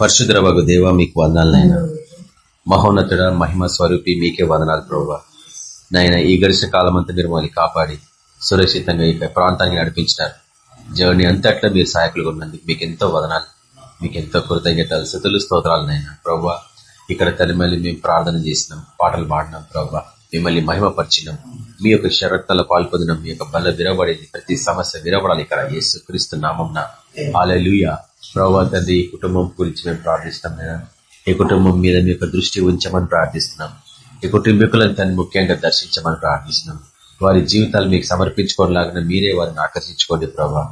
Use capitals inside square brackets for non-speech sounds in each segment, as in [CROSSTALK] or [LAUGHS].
పరిశుద్ర వగు దేవ మీకు వందనాలనైనా మహోన్నతుడ మహిమ స్వరూపి మీకే వదనాలు ప్రభావ. నాయన ఈ గడిచిన కాలం అంతా మీరు మమ్మల్ని కాపాడి సురక్షితంగా ఈ ప్రాంతానికి నడిపించినారు. జర్నీ అంతట్లో మీరు సహాయకులుగా ఉన్నందుకు మీకు ఎంతో వదనాలు మీకు ఎంతో కృతజ్ఞతలు స్థుతులు స్తోత్రాలు నైనా ప్రభావ ఇక్కడ తల్లి మళ్ళీ మేము ప్రార్థన చేసినాం పాటలు పాడినాం ప్రభావ. మిమ్మల్ని మహిమపరిచినాం. మీ యొక్క షరత్తులో పాల్పొందినాం మీ యొక్క బల్ల విరవడేది ప్రతి సమస్య విరవడాలి ఇక్కడ. యేసు క్రీస్తు నామం ఆలూయ ప్రభావ తండ్రి ఈ కుటుంబం గురించి మేము ప్రార్థిస్తాం ఈ కుటుంబం మీద మీ యొక్క దృష్టి ఉంచమని ప్రార్థిస్తున్నాం. ఈ కుటుంబీకులను తను ముఖ్యంగా దర్శించమని ప్రార్థిస్తున్నాం. వారి జీవితాలు మీకు సమర్పించుకోలాగా మీరే వారిని ఆకర్షించుకోండి ప్రభా.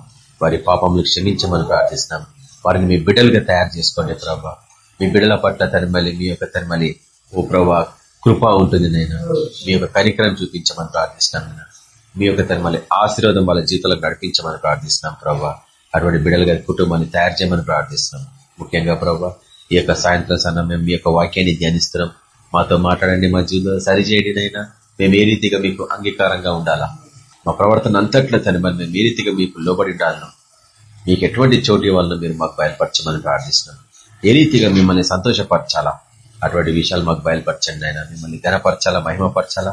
వారి పాపములు క్షమించమని ప్రార్థిస్తున్నాం. వారిని మీ బిడ్డలుగా తయారు చేసుకోండి ప్రభా. మీ బిడ్డల పట్ల తనిమలి మీ యొక్క తనిమలి ఓ ప్రభా కృప ఉంటుంది నేను మీ యొక్క కనికరం చూపించమని ప్రార్థిస్తున్నాం మీ యొక్క తనిమలి ఆశీర్వాదం వాళ్ళ జీవితంలో నడిపించమని ప్రార్థిస్తున్నాం ప్రభా. అటువంటి బిడ్డలుగా కుటుంబాన్ని తయారు చేయమని ప్రార్థిస్తున్నాం. ముఖ్యంగా ప్రభా ఈ యొక్క సాయంత్రం సన్న మేము మీ యొక్క వాక్యాన్ని ధ్యానిస్తున్నాం. మాతో మాట్లాడండి మా జీవితంలో సరిచేయడినైనా మేము ఏ రీతిగా మీకు అంగీకారంగా ఉండాలా? మా ప్రవర్తన అంతట్లో తన మరి మేము ఏ రీతిగా మీకు లోబడి ఉండాలను మీకు ఎటువంటి చోటు ఇవ్వాలను మీరు మాకు బయలుపరచమని ప్రార్థిస్తున్నాం. ఏ రీతిగా మిమ్మల్ని సంతోషపరచాలా? అటువంటి విషయాలు మాకు బయలుపరచండి అయినా మిమ్మల్ని ఘనపరచాలా మహిమపరచాలా?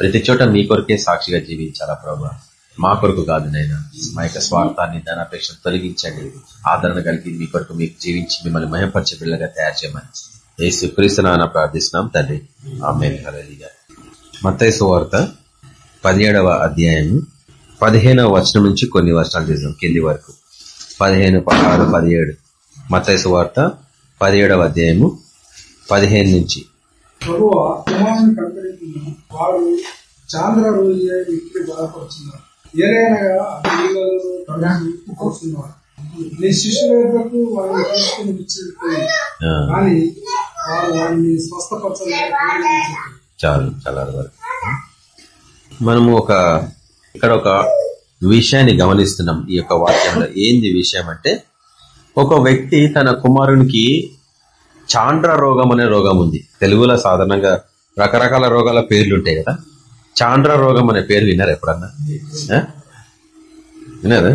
ప్రతి చోట మీ కొరకే సాక్షిగా జీవించాలా ప్రభా? మా కొరకు కాదు నైనా మా యొక్క స్వార్థాన్ని ధనాపేక్షను తొలగించండి. ఆదరణ కలిగి మీ కొరకు మీకు జీవించి మిమ్మల్ని మహపరిచే పిల్లగా తయారు చేయమని. ఏసు క్రీస్తునాన ప్రార్థిస్తున్నాం తండ్రి. ఆమె మత్తైసు వార్త పదిహేడవ అధ్యాయము పదిహేనవ వచనం నుంచి కొన్ని వర్షాలు చేసాం కింది వరకు. పదిహేను పదహారు పదిహేడు. మత్తైసు వార్త పదిహేడవ అధ్యాయము పదిహేను నుంచి. ప్రభు చాంద్ర రోజు బలపరుచున్నారు. ఏదైనగా కోరుతున్నారు నీ శిష్యుల వద్దకు వారిని తీసుకుని విచ్చిపోయి ఆ, కానీ వారు వారిని స్వస్థపరచలేదు. చాలు చాలా వరకు మనము ఒక ఇక్కడ ఒక విషయాన్ని గమనిస్తున్నాం ఈ యొక్క వాక్యంలో. ఏంది విషయం అంటే ఒక వ్యక్తి తన కుమారునికి చాండ్ర రోగం అనే రోగం ఉంది. తెలుగులో సాధారణంగా రకరకాల రోగాల పేర్లు ఉంటాయి కదా. చాండ్ర రోగం అనే పేరు విన్నారు ఎప్పుడన్నా? విన్నారు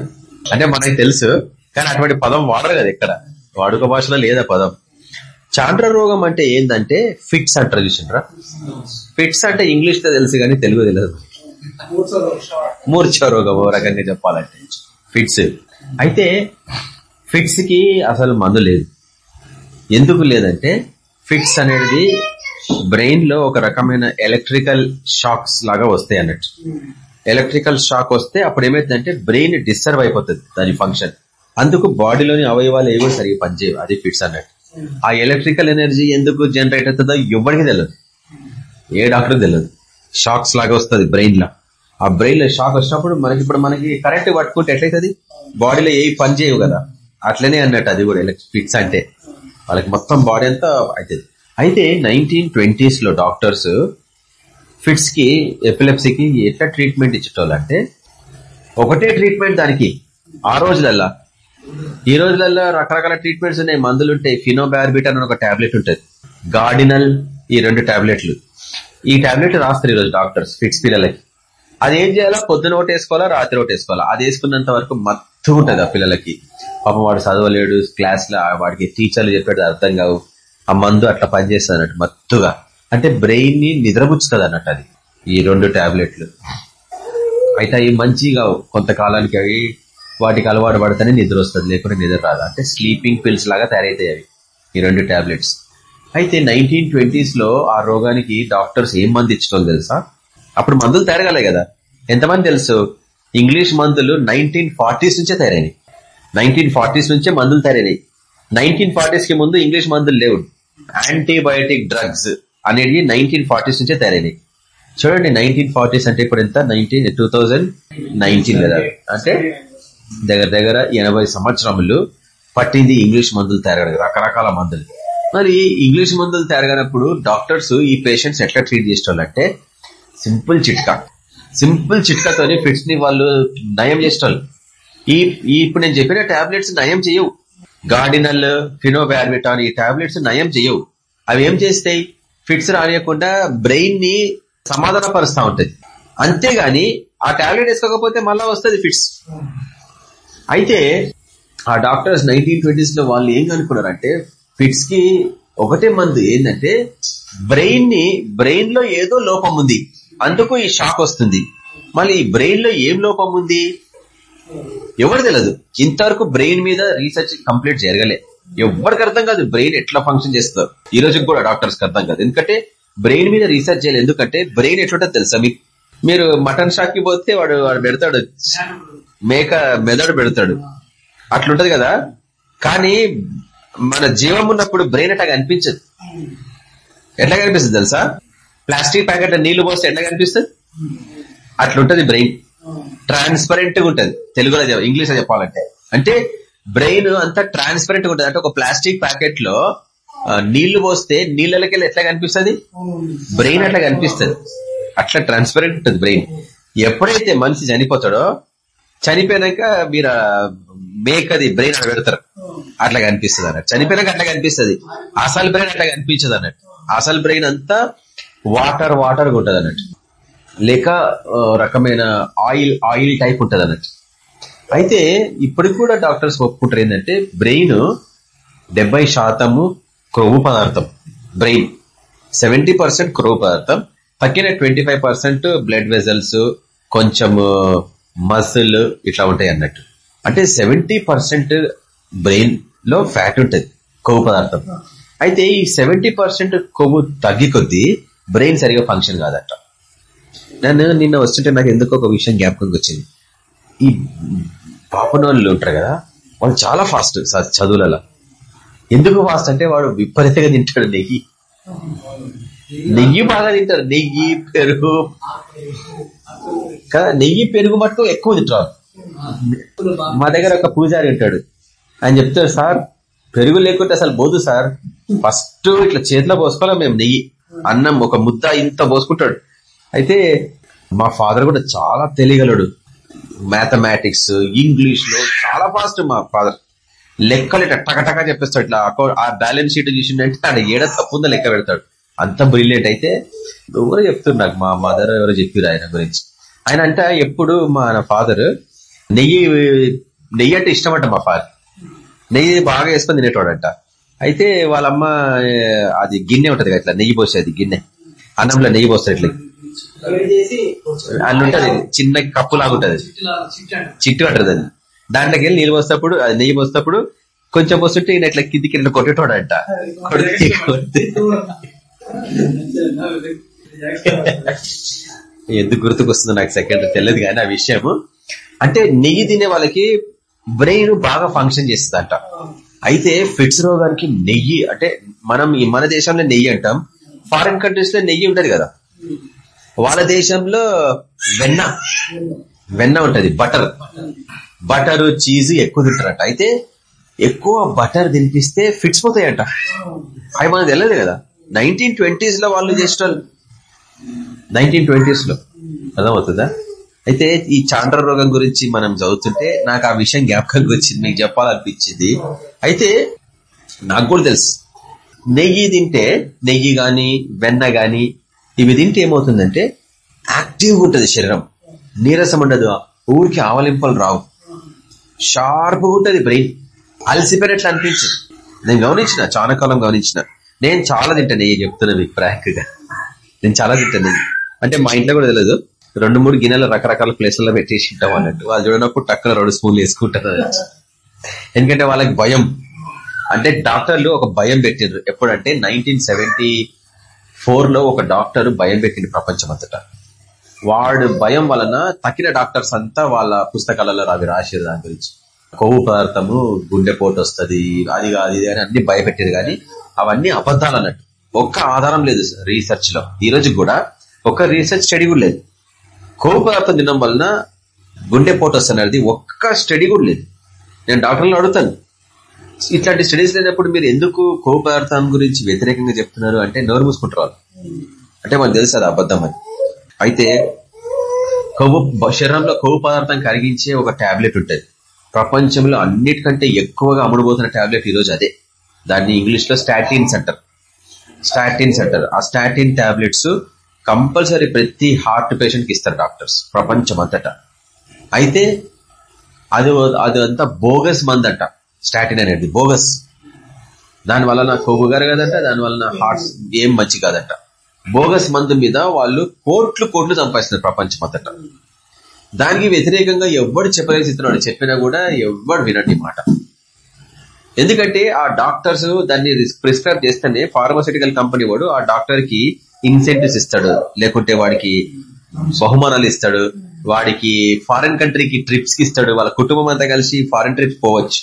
అంటే మనకి తెలుసు కానీ అటువంటి పదం వాడరు కదా ఇక్కడ వాడుక భాషలో లేదా పదం. చాండ్ర రోగం అంటే ఏంటంటే ఫిట్స్ అంటారు చూసిండ్రా ఫిట్స్ అంటే ఇంగ్లీష్తో తెలుసు కానీ తెలుగు తెలియదు మూర్ఛ రోగం రకంగా చెప్పాలంటే. ఫిట్స్. అయితే ఫిట్స్కి అసలు మందు లేదు. ఎందుకు లేదంటే ఫిట్స్ అనేది బ్రెయిన్లో ఒక రకమైన ఎలక్ట్రికల్ షాక్స్ లాగా వస్తాయి అన్నట్టు. ఎలక్ట్రికల్ షాక్ వస్తే అప్పుడు ఏమైతుందంటే బ్రెయిన్ డిస్టర్బ్ అయిపోతుంది దాని ఫంక్షన్. అందుకు బాడీలోని అవయవాలు ఏవో సరిగ్గా పనిచేయవు అది ఫిట్స్ అన్నట్టు. ఆ ఎలక్ట్రికల్ ఎనర్జీ ఎందుకు జనరేట్ అవుతుందో ఎవరికి తెలియదు ఏ డాక్టర్ తెలియదు షాక్స్ లాగా వస్తుంది బ్రెయిన్లో. ఆ బ్రెయిన్లో షాక్ వచ్చినప్పుడు మనకి ఇప్పుడు మనకి కరెంట్ పట్టుకుంటే ఎట్లయితుంది? బాడీలో ఏ పని చేయవు కదా. అట్లనే అన్నట్టు అది కూడా ఎలక్ట్రిక్ ఫిట్స్ అంటే. వాళ్ళకి మొత్తం బాడీ అంతా అవుతుంది. అయితే నైన్టీన్ ట్వంటీస్లో డాక్టర్స్ ఫిట్స్కి ఎపిలెప్సీకి ఎట్లా ట్రీట్మెంట్ ఇచ్చేటోళ్ళంటే ఒకటే ట్రీట్మెంట్ దానికి. ఆ రోజులల్లా. ఈ రోజులల్లో రకరకాల ట్రీట్మెంట్స్ ఉన్నాయి. మందులు ఉంటాయి. ఫినోబార్బిట్ అని ఒక టాబ్లెట్ ఉంటుంది. గార్డినల్ ఈ రెండు టాబ్లెట్లు. ఈ టాబ్లెట్ రాస్తారు ఈరోజు డాక్టర్స్ ఫిట్స్ పిల్లలకి. అది ఏం చేయాలా? పొద్దున ఒకటి వేసుకోవాలా? రాత్రి ఒకటి వేసుకోవాలా? అది వేసుకున్నంత వరకు మత్తు ఉంటుంది ఆ పిల్లలకి. పాపం వాడు చదవలేడు క్లాస్లో వాడికి టీచర్లు చెప్పేది అర్థం కావు. ఆ మందు అట్లా పనిచేస్తుంది అన్నట్టు మత్తుగా. అంటే బ్రెయిన్ని నిద్రపుచ్చుతుంది అన్నట్టు అది ఈ రెండు టాబ్లెట్లు. అయితే అవి మంచిగా కొంతకాలానికి అవి వాటికి అలవాటు పడితేనే నిద్ర వస్తుంది లేకుంటే నిద్ర రాదు. అంటే స్లీపింగ్ పిల్స్ లాగా తయారవుతాయి అవి ఈ రెండు టాబ్లెట్స్. అయితే నైన్టీన్ ట్వంటీస్లో ఆ రోగానికి డాక్టర్స్ ఏం మందు ఇచ్చడం తెలుసా? అప్పుడు మందులు తయారగాలే కదా. ఎంతమంది తెలుసు? ఇంగ్లీష్ మందులు నైన్టీన్ ఫార్టీస్ నుంచే తయారైనాయి. నైన్టీన్ ఫార్టీస్ నుంచే మందులు తయారైనాయి. నైన్టీన్ ఫార్టీస్కి ముందు ఇంగ్లీష్ మందులు లేవు. యాంటీబయాటిక్ డ్రగ్స్ అనేది నైన్టీన్ ఫార్టీస్ నుంచే తయారైనాయి. చూడండి నైన్టీన్ ఫార్టీస్ అంటే ఇప్పుడు ఎంత? నైన్టీన్ టూ థౌజండ్ నైన్టీన్ కదా. అంటే దగ్గర దగ్గర ఎనభై సంవత్సరములు పట్టింది ఇంగ్లీష్ మందులు తయారు రకరకాల మందులు. మరి ఇంగ్లీష్ మందులు తయారగానప్పుడు డాక్టర్స్ ఈ పేషెంట్స్ ఎట్లా ట్రీట్ చేసేవాళ్ళంటే సింపుల్ చిట్కా. సింపుల్ చిట్కాతోని ఫిట్స్ని వాళ్ళు నయం చేసేవాళ్ళు ఈ ఇప్పుడు నేను చెప్పిన టాబ్లెట్స్ నయం చేయవు. గార్డినల్ ఫినోబార్బిటాన్ ఈ టాబ్లెట్స్ నయం చేయవు. అవి ఏం చేస్తాయి? ఫిట్స్ రానియకుండా బ్రెయిన్ని సమాధాన పరుస్తా ఉంటది అంతేగాని ఆ టాబ్లెట్ వేసుకోకపోతే మళ్ళా వస్తుంది ఫిట్స్. అయితే ఆ డాక్టర్స్ నైన్టీన్ ట్వంటీస్లో వాళ్ళు ఏం అనుకున్నారంటే ఫిట్స్కి ఒకటే మందు ఏంటంటే బ్రెయిన్ని బ్రెయిన్లో ఏదో లోపం ఉంది. అందుకు ఈ షాక్ వస్తుంది. మళ్ళీ ఈ బ్రెయిన్లో ఏం లోపం ఉంది? ఎవరు తెలియదు ఇంతవరకు బ్రెయిన్ మీద రీసెర్చ్ కంప్లీట్ జరగలే. ఎవరికి అర్థం కాదు బ్రెయిన్ ఎట్లా ఫంక్షన్ చేస్తారు ఈ రోజు కూడా డాక్టర్స్కి అర్థం కాదు. ఎందుకంటే బ్రెయిన్ మీద రీసెర్చ్ చేయాలి. ఎందుకంటే బ్రెయిన్ ఎట్లుంటో తెలుసా మీకు? మీరు మటన్ షాక్కి పోతే వాడు వాడు పెడతాడు. మేక మెదడు పెడతాడు. అట్లుంటది కదా? కానీ మన జీవం ఉన్నప్పుడు బ్రెయిన్ అట్లా కనిపించదు. ఎట్లా కనిపిస్తుంది తెలుసా? ప్లాస్టిక్ ప్యాకెట్ నీళ్ళు పోస్తే ఎట్లా కనిపిస్తుంది? అట్లుంటది బ్రెయిన్. ట్రాన్స్పరెంట్గా ఉంటది. తెలుగులో ఇంగ్లీష్లో చెప్పాలంటే. అంటే బ్రెయిన్ అంతా ట్రాన్స్పరెంట్గా ఉంటది. అంటే ఒక ప్లాస్టిక్ ప్యాకెట్లో నీళ్ళు పోస్తే నీళ్ళకి ఎట్లా కనిపిస్తుంది? బ్రెయిన్ అట్లా కనిపిస్తుంది. అట్లా ట్రాన్స్పరెంట్ ఉంటుంది బ్రెయిన్ ఎప్పుడైతే మనిషి చనిపోతాడో చనిపోయినాక మీరు మేకది బ్రెయిన్ అక్కడ పెడతారు. అట్లా కనిపిస్తుంది అన్నట్టు. చనిపోయినాక అట్లా కనిపిస్తుంది. అసలు బ్రెయిన్ అట్లా కనిపించదు అన్నట్టు. అసలు బ్రెయిన్ అంతా వాటర్ వాటర్ ఉంటుంది అన్నట్టు. లేక రకమైన ఆయిల్ ఆయిల్ టైప్ ఉంటుంది అన్నట్టు. అయితే ఇప్పటికి కూడా డాక్టర్స్ ఒప్పుకుంటారు ఏంటంటే బ్రెయిన్ డెబ్బై శాతము క్రొవ్వు పదార్థం. బ్రెయిన్ సెవెంటీ పర్సెంట్ క్రొవ్వు పదార్థం తగ్గిన twenty five percent blood vessels కొంచెము మసిల్ ఇట్లా ఉంటాయి అన్నట్టు. అంటే సెవెంటీ పర్సెంట్ బ్రెయిన్లో ఫ్యాట్ ఉంటుంది కొవ్వు పదార్థం. అయితే ఈ సెవెంటీ పర్సెంట్ కొవ్వు తగ్గి కొద్దీ బ్రెయిన్ సరిగా ఫంక్షన్ కాదట. నన్ను నిన్న వస్తుంటే నాకు ఎందుకో ఒక విషయం జ్ఞాపకంకి వచ్చింది. ఈ పాపనోళ్ళు ఉంటారు కదా వాళ్ళు చాలా ఫాస్ట్ చదువులలో. ఎందుకు ఫాస్ట్ అంటే వాడు విపరీతంగా తింటాడు నెయ్యి. నెయ్యి బాగా తింటారు. నెయ్యి పెరుగు. కదా నెయ్యి పెరుగు మటుకు ఎక్కువ తింటారు మా దగ్గర ఒక పూజారి ఉంటాడు. ఆయన చెప్తాడు సార్ పెరుగు లేకుంటే అసలు పోదు సార్. ఫస్ట్ ఇట్లా చేతిలో పోసుకోవాలి మేము నెయ్యి? అన్నం ఒక ముద్ద ఇంత పోసుకుంటాడు. అయితే మా ఫాదర్ కూడా చాలా తెలియగలడు. మ్యాథమెటిక్స్ ఇంగ్లీష్లో చాలా ఫాస్ట్ మా ఫాదర్ లెక్కలు ఇట్లా చెప్పేస్తాడు. ఇట్లా అకౌంట్ ఆ బ్యాలెన్స్ షీట్ చూసిందంటే తన ఏడ తప్పుందో లెక్క పెడతాడు. అంత బ్రిలియంట్ అయితే ఎవరో చెప్తున్నారు. నాకు మా మదర్ ఎవరో చెప్పారు ఆయన గురించి. ఆయన అంటే ఎప్పుడు మా ఫాదర్ నెయ్యి నెయ్యి అంటే ఇష్టం అంట మా ఫాదర్ నెయ్యి బాగా వేసుకొని తినేటోడంట. అయితే వాళ్ళమ్మ అది గిన్నె ఉంటది ఇట్లా నెయ్యి పోసేది గిన్నె. అన్నంలో నెయ్యి పోస్తారు ఇట్లా. అన్ని ఉంటది. చిన్న కప్పు లాగుంటది చిట్టు అంటది అది. దాంట్లోకి వెళ్ళి నీళ్ళు పోసేటప్పుడు అది నెయ్యి పోసేటప్పుడు కొంచెం పోస్తుంటే ఈయన ఇట్లా కిందికి ఇట్లా కొట్టేటోడంట కొడితే కొడితే ఎందుకు గుర్తుకొస్తుందో నాకు సెకండ్ తెలియదు కానీ ఆ విషయము. అంటే నెయ్యి తినే వాళ్ళకి బ్రెయిన్ బాగా ఫంక్షన్ చేస్తుందంట. అయితే ఫిట్స్ రోగానికి నెయ్యి అంటే మనం మన దేశంలో నెయ్యి అంటాం. ఫారిన్ కంట్రీస్లో నెయ్యి ఉంటది కదా. వాళ్ళ దేశంలో వెన్న. వెన్న ఉంటది బటర్. బటరు చీజ్ ఎక్కువ తింటారట. అయితే ఎక్కువ బటర్ తినిపిస్తే ఫిట్స్ పోతాయంట. అవి మనకు తెలియదు కదా. నైన్టీన్ ట్వంటీస్లో వాళ్ళు చేసిన నైన్టీన్ ట్వంటీస్లో అర్థమవుతుందా? అయితే ఈ చాండ్ర రోగం గురించి మనం చదువుతుంటే నాకు ఆ విషయం జ్ఞాపకంగా వచ్చింది మీకు చెప్పాలనిపించింది. అయితే నాకు కూడా తెలుసు. నెయ్యి తింటే నెయ్యి గాని వెన్న గాని ఇవి తింటే ఏమవుతుందంటే యాక్టివ్గా ఉంటుంది శరీరం. నీరసం ఉండదు. ఊరికి ఆవలింపలు రావు. షార్ప్గా ఉంటుంది బ్రెయిన్. అలసిపోయినట్లు అనిపించింది. నేను గమనించిన చాలా కాలం గమనించిన. నేను చాలా తింటాను. ఏ చెప్తున్నా మీకు ఫ్రాంక్ నేను చాలా తింటాను. అంటే మా ఇంట్లో కూడా తెలియదు. రెండు మూడు గిన్నెలు రకరకాల ప్లేసుల్లో పెట్టేసి ఉంటాం అన్నట్టు. వాళ్ళు చూడనప్పుడు టక్కున రెండు స్పూన్లు వేసుకుంటారు ఎందుకంటే వాళ్ళకి భయం. అంటే డాక్టర్లు ఒక భయం పెట్టిండ్రు ఎప్పుడంటే నైన్టీన్ సెవెంటీ లో ఒక డాక్టర్ భయం పెట్టింది ప్రపంచం అంతటా వాడు భయం వలన తక్కిన డాక్టర్స్ అంతా వాళ్ళ పుస్తకాలలో అవి రాసారు దాని గురించి. కొవ్వు పదార్థము గుండెపోటు వస్తుంది అది కాదు ఇది అని అన్ని భయపెట్టేది కానీ అవన్నీ అబద్ధాలు అన్నట్టు. ఒక్క ఆధారం లేదు రీసెర్చ్లో ఈ రోజు కూడా ఒక్క రీసెర్చ్ స్టడీ కూడా లేదు. కొవ్వు పదార్థం తినడం వలన గుండెపోటు వస్తున్నది ఒక్క స్టడీ కూడా లేదు. నేను డాక్టర్లను అడుగుతాను. ఇట్లాంటి స్టడీస్ లేనప్పుడు మీరు ఎందుకు కొవ్వు పదార్థం గురించి వ్యతిరేకంగా చెప్తున్నారు? అంటే నోరు మూసుకుంటారు వాళ్ళు అంటే మనకు తెలుసు అది అబద్ధం అని. అయితే కొవ్వు శరీరంలో కొవ్వు పదార్థం కరిగించే ఒక టాబ్లెట్ ఉంటుంది. ప్రపంచంలో అన్నిటికంటే ఎక్కువగా అమ్ముడుపోతున్న టాబ్లెట్ ఈరోజు అదే. దాన్ని ఇంగ్లీష్లో స్టాటిన్స్ అంటారు స్టాటిన్స్ అంటారు ఆ స్టాటిన్ టాబ్లెట్స్ కంపల్సరీ ప్రతి హార్ట్ పేషెంట్కి ఇస్తారు డాక్టర్స్ ప్రపంచం అంతటా అయితే అది అది అంతా బోగస్ మందంట. స్టాటిన్ అనేది బోగస్. దాని నా కొవ్వు కదట దాని నా హార్ట్స్ ఏం మంచి కాదంట. బోగస్ మందు మీద వాళ్ళు కోట్లు కోట్లు సంపాదిస్తున్నారు ప్రపంచం అంతట. దానికి వ్యతిరేకంగా ఎవ్వడు చెప్పలేసిస్తున్నాడు చెప్పినా కూడా ఎవ్వడు వినటి మాట. ఎందుకంటే ఆ డాక్టర్స్ దాన్ని ప్రిస్క్రైబ్ చేస్తేనే ఫార్మాసిటికల్ కంపెనీ వాడు ఆ డాక్టర్కి ఇన్సెంటివ్స్ ఇస్తాడు. లేకుంటే వాడికి బహుమానాలు ఇస్తాడు. వాడికి ఫారెన్ కంట్రీకి ట్రిప్స్కి ఇస్తాడు. వాళ్ళ కుటుంబం అంతా కలిసి ఫారెన్ ట్రిప్స్ పోవచ్చు.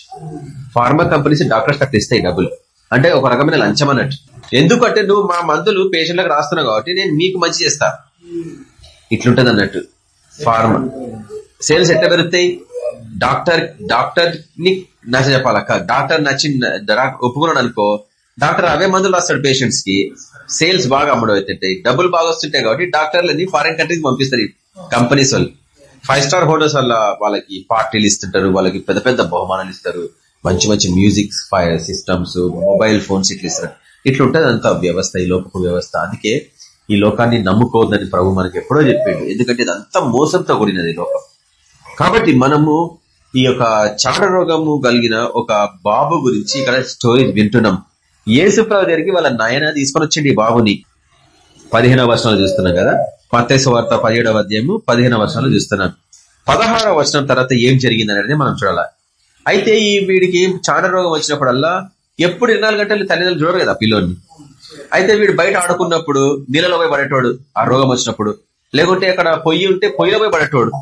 ఫార్మా కంపెనీస్ డాక్టర్స్ అక్కడ ఇస్తాయి డబ్బులు. అంటే ఒక రకమైన లంచం అన్నట్టు. ఎందుకంటే నువ్వు మా మందులు పేషెంట్లకు రాస్తున్నావు కాబట్టి నేను మీకు మంచి చేస్తా. ఇట్లుంటది అన్నట్టు. ఫార్మా సేల్స్ ఎట్లా పెరుగుతాయి? డాక్టర్ డాక్టర్ని నచ్చ చెప్పాలక్క. డాక్టర్ నచ్చి ఒప్పుకున్నాడు అనుకో డాక్టర్ అవే మందులు రాస్తాడు పేషెంట్స్కి. సేల్స్ బాగా అమ్మడం అవుతుంటాయి. డబ్బులు బాగా వస్తుంటాయి కాబట్టి డాక్టర్లని ఫారెన్ కంట్రీకి పంపిస్తారు. కంపెనీస్ వాళ్ళు. ఫైవ్ స్టార్ హోటల్స్ వల్ల వాళ్ళకి పార్టీలు ఇస్తుంటారు వాళ్ళకి పెద్ద పెద్ద బహుమానాలు ఇస్తారు. మంచి మంచి మ్యూజిక్ సిస్టమ్స్ మొబైల్ ఫోన్స్ ఇట్లా ఇస్తారు. ఇట్లా ఉంటుంది అంత వ్యవస్థ ఈ లోకపు వ్యవస్థ. అందుకే ఈ లోకాన్ని నమ్ముకోవద్దని ప్రభు మనకి ఎప్పుడో చెప్పాడు. ఎందుకంటే ఇదంతా మోసంతో కూడినది లోకం. కాబట్టి మనము ఈ యొక్క చాట రోగము కలిగిన ఒక బాబు గురించి ఇక్కడ స్టోరీ వింటున్నాం. యేసు దగ్గరికి వాళ్ళ నాయన తీసుకొని వచ్చింది బాబుని. పదిహేనవ వర్షంలో చూస్తున్నాం కదా. పత్తేస వార్త పదిహేడవ అధ్యాయము పదిహేనవ వర్షాలు చూస్తున్నాం పదహారవ వర్షం తర్వాత ఏం జరిగింది అనేది మనం చూడాలి? అయితే ఈ వీడికి చాలా రోగం వచ్చినప్పుడల్లా ఎప్పుడు ఇరవై నాలుగు గంటలు తల్లిదండ్రులు చూడరు కదా పిల్లోని అయితే వీడు బయట ఆడుకున్నప్పుడు నీళ్ళలో పోయి పడేటోడు ఆ రోగం వచ్చినప్పుడు. లేకుంటే అక్కడ పొయ్యి ఉంటే పొయ్యిలో పోయి పడేటోడు.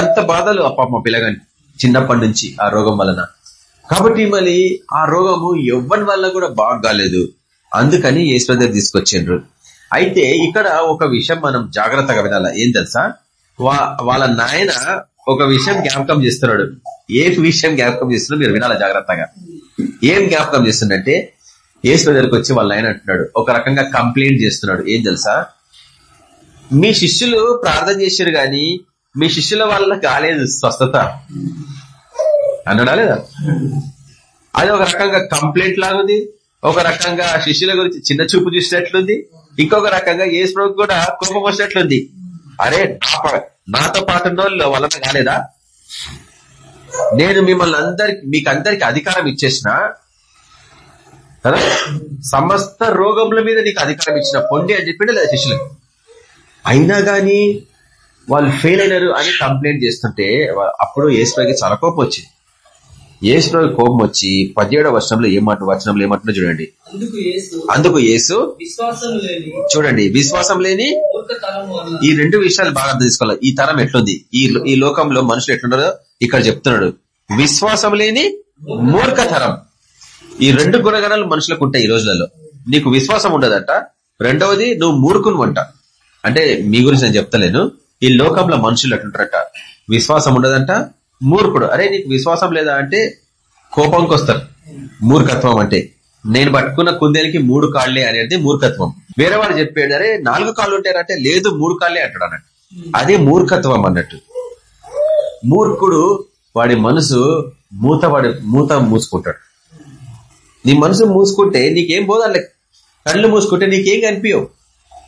అంత బాధలు పాప మా పిల్లగాని చిన్నప్పటి నుంచి ఆ రోగం వలన. కాబట్టి మళ్ళీ ఆ రోగము ఎవ్వరి వల్ల కూడా బాగా కాలేదు. అందుకని ఈశ్వర్ దగ్గర తీసుకొచ్చిండ్రు. అయితే ఇక్కడ ఒక విషయం మనం జాగ్రత్తగా వినాల. ఏం తెలుసా? వాళ్ళ నాయన ఒక విషయం జ్ఞాపకం చేస్తున్నాడు. ఏ విషయం జ్ఞాపకం చేస్తున్నాడు మీరు వినాల జాగ్రత్తగా. ఏం జ్ఞాపకం చేస్తుందంటే ఏసు దగ్గరకు వచ్చి వాళ్ళ ఆయన అంటున్నాడు. ఒక రకంగా కంప్లైంట్ చేస్తున్నాడు. ఏం తెలుసా? మీ శిష్యులు ప్రార్థన చేశారు గాని మీ శిష్యుల వల్ల కాలేదు స్వస్థత. అన్నాడా లేదా? అది ఒక రకంగా కంప్లైంట్ లాగుంది. ఒక రకంగా శిష్యుల గురించి చిన్న చూపు చూసినట్లుంది. ఇంకొక రకంగా ఏ ప్రభు కూడా కోపం వచ్చినట్లుంది. అరే నాతో పాటు వలన కాలేదా? నేను మిమ్మల్ని అందరికి మీకు అందరికి అధికారం ఇచ్చేసిన కదా? సమస్త రోగముల మీద నీకు అధికారం ఇచ్చిన పొండి అని చెప్పిండే లేదా శిష్యులు. అయినా కానీ వాళ్ళు ఫెయిల్ అయినారు అని కంప్లైంట్ చేస్తుంటే అప్పుడు ఏసుప్రకి చాలా కోపం వచ్చింది. ఏసుప్రకి కోపం వచ్చి పదిహేడవ వర్షంలో ఏమంటు వచనంలో ఏమంటున్నా చూడండి. అందుకు ఏసు చూడండి విశ్వాసం లేని ఈ రెండు విషయాలు బాగా అర్థం తీసుకోవాలి ఈ తరం ఎట్లుంది? ఈ ఈ లోకంలో మనుషులు ఎట్లున్నారో ఇక్కడ చెప్తున్నాడు. విశ్వాసం లేని మూర్ఖ తరం ఈ రెండు గుణగణాలు మనుషులకు ఉంటాయి ఈ రోజులలో. నీకు విశ్వాసం ఉండదట. రెండవది నువ్వు మూర్ఖును అంట అంటే మీ గురించి నేను చెప్తలేను. ఈ లోకంలో మనుషులు ఎట్లుంటారట? విశ్వాసం ఉండదంట. మూర్ఖుడు. అరే నీకు విశ్వాసం లేదా అంటే కోపంకి వస్తారు మూర్ఖత్వం అంటే. నేను పట్టుకున్న కుందేలకి మూడు కాళ్ళే అనేది మూర్ఖత్వం. వేరే వాడు చెప్పాడు అరే నాలుగు కాళ్ళు ఉంటారంటే లేదు మూడు కాళ్ళే అంటాడు అన్నట్టు. అదే మూర్ఖత్వం అన్నట్టు. మూర్ఖుడు వాడి మనసు మూత వాడి మూత మూసుకుంటాడు. నీ మనసు మూసుకుంటే నీకేం పోదాలే కళ్ళు మూసుకుంటే నీకేం కనిపించవు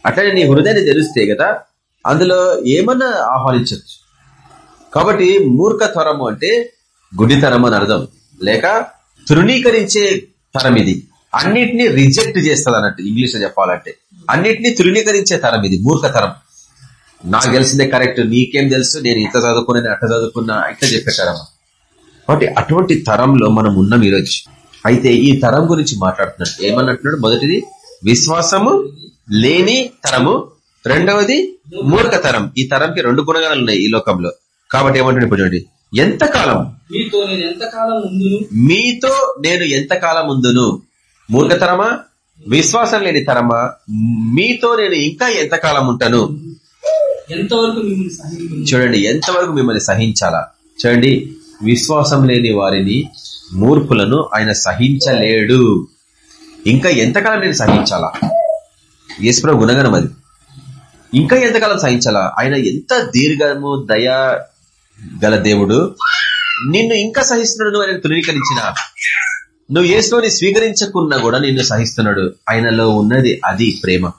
అట్లనే నీ హృదయాన్ని తెలిస్తే కదా అందులో ఏమన్నా ఆహ్వానించవచ్చు. కాబట్టి మూర్ఖ తరము అంటే గుడితరం అని అర్థం. లేక తృణీకరించే తరం ఇది. అన్నిటినీ రిజెక్ట్ చేస్తుంది అన్నట్టు ఇంగ్లీష్లో చెప్పాలంటే. అన్నిటినీ తృణీకరించే తరం ఇది మూర్ఖ తరం నాకు తెలిసిందే కరెక్ట్ నీకేం తెలుసు నేను ఇంత చదువుకున్నా అట్ట చదువుకున్నా ఇట్లా తరం. కాబట్టి అటువంటి తరంలో మనం ఉన్నాం ఈరోజు. అయితే ఈ తరం గురించి మాట్లాడుతున్నాడు. ఏమన్నట్టున్నాడు? మొదటిది విశ్వాసము లేని తరము. రెండవది మూర్ఖ తరం ఈ తరంకి రెండు గుణగాలు ఉన్నాయి ఈ లోకంలో. కాబట్టి ఏమంటాడు ఇప్పుడు చూడండి. ఎంతకాలం? మీతో నేను ఎంతకాలం ముందును మూర్ఖతరమా? విశ్వాసం లేని తరమా? మీతో నేను ఇంకా ఎంతకాలం ఉంటాను? చూడండి ఎంతవరకు మిమ్మల్ని సహించాలా? చూడండి విశ్వాసం లేని వారిని మూర్ఖులను ఆయన సహించలేడు. ఇంకా ఎంతకాలం నేను సహించాలా? ఈశ్వర గుణగణం అది. ఇంకా ఎంతకాలం సహించాలా? ఆయన ఎంత దీర్ఘము దయా గల దేవుడు నిన్ను ఇంకా సహిస్తున్నాడు నువ్వు ఆయన తృణీకరించిన నువ్వు ఏసులోని స్వీకరించకున్నా కూడా నిన్ను సహిస్తున్నాడు. ఆయనలో ఉన్నది అది ప్రేమ.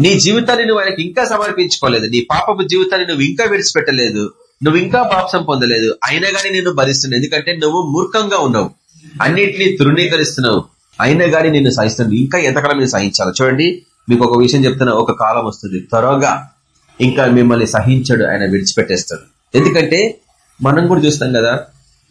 నీ జీవితాన్ని నువ్వు ఆయనకి ఇంకా సమర్పించుకోలేదు. నీ పాపపు జీవితాన్ని నువ్వు ఇంకా విడిచిపెట్టలేదు. నువ్వు ఇంకా పాపసం పొందలేదు. అయినా కానీ నిన్ను భరిస్తున్నావు ఎందుకంటే నువ్వు మూర్ఖంగా ఉన్నావు. అన్నిటినీ తృణీకరిస్తున్నావు. అయినా గానీ నిన్ను సహిస్తున్నావు ఇంకా ఎంతకాలం నేను సహించాలి? చూడండి మీకు ఒక విషయం చెప్తున్నా. ఒక కాలం వస్తుంది. త్వరగా ఇంకా మిమ్మల్ని సహించడు. ఆయన విడిచిపెట్టేస్తాడు. ఎందుకంటే మనం కూడా చూస్తాం కదా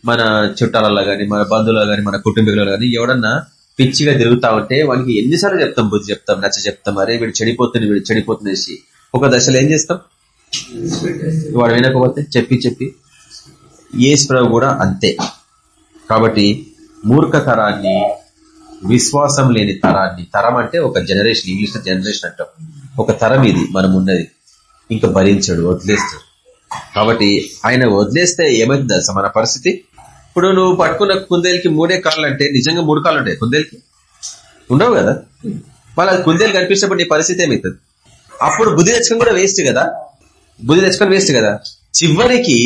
మన చుట్టాలలో కానీ మన బంధువులలో కానీ మన కుటుంబీకులలో కానీ ఎవడన్నా పిచ్చిగా తిరుగుతా ఉంటే వానికి ఎన్నిసార్లు చెప్తాం బుద్ధి చెప్తాం నచ్చ చెప్తాం అరే వీడు చెడిపోతుంది వీడు చెడిపోతుందేసి ఒక దశలో ఏం చేస్తాం? వాడు వినకపోతే చెప్పి చెప్పి యేసుప్రభు కూడా అంతే. కాబట్టి మూర్ఖ తరాన్ని విశ్వాసం లేని తరాన్ని తరం అంటే ఒక జనరేషన్ ఇంగ్లీష్ జనరేషన్ అంటాం. ఒక తరం ఇది మనం ఉన్నది. ఇంకా భరించాడు వదిలేస్తాడు కాబట్టి ఆయన వదిలేస్తే ఏమైంది అసలు మన పరిస్థితి? ఇప్పుడు నువ్వు పట్టుకున్న కుందేలకి మూడే కాళ్ళు అంటే నిజంగా మూడు కాళ్ళు ఉంటాయి కుందేలకి? ఉండవు కదా? వాళ్ళ కుందేలు కనిపించినప్పుడు నీ పరిస్థితి ఏమవుతుంది? అప్పుడు బుద్ధి తెచ్చుకొని కూడా వేస్ట్ కదా? బుద్ధి తెచ్చుకొని వేస్ట్ కదా? చివరికి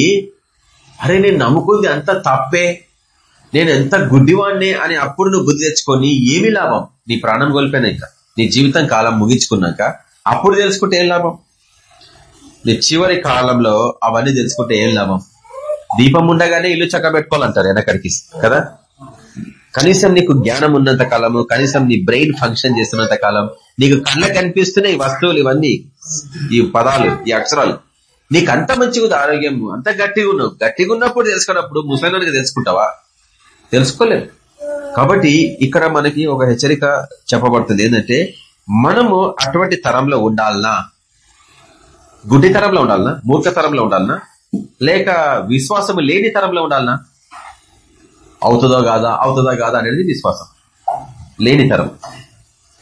అరే నేను నమ్ముకుంది అంత తప్పే? నేను ఎంత గుడ్డివాణ్ణి అని అప్పుడు నువ్వు బుద్ధి తెచ్చుకొని ఏమి లాభం? నీ ప్రాణం కోల్పోయినాక నీ జీవితం కాలం ముగించుకున్నాక అప్పుడు తెలుసుకుంటే ఏం లాభం? నీ చివరి కాలంలో అవన్నీ తెలుసుకుంటే ఏం లాభం? దీపం ఉండగానే ఇల్లు చక్క పెట్టుకోవాలంటారు వెనకడికి కదా? కనీసం నీకు జ్ఞానం ఉన్నంత కాలము కనీసం నీ బ్రెయిన్ ఫంక్షన్ చేస్తున్నంత కాలం నీకు కళ్ళ కనిపిస్తున్నాయి వస్తువులు ఇవన్నీ ఈ పదాలు ఈ అక్షరాలు నీకు అంత మంచిగా ఉంది ఆరోగ్యం అంత గట్టిగా ఉన్నావు. గట్టిగా ఉన్నప్పుడు తెలుసుకున్నప్పుడు ముసలికి తెలుసుకుంటావా? తెలుసుకోలేదు కాబట్టి ఇక్కడ మనకి ఒక హెచ్చరిక చెప్పబడుతుంది. ఏంటంటే మనము అటువంటి తరంలో ఉండాలనా? గుడ్డి తరంలో ఉండాలనా? మూర్ఖ తరంలో ఉండాలనా? లేక విశ్వాసం లేని తరంలో ఉండాలనా? అవుతుందో కాదా? అవుతుందో కాదా అనేది విశ్వాసం. లేని తరం.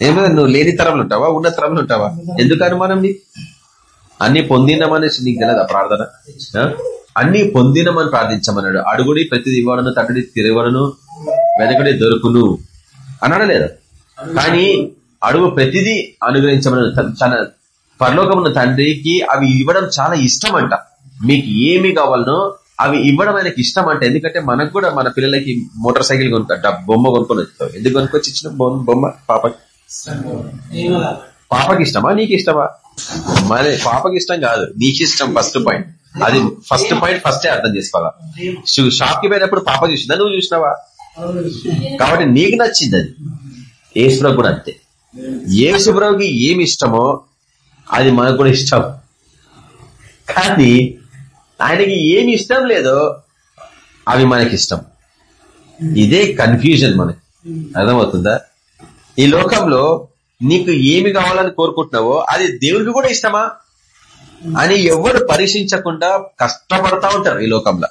ఏమైనా నువ్వు లేని తరంలో ఉంటావా? ఉన్న తరంలో ఉంటావా? ఎందుకు అనుమానం నీ అన్ని పొందినమనేసి నీకు తెలియదా ప్రార్థన? అన్ని పొందినమని ప్రార్థించమన్నాడు. అడుగుడి ప్రతిది ఇవ్వడను తట్టడి తిరగడను వెనకడి దొరుకును. అన్నాడా లేదా? కానీ అడుగు ప్రతిదీ అనుగ్రహించమని తన పరలోకమున్న తండ్రికి అవి ఇవ్వడం చాలా ఇష్టం అంట మీకు ఏమి కావాలనో అవి ఇవ్వడం ఆయనకి ఇష్టం అంట ఎందుకంటే మనకు కూడా మన పిల్లలకి మోటార్ సైకిల్ కొనుక్క బొమ్మ కొనుక్కొని వచ్చావు ఎందుకు కొనుక్కొచ్చి ఇచ్చిన బొమ్మ బొమ్మ పాపకి. పాపకి ఇష్టమా? నీకు ఇష్టమా? మరి పాపకి ఇష్టం కాదు. నీకు ఇష్టం ఫస్ట్ పాయింట్ అది ఫస్ట్ పాయింట్ ఫస్టే అర్థం చేసుకోవాలా? షాప్కి పోయినప్పుడు పాప చూసిందా? నువ్వు చూసినావా? కాబట్టి నీకు నచ్చింది అది. ఏసుప్రభు కూడా అంతే. ఏసుప్రభుకి ఏమి ఇష్టమో అది మనకు కూడా ఇష్టం. కానీ ఆయనకి ఏమి ఇష్టం లేదో అవి మనకి ఇష్టం. ఇదే కన్ఫ్యూజన్ మనకి. అర్థమవుతుందా? ఈ లోకంలో నీకు ఏమి కావాలని కోరుకుంటున్నావో అది దేవుడికి కూడా ఇష్టమా? అని ఎవరు పరీక్షించకుండా కష్టపడతా ఉంటారు ఈ లోకంలో.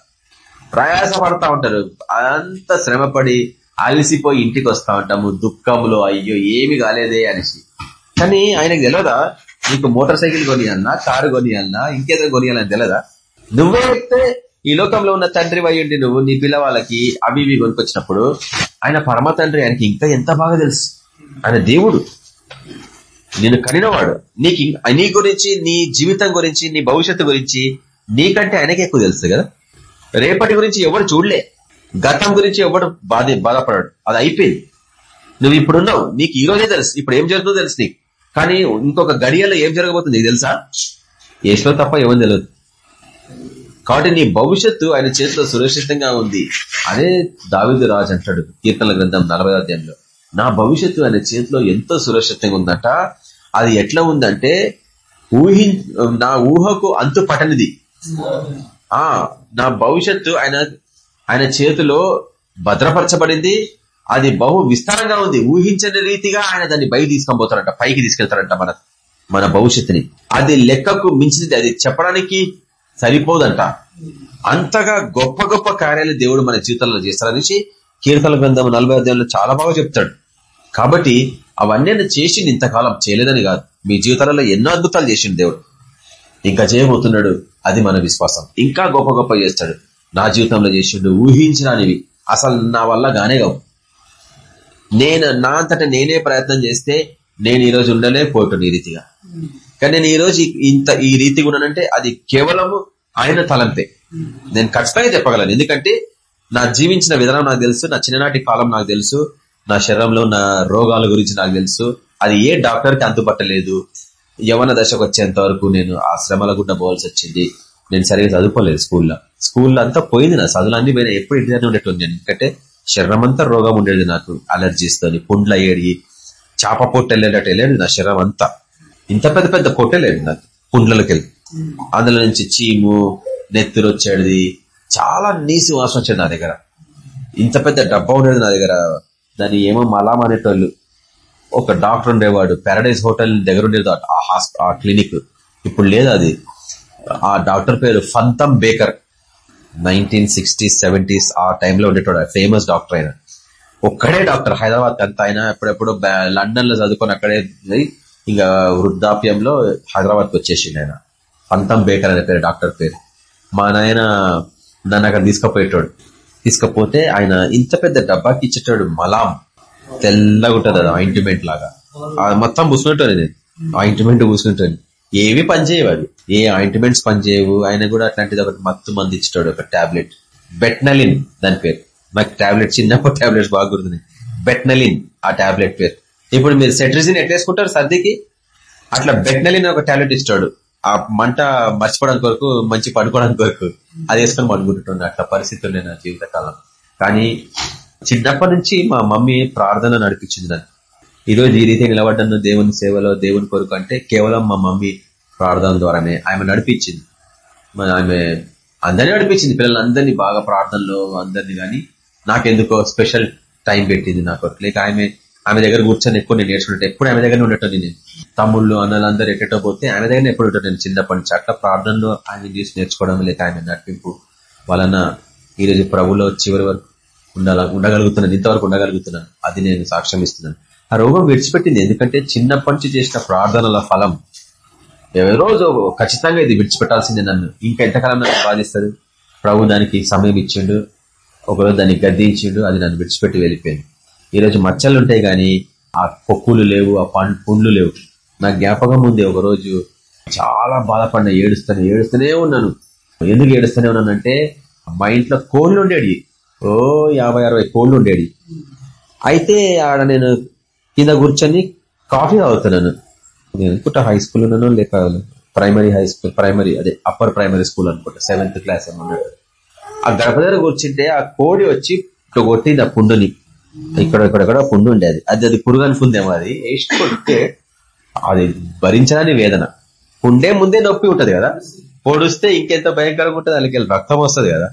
ప్రయాస పడతా ఉంటారు. అంత శ్రమపడి అలసిపోయి ఇంటికి వస్తా ఉంటాము. దుఃఖంలో అయ్యో ఏమి కాలేదే అనేసి. కానీ ఆయనకు తెలియదా నీకు మోటార్ సైకిల్ కొనియాలన్నా కారు కొనియాలన్నా ఇంకేదో కొనియాలని తెలదా? నువ్వే చెప్తే ఈ లోకంలో ఉన్న తండ్రి అయ్యుండి నువ్వు నీ పిల్లవాళ్ళకి అవి ఇవి కొనుకొచ్చినప్పుడు ఆయన పరమ తండ్రి ఆయనకి ఇంకా ఎంత బాగా తెలుసు? ఆయన దేవుడు. నేను కనినవాడు. నీకు నీ గురించి నీ జీవితం గురించి నీ భవిష్యత్తు గురించి నీకంటే ఆయనకే ఎక్కువ తెలుసు కదా? రేపటి గురించి ఎవడు చూడలే. గతం గురించి ఎవడు బాధ బాధపడాడు. అది అయిపోయింది. నువ్వు ఇప్పుడున్నావు. నీకు ఈ రోజే తెలుసు. ఇప్పుడు ఏం జరుగుతుందో తెలుసు నీకు. కానీ ఇంకొక గడియలో ఏం జరగబోతుంది నీకు తెలుసా? ఏసులో తప్ప ఎవరు తెలియదు. కాబట్టి నీ భవిష్యత్తు ఆయన చేతిలో సురక్షితంగా ఉంది. అదే దావిదు రాజు అంటాడు కీర్తనల గ్రంథం నలభై అధ్యాయంలో. నా భవిష్యత్తు ఆయన చేతిలో ఎంతో సురక్షితంగా ఉందట. అది ఎట్లా ఉందంటే ఊహి నా ఊహకు అంతు పటనిది ఆ నా భవిష్యత్తు ఆయన ఆయన చేతిలో భద్రపరచబడింది. అది బహు విస్తారంగా ఉంది. ఊహించని రీతిగా ఆయన దాన్ని బయట తీసుకొని పైకి తీసుకెళ్తారంట మన మన భవిష్యత్తుని. అది లెక్కకు మించింది అది చెప్పడానికి సరిపోదంట. అంతగా గొప్ప గొప్ప కార్యాలు దేవుడు మన జీవితంలో చేస్తారనేసి కీర్తన గ్రంథం నలభై అధ్యాయంలో చాలా బాగా చెప్తాడు. కాబట్టి అవన్నీ చేసి ఇంతకాలం చేయలేదని కాదు. మీ జీవితాలలో ఎన్నో అద్భుతాలు చేసిండు దేవుడు. ఇంకా చేయబోతున్నాడు అది మన విశ్వాసం. ఇంకా గొప్ప గొప్ప చేస్తాడు. నా జీవితంలో చేసిండు ఊహించడానివి అసలు నా వల్ల గానే కావు. నేను నా అంతట నేనే ప్రయత్నం చేస్తే నేను ఈ రోజు ఉండలేకపోయాను ఈ రీతిగా. కానీ నేను ఈ రోజు ఇంత ఈ రీతిగా ఉన్నానంటే అది కేవలము ఆయన తలంతే. నేను ఖచ్చితంగా చెప్పగలను. ఎందుకంటే నా జీవించిన విధానం నాకు తెలుసు నా చిన్ననాటి కాలం నాకు తెలుసు నా శరీరంలో ఉన్న రోగాల గురించి నాకు తెలుసు. అది ఏ డాక్టర్కి అంతుపట్టలేదు యవన దశకు వచ్చేంత వరకు నేను ఆ శ్రమల గుండా పోవాల్సి వచ్చింది. నేను సరిగ్గా చదువుకోలేదు స్కూల్లో. స్కూల్లో అంతా పోయింది నా చదువులన్నీ పోయినా ఎప్పుడు ఇంటి దగ్గర ఉండేటువంటి నేను. ఎందుకంటే శరీరమంతా రోగం ఉండేది నాకు. అలర్జీస్ తోని పుండ్ల ఏడి చేప పొట్టు వెళ్ళేటట్టు వెళ్ళేది నా శరీరం అంతా ఇంత పెద్ద పెద్ద పొట్టలేదు నాకు పుండ్లకి వెళ్ళి అందులో నుంచి చీము నెత్తురు వచ్చేది చాలా నీసి వాసన వచ్చేది నా దగ్గర. ఇంత పెద్ద డబ్బా ఉండేది నా దగ్గర. దాన్ని ఏమో మలాం అనేటోళ్ళు ఒక డాక్టర్ ఉండేవాడు పారడైజ్ హోటల్ దగ్గర ఉండేది ఆ హాస్ప ఆ క్లినిక్. ఇప్పుడు లేదు అది. ఆ డాక్టర్ పేరు ఫంతం బేకర్. నైన్టీన్ సిక్స్టీస్ సెవెంటీస్ ఆ టైంలో ఉండేటోడు ఫేమస్ డాక్టర్ ఆయన. ఒక్కడే డాక్టర్ హైదరాబాద్ అంతా ఆయన ఎప్పుడెప్పుడు లండన్లో చదువుకొని అక్కడే ఇంకా వృద్ధాప్యంలో హైదరాబాద్కి వచ్చేసిండు ఆయన. అంతం బేకర్ అనే పేరు డాక్టర్ పేరు. మా నాయన నన్ను అక్కడ తీసుకుపోయేటోడు. తీసుకపోతే ఆయన ఇంత పెద్ద డబ్బాకి ఇచ్చేటోడు మలాం. తెల్లగా ఉంటుంది అది ఆయింట్మెంట్ లాగా. ఆ మొత్తం పూసుకుంటాను నేను ఆయింట్మెంట్ పూసుకుంటాను ఏవి పనిచేయవు అవి. ఏ ఆయింట్మెంట్స్ పనిచేయవు. ఆయన కూడా అట్లాంటిది ఒకటి మత్తు మంది ఇచ్చాడు ఒక టాబ్లెట్. బెట్నలిన్ దాని పేరు. నాకు టాబ్లెట్ చిన్నప్పుడు టాబ్లెట్స్ బాగుంది బెట్నలిన్ ఆ టాబ్లెట్ పేరు. ఇప్పుడు మీరు సెట్రిజిన్ ఎట్లేసుకుంటారు సర్దికి? అట్లా బెట్నలిన్ ఒక టాబ్లెట్ ఇస్తాడు ఆ మంట మర్చిపోవడానికి వరకు మంచి పడుకోవడానికి వరకు అది వేసుకొని పడుకుంటుండే అట్లా పరిస్థితులు ఉండే నా జీవితకాలం కానీ చిన్నప్పటి నుంచి మా మమ్మీ ప్రార్థన నడిపించింది నాకు ఈరోజు ఈ రీతి నిలబడ్డను దేవుని సేవలో దేవుని కొరకు అంటే కేవలం మా మమ్మీ ప్రార్థన ద్వారానే ఆమె నడిపించింది. ఆమె అందరినీ నడిపించింది. పిల్లలందరినీ బాగా ప్రార్థనలో అందరినీ కానీ నాకెందుకో స్పెషల్ టైం పెట్టింది నాకు లేక ఆమె ఆమె దగ్గర కూర్చొని ఎక్కువ నేను నేర్చుకుంటే ఎప్పుడు ఆమె దగ్గర ఉండటం నేను. తమ్ముళ్ళు అన్నలందరూ ఎక్కటో పోతే ఆమె దగ్గర ఎప్పుడు ఉంటాను నేను చిన్నప్పటి నుంచి. అట్లా ప్రార్థనలో ఆయన చూసి నేర్చుకోవడం లేక ఆమె నడిపింపు వలన ఈరోజు ప్రభులో చివరి వరకు ఉండాల ఉండగలుగుతున్నాను. ఇంతవరకు ఉండగలుగుతున్నాను. అది నేను సాక్ష్యం ఇస్తున్నాను. ఆ రోగం విడిచిపెట్టింది. ఎందుకంటే చిన్నప్పటి నుంచి చేసిన ప్రార్థనల ఫలం. రోజు ఖచ్చితంగా ఇది విడిచిపెట్టాల్సిందే నన్ను. ఇంకా ఎంతకాలం నన్ను బాధిస్తుంది ప్రభు దానికి సమయం ఇచ్చిండు. ఒకరోజు దాన్ని గద్దించిండు. అది నన్ను విడిచిపెట్టి వెళ్ళిపోయింది. ఈరోజు మచ్చలు ఉంటాయి కానీ ఆ పొక్కులు లేవు ఆ పండ్ పుండ్లు లేవు. నా జ్ఞాపకం ఉంది. ఒకరోజు చాలా బాధపడిన ఏడుస్తాను ఏడుస్తూనే ఉన్నాను. ఎందుకు ఏడుస్తూనే ఉన్నానంటే మా ఇంట్లో కోళ్ళు ఉండేవి ఓ యాభై అరవై కోళ్ళు ఉండేవి అయితే ఆడ నేను కింద కూర్చొని కాఫీ తాగుతున్నాను నేను. అనుకుంటా హై స్కూల్ ఉన్నాను లేక ప్రైమరీ హై స్కూల్ ప్రైమరీ అదే అప్పర్ ప్రైమరీ స్కూల్ అనుకుంటా సెవెంత్ క్లాస్ అన్నట్టు ఆ గడప దగ్గర కూర్చుంటే ఆ కోడి వచ్చి ఇట్లా కొట్టింది ఆ పుండుని. ఇక్కడ ఇక్కడ పుండు ఉండేది. అది అది పురుగు అనుకుందేమో అది. వేసి కొడితే అది భరించడానికి వేదన. పుండే ముందే నొప్పి ఉంటది కదా. పొడిస్తే ఇంకెంత భయంకరంగా ఉంటుంది వాళ్ళకి రక్తం వస్తుంది కదా.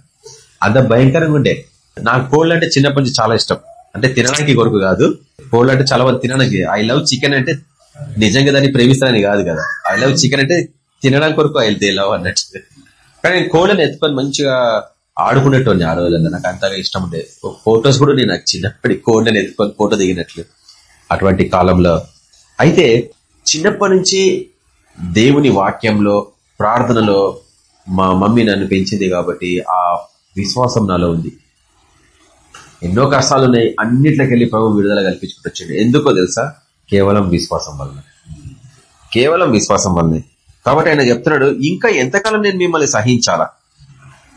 అంత భయంకరంగా ఉండే. నాకు కోళ్ళు అంటే చిన్నప్పటి నుంచి చాలా ఇష్టం. అంటే తినడానికి కొరకు కాదు. కోళ్ళు అంటే చాలా మంది తినడానికి. ఐ లవ్ చికెన్ అంటే నిజంగా దాన్ని ప్రేమిస్తానని కాదు కదా. ఐ లవ్ చికెన్ అంటే తినడానికి కొరకు ఐ దే లవ్ అన్నట్టు. కానీ నేను కోళ్ళని ఎత్తుకొని మంచిగా ఆడుకునేటోని ఆ రోజుల్లో. నాకు అంతగా ఇష్టం ఉండే ఫొటోస్ కూడా నేను చిన్నప్పటి కోళ్ళని ఎత్తుకొని ఫోటో దిగినట్లు అటువంటి కాలంలో. అయితే చిన్నప్పటి నుంచి దేవుని వాక్యంలో ప్రార్థనలో మా మమ్మీ నన్ను పెంచింది కాబట్టి ఆ విశ్వాసం నాలో ఉంది. ఎన్నో కష్టాలు ఉన్నాయి అన్నిట్లకి వెళ్ళి ప్రభు విడుదల కల్పించుకుంటూ ఎందుకో తెలుసా? కేవలం విశ్వాసం వల్ల కేవలం విశ్వాసం వల్లనే. కాబట్టి ఆయన చెప్తున్నాడు ఇంకా ఎంతకాలం నేను మిమ్మల్ని సహించాలా?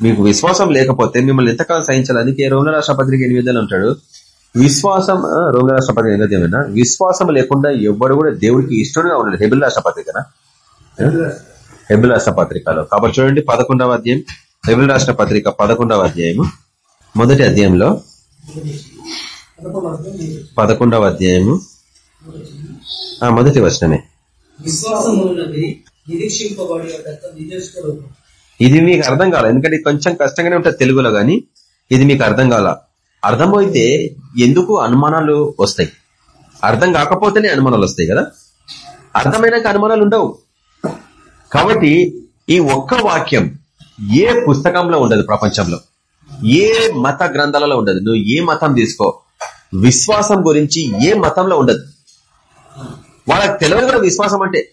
మీకు విశ్వాసం లేకపోతే మిమ్మల్ని ఎంతకాలం సహించాలి? అందుకే రోమల రాష్ట్ర పత్రిక ఎనిమిదిలో ఉంటాడు విశ్వాసం రోమిల రాష్ట్ర ఎనిమిది ఏమైనా విశ్వాసం లేకుండా ఎవ్వరు కూడా దేవుడికి ఇష్టంగా ఉన్నాడు హెబిల్ రాష్ట్రపత్రికనా హెబిల్ రాష్ట్ర పత్రికలో. కాబట్టి చూడండి పదకొండవ అధ్యాయం. హెబిల్ రాష్ట్ర పత్రిక పదకొండవ అధ్యాయము. మొదటి అధ్యాయంలో పదకొండవ అధ్యాయము. ఆ మొదటి వచనమే. ఇది మీకు అర్థం కాల. ఎందుకంటే కొంచెం కష్టంగానే ఉంటుంది తెలుగులో గాని ఇది మీకు అర్థం కాల. అర్థమైతే ఎందుకు అనుమానాలు వస్తాయి? అర్థం కాకపోతేనే అనుమానాలు వస్తాయి కదా? అర్థమైనాక అనుమానాలు ఉండవు. కాబట్టి ఈ ఒక్క వాక్యం ఏ పుస్తకంలో ఉండదు ప్రపంచంలో? ఏ మత గ్రంథాలలో ఉండదు. నువ్వు ఏ మతం తీసుకో. విశ్వాసం గురించి ఏ మతంలో ఉండదు. వాళ్ళకి తెలియదు కూడా విశ్వాసం అంటే.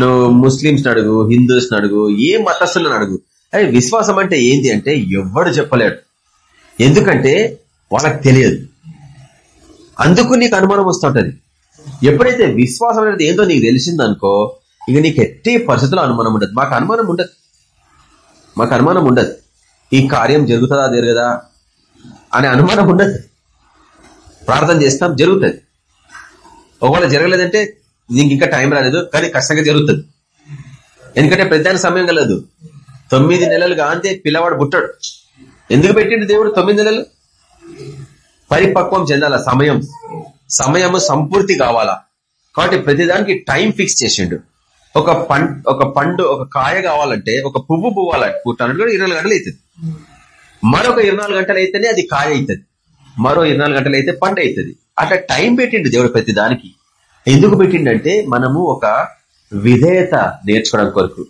నువ్వు ముస్లింస్ అడుగు హిందూస్ అడుగు ఏ మతస్థులను అడుగు. అరే విశ్వాసం అంటే ఏంటి అంటే ఎవ్వడు చెప్పలేడు. ఎందుకంటే వాళ్ళకి తెలియదు. అందుకు నీకు అనుమానం వస్తుంటది. ఎప్పుడైతే విశ్వాసం అనేది ఏందో నీకు తెలిసిందనుకో ఇక నీకు ఎట్టి పరిస్థితుల్లో అనుమానం ఉండదు. మాకు అనుమానం ఉండదు. మాకు అనుమానం ఉండదు. ఈ కార్యం జరుగుతుందా? జరగదా? అనే అనుమానం ఉండదు. ప్రార్థన చేస్తాం జరుగుతుంది. ఒకవేళ జరగలేదంటే నీకు ఇంకా టైం రాలేదు కానీ కష్టంగా జరుగుతుంది. ఎందుకంటే పెద్ద సమయం కలదు. తొమ్మిది నెలలు కాంతే పిల్లవాడు పుట్టాడు. ఎందుకు పెట్టిండు దేవుడు తొమ్మిది నెలలు? పరిపక్వం చెందాల? సమయం. సమయము సంపూర్తి కావాలా? కాబట్టి ప్రతిదానికి టైం ఫిక్స్ చేసిండు. ఒక పండు ఒక పండు ఒక కాయ కావాలంటే ఒక పువ్వు పువ్వాలంటే పుట్టాలంటే కూడా ఇరవై గంటలు అవుతుంది. మరొక ఇరవై గంటలు అయితేనే అది కాయ అవుతుంది. మరో ఇరవై గంటలు అయితే పండు అవుతుంది. అట్లా టైం పెట్టిండు దేవుడు ప్రతి దానికి. ఎందుకు పెట్టిండంటే మనము ఒక విధేయత నేర్చుకోవడం కొరకు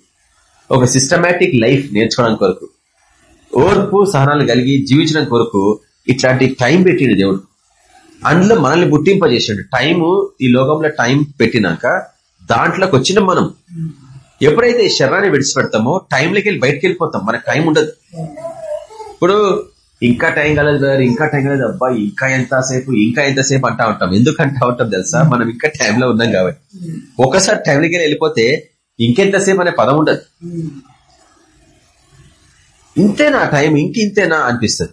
ఒక సిస్టమేటిక్ లైఫ్ నేర్చుకోవడం కొరకు ఓర్పు సహనాలు కలిగి జీవించడం కొరకు ఇట్లాంటి టైం పెట్టిండు దేవుడు. అందులో మనల్ని గుర్తింపజేసిండు టైము ఈ లోకంలో టైం పెట్టినాక దాంట్లోకి వచ్చిన మనం. ఎప్పుడైతే ఈ శరీరాన్ని విడిచిపెడతామో టైంలోకి వెళ్ళి బయటకు వెళ్ళిపోతాం మనకు టైం ఉండదు. ఇప్పుడు ఇంకా టైం కలదు బ్రదర్ ఇంకా టైం కలదు. అబ్బా ఇంకా ఎంతసేపు ఇంకా ఎంతసేపు అంటా ఉంటాం. ఎందుకు అంటా ఉంటాం తెలుసా? మనం ఇంకా టైంలో ఉన్నాం కాబట్టి. ఒకసారి టైంలోకి వెళ్ళిపోతే ఇంకెంతసేపు అనే పదం ఉండదు. ఇంతేనా టైం? ఇంక ఇంతేనా అనిపిస్తుంది.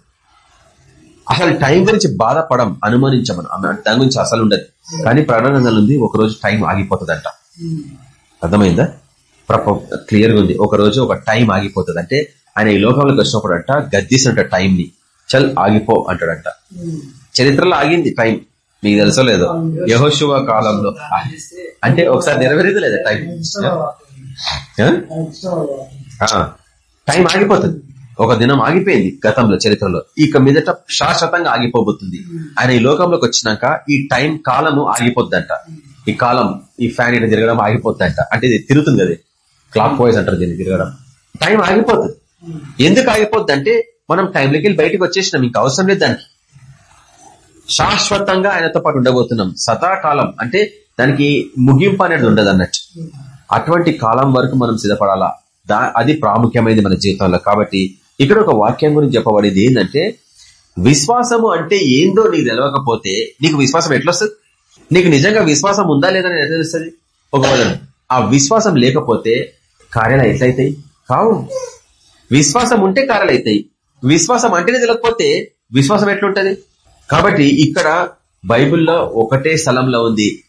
అసలు టైం గురించి బాధపడం అనుమానించమని. దాని గురించి అసలు ఉండదు. కానీ ప్రణాళికలు ఉంది ఒకరోజు టైం ఆగిపోతుందంట. అర్థమైందా? క్లియర్గా ఉంది. ఒక రోజు ఒక టైం ఆగిపోతుంది. అంటే ఆయన ఈ లోకంలోకి వచ్చినప్పుడు అంట గద్దిస్తుంట టైం ని చల్ ఆగిపో అంటాడంట. చరిత్రలో ఆగింది టైం. మీకు తెలుసో లేదో? యహోశువ కాలంలో. అంటే ఒకసారి నెరవేరేది లేదా టైం. టైం ఆగిపోతుంది. ఒక దినం ఆగిపోయింది గతంలో చరిత్రలో. ఇక మీదట శాశ్వతంగా ఆగిపోబోతుంది. ఆయన ఈ లోకంలోకి వచ్చినాక ఈ టైం కాలము ఆగిపోద్దంట. ఈ కాలం ఈ ఫ్యాన్ ఇట్లా తిరగడం ఆగిపోతాయంట. అంటే ఇది తిరుగుతుంది అది. క్లాక్ వాయిస్ అంటారు దీన్ని తిరగడం. టైం ఆగిపోతుంది. ఎందుకు ఆగిపోద్ది అంటే మనం టైంలోకి వెళ్ళి బయటకు వచ్చేసినాం. ఇంకా అవసరం లేదు దానికి. శాశ్వతంగా ఆయనతో పాటు ఉండబోతున్నాం. సదాకాలం అంటే దానికి ముగింపు అనేది ఉండదు అన్నట్టు. అటువంటి కాలం వరకు మనం సిద్ధపడాలా? దా అది ప్రాముఖ్యమైనది మన జీవితంలో. కాబట్టి ఇక్కడ ఒక వాక్యం గురించి చెప్పబడేది ఏంటంటే విశ్వాసము అంటే ఏందో నీకు తెలవకపోతే నీకు విశ్వాసం ఎట్లొస్తుంది? నీకు నిజంగా విశ్వాసం ఉందా లేదని ఎట్లా తెలుస్తుంది? ఒకవేళ ఆ విశ్వాసం లేకపోతే కార్యాలు ఎట్లయితాయి? కావు. విశ్వాసం ఉంటే కార్యాలు అవుతాయి విశ్వాసం అంటేనే తెలియకపోతే విశ్వాసం ఎట్లుంటది? కాబట్టి ఇక్కడ బైబిల్లో ఒకటే స్థలంలో ఉంది.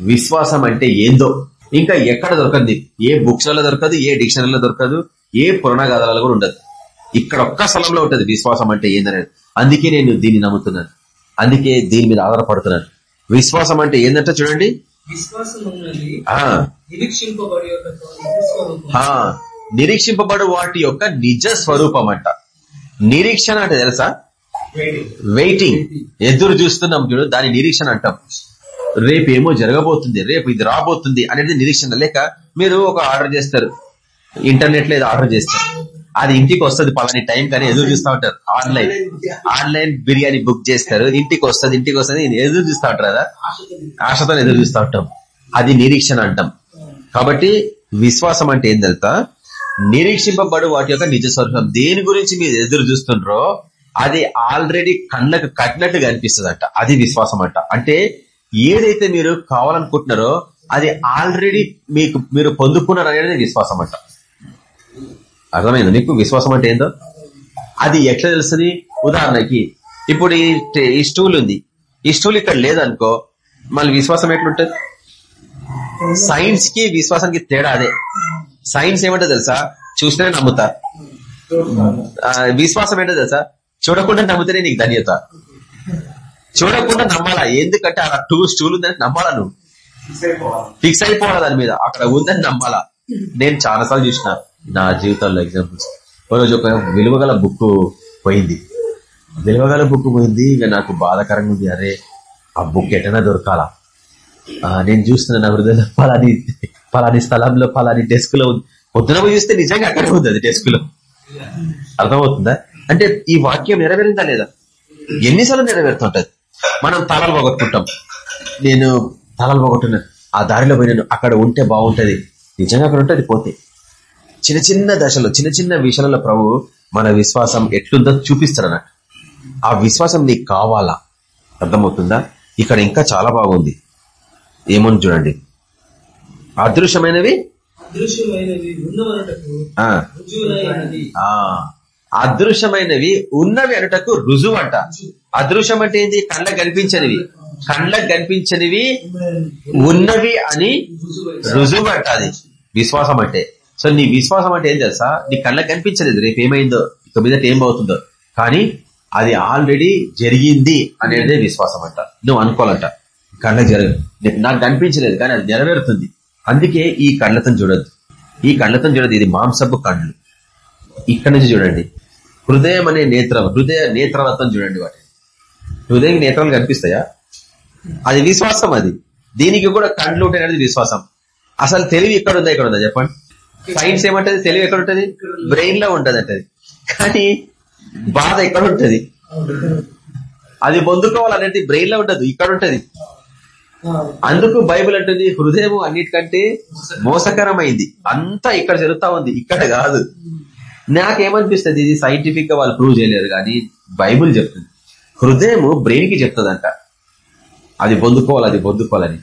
విశ్వాసం అంటే ఏందో? ఇంకా ఎక్కడ దొరకదు ఏ బుక్స్లో దొరకదు ఏ డిక్షనరీలో దొరకదు ఏ పురాణగాథలలో కూడా ఉండదు. ఇక్కడ ఒక్క స్థలంలో ఉంటుంది విశ్వాసం అంటే ఏందనేది. అందుకే నేను దీన్ని నమ్ముతున్నాను. అందుకే దీని మీద ఆధారపడుతున్నాను. విశ్వాసం అంటే ఏందంటే చూడండి. నిరీక్షింపబడి వాటి యొక్క నిజ స్వరూపం అంట నిరీక్షణ అంటే తెలుసా? వెయిటింగ్ ఎదురు చూస్తున్నాం చూడు దాని నిరీక్షణ అంటాం. రేపు ఏమో జరగబోతుంది రేపు ఇది రాబోతుంది అనేది నిరీక్షణ. లేక మీరు ఒక ఆర్డర్ చేస్తారు. ఇంటర్నెట్లో ఆర్డర్ చేస్తారు. అది ఇంటికి వస్తుంది పలాని టైం కానీ ఎదురు చూస్తూ ఉంటారు. ఆన్లైన్. ఆన్లైన్ బిర్యానీ బుక్ చేస్తారు. ఇంటికి వస్తుంది ఇంటికి వస్తుంది ఎదురు చూస్తూ ఉంటారు కదా. ఆశతో ఎదురు చూస్తూ ఉంటాం. అది నిరీక్షణ అంటాం. కాబట్టి విశ్వాసం అంటే ఏం తెలుసా? నిరీక్షింపబడు వాటి యొక్క నిజ స్వరూపం. దేని గురించి మీరు ఎదురు చూస్తుండ్రో అది ఆల్రెడీ కళ్ళకు కట్టినట్టుగా అనిపిస్తుంది అంట అది విశ్వాసం అంట. అంటే ఏదైతే మీరు కావాలనుకుంటున్నారో అది ఆల్రెడీ మీకు మీరు పొందుకున్నారు అనేది విశ్వాసం అంట. అర్థమైంది? నీకు విశ్వాసం అంటే ఏందో? అది ఎట్లా తెలుస్తుంది? ఉదాహరణకి ఇప్పుడు ఈ ఈ స్టూల్ ఉంది. ఈ స్టూల్ ఇక్కడ లేదనుకో మళ్ళీ విశ్వాసం ఎట్లుంటది? సైన్స్కి విశ్వాసానికి తేడా అదే. సైన్స్ ఏమంటే తెలుసా? చూస్తేనే నమ్ముతా. విశ్వాసం ఏంటో తెలుసా? చూడకుండా నమ్ముతేనే నీకు ధన్యత. చూడకుండా నమ్మాలా? ఎందుకంటే అక్కడ టూ స్టూల్ ఉందని నమ్మాలా నువ్వు? ఫిక్స్ అయిపోవాలి దాని మీద? అక్కడ ఉందని నమ్మాలా? నేను చాలా సార్లు చూసిన. నా జీవితంలో ఎగ్జాంపుల్స్ ఒకరోజు రోజు ఒక విలువగల బుక్ పోయింది. విలువగల బుక్ పోయింది ఇక నాకు బాధాకరంగా ఉంది. అరే ఆ బుక్ ఎటైనా దొరకాలా? నేను చూస్తున్నా నా హృదయంలో పలాని పలాని స్థలంలో పలాని డెస్క్లో ఉంది. పొద్దున చూస్తే నిజంగా అక్కడే ఉంది అది డెస్క్లో. అర్థమవుతుందా? అంటే ఈ వాక్యం నెరవేరిందా లేదా? ఎన్నిసార్లు నెరవేరుతుంటది? మనం తలలు పోగొట్టుకుంటాం. నేను తలలు పోగొట్టున్నాను ఆ దారిలో పోయినాను అక్కడ ఉంటే బాగుంటది. నిజంగా అక్కడ ఉంటది పోతే. చిన్న చిన్న దశలో చిన్న చిన్న విషయాలలో ప్రభు మన విశ్వాసం ఎట్లుందో చూపిస్తాడు ఆ విశ్వాసం నీకు కావాలా? అర్థమవుతుందా? ఇక్కడ ఇంకా చాలా బాగుంది. ఏమని చూడండి. అదృశ్యమైనవి? అదృశ్యమైనవి ఉన్నవి అనటకు రుజువు అంట అదృశ్యం అంటే ఏంటి కళ్ళకు కనిపించనివి. కళ్ళకు కనిపించనివి ఉన్నవి అని రుజువు అంట అది. విశ్వాసం అంటే. సో నీ విశ్వాసం అంటే ఏం తెలుసా? నీ కళ్ళకి కనిపించలేదు. రేపు ఏమైందో? ఇక మీదట ఏం అవుతుందో? కానీ అది ఆల్రెడీ జరిగింది అనేది విశ్వాసం అంట. నువ్వు అనుకోవాలంట. కళ్ళ జరగదు. నాకు కనిపించలేదు కానీ అది నెరవేరుతుంది. అందుకే ఈ కళ్ళతో చూడద్దు. ఈ కళ్ళతో చూడదు ఇది మాంసపు కళ్ళు. ఇక్కడ నుంచి చూడండి. హృదయం అనే నేత్రం హృదయ నేత్రాలతో చూడండి వాటిని. హృదయం నేత్రాలు కనిపిస్తాయా? అది విశ్వాసం అది. దీనికి కూడా కండ్లు ఉంటాయి అనేది విశ్వాసం. అసలు తెలివి ఇక్కడ ఉందా? ఇక్కడ ఉందా? చెప్పండి. సైన్స్ ఏమంటది? తెలివి ఎక్కడ ఉంటది? బ్రెయిన్లో ఉంటది అంటది. కానీ బాధ ఎక్కడ ఉంటది? అది పొందుకోవాలనేది బ్రెయిన్లో ఉండదు ఇక్కడ ఉంటది. అందుకు బైబిల్ అంటుంది హృదయం అన్నిటికంటే మోసకరమైంది. అంతా ఇక్కడ జరుగుతా ఉంది ఇక్కడ కాదు. నాకేమనిపిస్తుంది ఇది సైంటిఫిక్గా వాళ్ళు ప్రూవ్ చేయలేరు కానీ బైబిల్ చెప్తుంది. హృదయం బ్రెయిన్కి చెప్తుందంట. అది పొందుకోవాలి అది పొందుకోవాలని.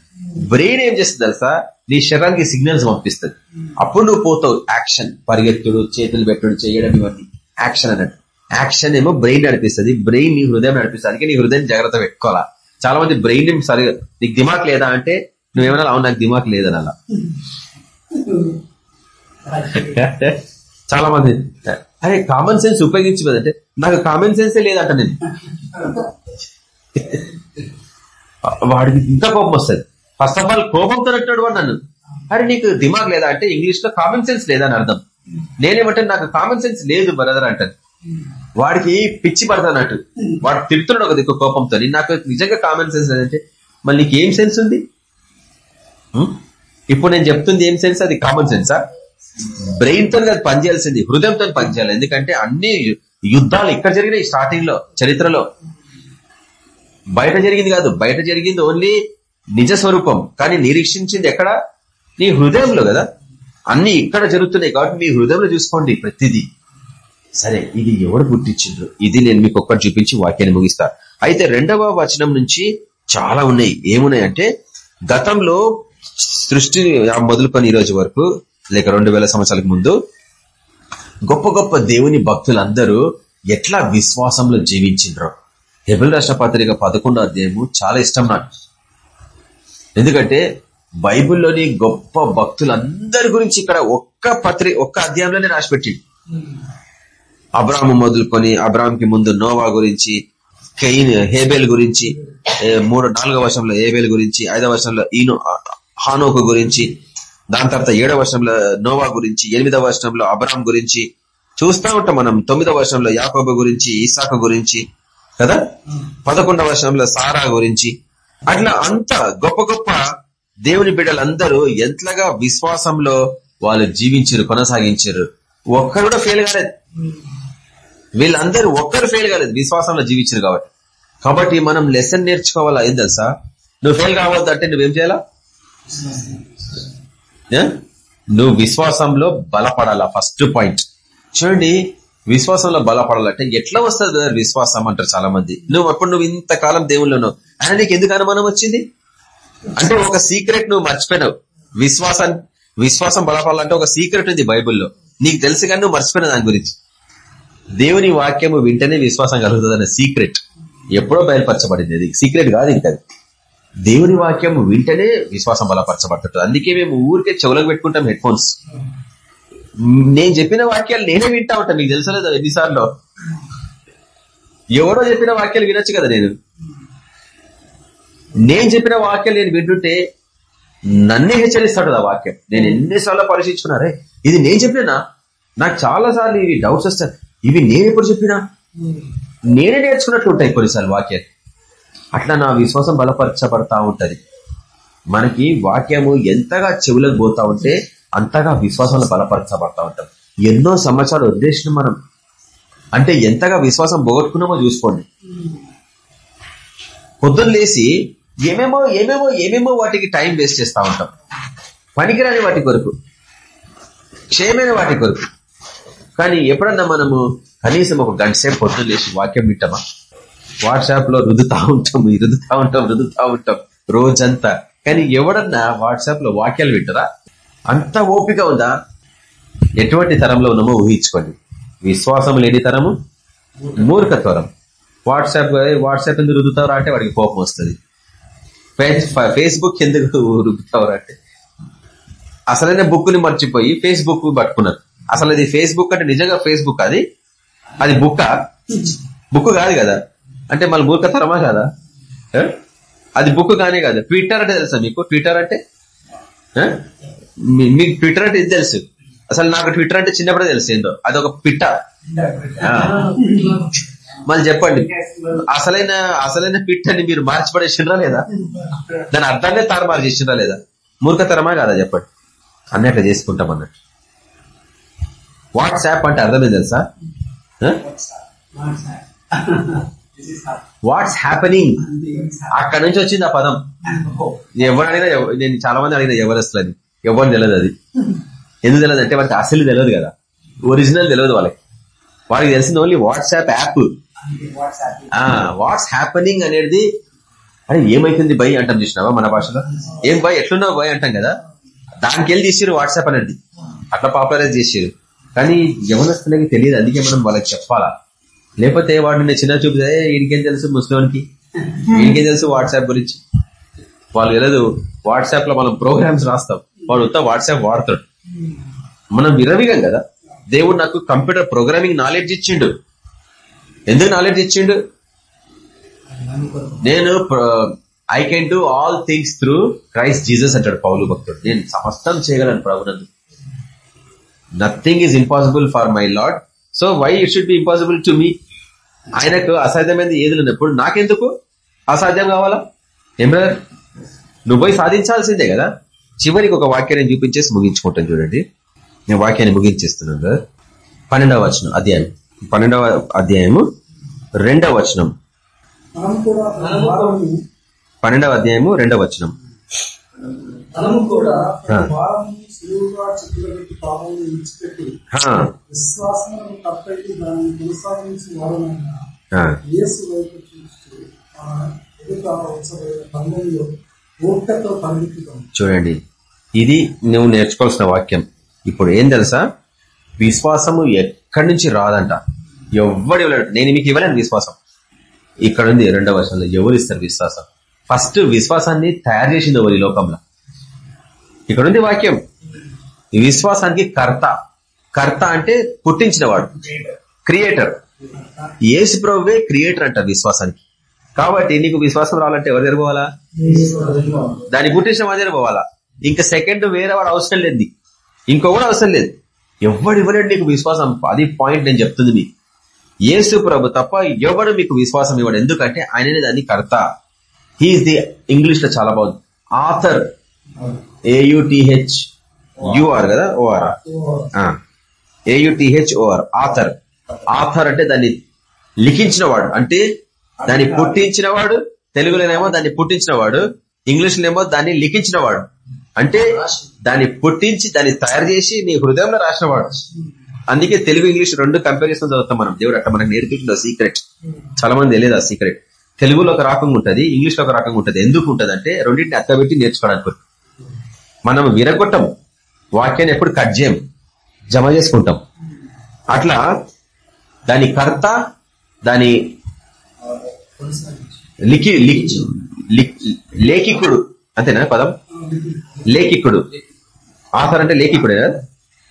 బ్రెయిన్ ఏం చేస్తుంది తెలుసా? నీ శరీరానికి సిగ్నల్స్ పంపిస్తుంది. అప్పుడు నువ్వు పోతావు. యాక్షన్. పరిగెత్తుడు చేతులు పెట్టుడు చేయడం ఇవన్నీ. యాక్షన్ అన్నట్టు. యాక్షన్ ఏమో బ్రెయిన్ నడిపిస్తుంది. బ్రెయిన్ నీ హృదయం నడిపిస్తుంది అందుకే నీ హృదయం జాగ్రత్త పెట్టుకోవాలా? చాలా మంది బ్రెయిన్ సరిగా నీకు దిమాక్ లేదా అంటే నువ్వేమన్నా అవును నాకు దిమాక్ లేదని అలా చాలా మంది. అరే కామన్ సెన్స్ ఉపయోగించదంటే నాకు కామన్ సెన్సే లేదంట నేను. వాడికి ఇంకా కోపం వస్తుంది. ఫస్ట్ ఆఫ్ ఆల్ కోపంతో అంటాడు వాడు నన్ను. అరే నీకు దిమాగ్ లేదా అంటే ఇంగ్లీష్లో కామన్ సెన్స్ లేదా అని అర్థం. నేనేమంటే నాకు కామన్ సెన్స్ లేదు బ్రదర్ అంటాను వాడికి పిచ్చి పడతానట్టు వాడు తిడుతున్నాడు ఒక దిక్కు కోపంతో. నాకు నిజంగా కామన్ సెన్స్ లేదంటే మళ్ళీ నీకు ఏం సెన్స్ ఉంది? ఇప్పుడు నేను చెప్తుంది ఏం సెన్స్ అది కామన్ సెన్సా బ్రెయిన్తో అది పనిచేయాల్సింది హృదయంతో పనిచేయాలి ఎందుకంటే అన్ని యుద్ధాలు ఇక్కడ జరిగినాయి స్టార్టింగ్లో చరిత్రలో. బయట జరిగింది కాదు. బయట జరిగింది ఓన్లీ నిజ స్వరూపం. కానీ నిరీక్షించింది ఎక్కడ? నీ హృదయంలో కదా. అన్ని ఇక్కడ జరుగుతున్నాయి కాబట్టి మీ హృదయంలో చూసుకోండి ప్రతిదీ. సరే ఇది ఎవరు గుర్తించిండ్రు? ఇది నేను మీకు ఒక్కటి చూపించి వాక్యాన్ని ముగిస్తా. అయితే రెండవ వచనం నుంచి చాలా ఉన్నాయి. ఏమున్నాయంటే గతంలో సృష్టి మొదలుకొని ఈ రోజు వరకు లేక రెండు వేల సంవత్సరాలకు ముందు గొప్ప గొప్ప దేవుని భక్తులందరూ ఎట్లా విశ్వాసంలో జీవించిండ్రో. హెబిల్ రాష్ట్ర పత్రిక పదకొండో అధ్యాయము చాలా ఇష్టం నాకు. ఎందుకంటే బైబిల్లోని గొప్ప భక్తులందరి గురించి ఇక్కడ ఒక్క పత్రి ఒక్క అధ్యాయంలోనే రాసిపెట్టింది అబ్రాహ్మ మొదలుకొని అబ్రాహ్మకి ముందు నోవా గురించి కెయిన్ హేబెల్ గురించి మూడు మూడో నాలుగో వర్షంలో హేబెల్ గురించి ఐదవ వర్షంలో ఈను హానోకు గురించి దాని తర్వాత ఏడవ వర్షంలో నోవా గురించి ఎనిమిదవ వర్షంలో అబ్రామ్ గురించి చూస్తా ఉంటాం మనం తొమ్మిదవ వర్షంలో యాకోబు గురించి ఇసాకు గురించి కదా? పదకొండవ వర్షంలో సారా గురించి అట్లా అంత గొప్ప గొప్ప దేవుని బిడ్డలందరూ ఎంతగా విశ్వాసంలో వాళ్ళు జీవించారు కొనసాగించారు. ఒక్కరు కూడా ఫెయిల్ కాలేదు. వీళ్ళందరూ ఒక్కరు ఫెయిల్ కాలేదు విశ్వాసంలో జీవించారు కాబట్టి. కాబట్టి మనం లెసన్ నేర్చుకోవాలా? ఏం తెలుసా? నువ్వు ఫెయిల్ కావద్దు అంటే నువ్వేం చేయాలా? నువ్వు విశ్వాసంలో బలపడాలా? ఫస్ట్ పాయింట్ చూడండి విశ్వాసంలో బలపడాలంటే ఎట్లా వస్తుంది విశ్వాసం అంటారు చాలా మంది నువ్వు అప్పుడు నువ్వు ఇంతకాలం దేవుళ్ళు ఉన్నావు. ఆయన నీకు ఎందుకు అనుమానం వచ్చింది? అంటే ఒక సీక్రెట్ నువ్వు మర్చిపోయినావు. విశ్వాసం విశ్వాసం బలపడాలంటే ఒక సీక్రెట్ ఉంది బైబిల్లో. నీకు తెలుసు కానీ నువ్వు మర్చిపోయిన దాని గురించి. దేవుని వాక్యము వింటేనే విశ్వాసం కలుగుతుంది సీక్రెట్. ఎప్పుడో బయలుపరచబడింది అది. సీక్రెట్ కాదు ఇంకా దేవుని వాక్యం వింటేనే విశ్వాసం బలపరచబడుతుంటుంది అందుకే మేము ఊరికే చెవులకు పెట్టుకుంటాం హెడ్ ఫోన్స్ నేను చెప్పిన వాక్యాలు నేనే వింటా ఉంటాను మీకు తెలుసలేదు ఎన్నిసార్లు? ఎవరో చెప్పిన వాక్యాలు వినొచ్చు కదా నేను. నేను చెప్పిన వాక్యాలు నేను వింటుంటే నన్నే హెచ్చరిస్తాడు ఆ వాక్యం. నేను ఎన్నిసార్లు పరిశీలించుకున్నారే ఇది నేను చెప్పినా? నాకు చాలా సార్లు ఇవి డౌట్స్ వస్తాయి. ఇవి నేను ఎప్పుడు చెప్పినా? నేనే నేర్చుకున్నట్లు ఉంటాయి కొన్నిసార్లు వాక్యాలు. అట్లా నా విశ్వాసం బలపరచబడతా ఉంటది. మనకి వాక్యము ఎంతగా చెవులకు పోతా ఉంటే అంతగా విశ్వాసంలో బలపరచబడతా ఉంటాం. ఎన్నో సంవత్సరాలు వదిలేసిన మనం అంటే ఎంతగా విశ్వాసం పోగొట్టుకున్నామో చూసుకోండి. పొద్దున్న లేసి ఏమేమో ఏమేమో ఏమేమో వాటికి టైం వేస్ట్ చేస్తా ఉంటాం. పనికిరాని వాటి కొరకు క్షయమైన వాటి కొరకు. కానీ ఎప్పుడన్నా మనము కనీసం ఒక గంట సేపు పొద్దున్న లేచి వాక్యం వింటామా? వాట్సాప్లో రుదుతా ఉంటాం రుదుతా ఉంటాం రుదుతా ఉంటాం రోజంతా. కానీ ఎవడన్నా వాట్సాప్లో వాక్యాలు వింటారా? అంత ఓపిక ఉందా? ఎటువంటి తరంలో ఉన్నామో ఊహించుకోండి. విశ్వాసం లేని తరము మూర్ఖ తరం వాట్సాప్ వాట్సాప్ ఎందుకు రుద్దుతావరా అంటే వాడికి కోపం వస్తుంది. ఫేస్బుక్ ఎందుకు రుద్దుతావరా అంటే. అసలైన బుక్ని మర్చిపోయి ఫేస్బుక్ పట్టుకున్నారు. అసలు అది ఫేస్బుక్ అంటే నిజంగా ఫేస్బుక్ అది? అది బుక్ బుక్ కాదు కదా? అంటే మళ్ళీ మూర్ఖతరమా కదా? అది బుక్ కానే కాదు. ట్విట్టర్ అంటే తెలుసా మీకు? ట్విట్టర్ అంటే మీకు ట్విట్టర్ అంటే ఇది తెలుసు. అసలు నాకు ట్విట్టర్ అంటే చిన్నప్పుడే తెలుసు ఏందో. అది ఒక పిట్ట మళ్ళీ చెప్పండి. అసలైన అసలైన పిట్టని మీరు మార్చిపడేసిండ్రా లేదా? దాని అర్థాన్నే తారుమారు చేసిండ్రా లేదా? మూర్ఖతరమా కాదా చెప్పండి. అన్నట్లు చేసుకుంటాం అన్నట్టు. వాట్సాప్ అంటే అర్థమే తెలుసా? వాట్స్ హ్యాపెనింగ్ అక్కడ నుంచి వచ్చింది ఆ పదం. ఎవరు అడిగినా నేను చాలా మంది అడిగిన ఎవరు అసలు అది ఎవరు తెలియదు అది. [LAUGHS] ఎందుకు తెలియదు అంటే వాళ్ళకి అసలు తెలియదు కదా. ఒరిజినల్ తెలియదు వాళ్ళకి. వాళ్ళకి తెలిసింది only WhatsApp app what's happening అనేది అరే ఏమైతుంది బై అంటాం చూసినావా మన భాషలో? ఏం బై? ఎట్లున్నావు బై అంటాం కదా. దానికి వెళ్ళి తీసిరు వాట్సాప్ అనేది. అట్లా పాపులరైజ్ చేసిరు. కానీ యవనస్తులకి తెలియదు. అందుకే మనం వాళ్ళకి చెప్పాలా? లేకపోతే వాడిని చిన్న చూపితే వీడికేం తెలుసు ముస్లింకి? వీడికేం తెలుసు వాట్సాప్ గురించి? వాళ్ళు తెలియదు వాట్సాప్లో మనం ప్రోగ్రామ్స్ రాస్తాం. వాడు ఉత్త వాట్సాప్ వాడతాడు. మనం విరవిగం కదా. దేవుడు నాకు కంప్యూటర్ ప్రోగ్రామింగ్ నాలెడ్జ్ ఇచ్చిండు. ఎందుకు నాలెడ్జ్ ఇచ్చిండు? నేను I can do all things through Christ Jesus అంటాడు పౌలు భక్తుడు. నేను సమస్తం చేయగలను ప్రభునందు nothing is impossible for my lord so why it should be impossible to me ఆయనకు అసాధ్యమైనది ఏది లేనప్పుడు నాకెందుకు? అసాధ్యం కావాలా? ఏం బ్రదర్ నువ్వు పోయి సాధించాల్సిందే కదా. చివరికి ఒక వాక్యాన్ని చూపించేసి ముగించుకుంటాను చూడండి. నేను వాక్యాన్ని ముగించేస్తున్నాను పన్నెండవ వచనం అధ్యాయం. పన్నెండవ అధ్యాయము రెండవ వచనం. పన్నెండవ అధ్యాయము రెండవ వచనం. విడిచిపెట్టి దాన్ని కొనసాగించి యేసు వైపు చూస్తూ ఎదుట బంధంలో చూడండి. ఇది నువ్వు నేర్చుకోవాల్సిన వాక్యం. ఇప్పుడు ఏం తెలుసా? విశ్వాసము ఎక్కడి నుంచి రాదంట. ఎవ్వడు ఇవ్వలేడు. నేను మీకు ఇవ్వలేను విశ్వాసం. ఇక్కడ ఉంది రెండవ వర్షంలో ఎవరు ఇస్తారు విశ్వాసం? ఫస్ట్ విశ్వాసాన్ని తయారు చేసింది ఎవరు ఈ లోకంలో? ఇక్కడ ఉంది వాక్యం. ఈ విశ్వాసానికి కర్త. కర్త అంటే పుట్టించినవాడు. క్రియేటర్. ఏసు ప్రభువే క్రియేటర్ అంట విశ్వాసానికి. కాబట్టి నీకు విశ్వాసం రావాలంటే ఎవరు దగ్గర దాన్ని పుట్టించిన వాడు దగ్గర పోవాలా ఇంకా సెకండ్ వేరే వాడు అవసరం లేదు ఇంకో కూడా అవసరం లేదు. ఎవడు ఇవ్వలేడు నీకు విశ్వాసం. అది పాయింట్ నేను చెప్తుంది మీకు. ఏసు ప్రభు తప్ప ఎవడు మీకు విశ్వాసం ఇవ్వడు. ఎందుకంటే ఆయననే దాన్ని కర్త. హీఈస్ ది ఇంగ్లీష్లో చాలా బాగుంది. Author A U T H U R కదా? O R A U T H O R author. Author అంటే దాన్ని లిఖించిన వాడు అంటే దాన్ని పుట్టించిన వాడు తెలుగులోనేమో దాన్ని పుట్టించిన వాడు ఇంగ్లీష్ లోనేమో దాన్ని లిఖించిన వాడు అంటే దాన్ని పుట్టించి దాన్ని తయారు చేసి నీ హృదయంలో రాసిన వాడు అందుకే తెలుగు ఇంగ్లీష్ రెండు కంపారిజన్ చదువుతాం మనం. దేవుడు అట్లా మనకు నేర్పించిన సీక్రెట్. చాలా మంది తెలియదు ఆ సీక్రెట్. తెలుగులో ఒక రకంగా ఉంటుంది ఇంగ్లీష్లో ఒక రకంగా ఉంటుంది. ఎందుకు ఉంటుంది అంటే రెండింటిని అక్కబెట్టి నేర్చుకోవడానికి. మనం విరగొట్టం వాక్యాన్ని ఎప్పుడు కట్ చేయం జమ చేసుకుంటాం. అట్లా దాని కర్త దాని లిఖి లేఖికుడు. అంతేనా పదం? లేఖికుడు. ఆథర్ అంటే లేఖికుడేనా?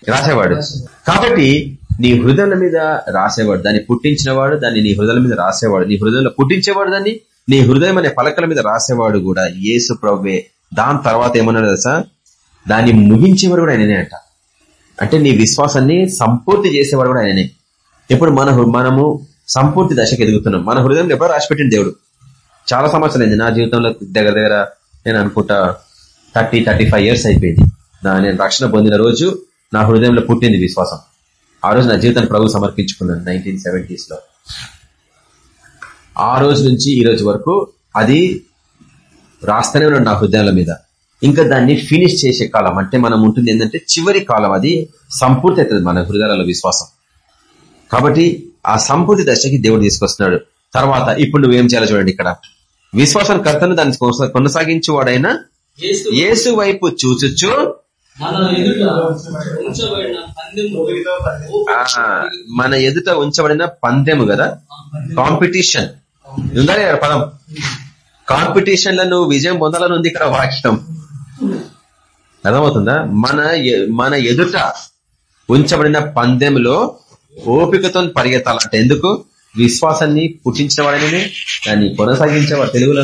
రాసేవాడు. కాబట్టి నీ హృదయం మీద రాసేవాడు దాన్ని పుట్టించినవాడు దాన్ని నీ హృదయం మీద రాసేవాడు. నీ హృదయంలో పుట్టించేవాడు దాన్ని నీ హృదయం అనే పలకల మీద రాసేవాడు కూడా. యేసు ప్రవ్వే దాని తర్వాత ఏమన్నాడు తెలుసా? దాన్ని ముగించేవాడు కూడా ఆయననే అంట. అంటే నీ విశ్వాసాన్ని సంపూర్తి చేసేవాడు కూడా ఆయననే. ఇప్పుడు మన మనము సంపూర్తి దశకు ఎదుగుతున్నాం. మన హృదయం ఎప్పుడో రాసిపెట్టిన దేవుడు. చాలా సంవత్సరాలు అయింది. నా జీవితంలో దగ్గర దగ్గర నేను అనుకుంటా థర్టీ థర్టీ ఫైవ్ ఇయర్స్ అయిపోయింది. నా నేను రక్షణ పొందిన రోజు నా హృదయంలో పుట్టింది విశ్వాసం. ఆ రోజు నా జీవితాన్ని ప్రభు సమర్పించుకున్నాను నైన్టీన్ సెవెంటీస్లో ఆ రోజు నుంచి ఈ రోజు వరకు అది రాస్తూనే ఉన్నాడు నా హృదయాల మీద. ఇంకా దాన్ని ఫినిష్ చేసే కాలం. అంటే మనం ఉంటుంది ఏంటంటే చివరి కాలం అది సంపూర్తి అవుతుంది మన హృదయాలలో విశ్వాసం. కాబట్టి ఆ సంపూర్తి దశకి దేవుడు తీసుకొస్తున్నాడు. తర్వాత ఇప్పుడు నువ్వేం చేయాలో చూడండి ఇక్కడ. విశ్వాసం కర్తను దాన్ని కొనసా- కొనసాగించేవాడైనా యేసు వైపు చూచుచు. మన ఎదుట ఉంచబడిన పందెము. ఆ, మన ఎదుట ఉంచబడిన పందెము కదా? కాంపిటీషన్. ఉందా పదం? కాంపిటీషన్లో నువ్వు విజయం పొందాలని ఉంది ఇక్కడ వాక్యం. అర్థమవుతుందా? మన మన ఎదుట ఉంచబడిన పందెంలో ఓపికతో పరిగెత్తాలంటే ఎందుకు? విశ్వాసాన్ని పుట్టించేవాడనే దాన్ని కొనసాగించేవాడు తెలుగులో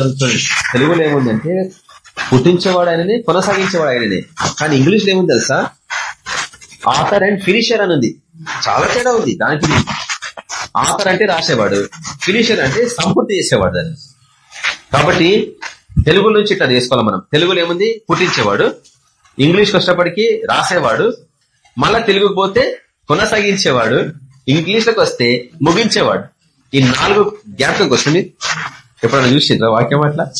తెలుగులో ఏముందంటే పుట్టించేవాడు ఆయననే కొనసాగించేవాడు ఆయననే కానీ ఇంగ్లీష్లో ఏముంది తెలుసా? ఆథర్ అండ్ ఫినిషర్ అని ఉంది. చాలా తేడా ఉంది దానికి. ఆథర్ అంటే రాసేవాడు ఫినిషర్ అంటే సంపూర్తి చేసేవాడు దాన్ని. కాబట్టి తెలుగు నుంచి ఇట్లా చేసుకోవాలి మనం. తెలుగులో ఏముంది? పుట్టించేవాడు. ఇంగ్లీష్ కష్టపడికి రాసేవాడు. మళ్ళా తెలుగుకు పోతే కొనసాగించేవాడు. ఇంగ్లీష్లోకి వస్తే ముగించేవాడు. ఈ నాలుగు జ్ఞాపకం వస్తుంది. ఎప్పుడైనా చూసిండ్రా వాక్యం అట్లా?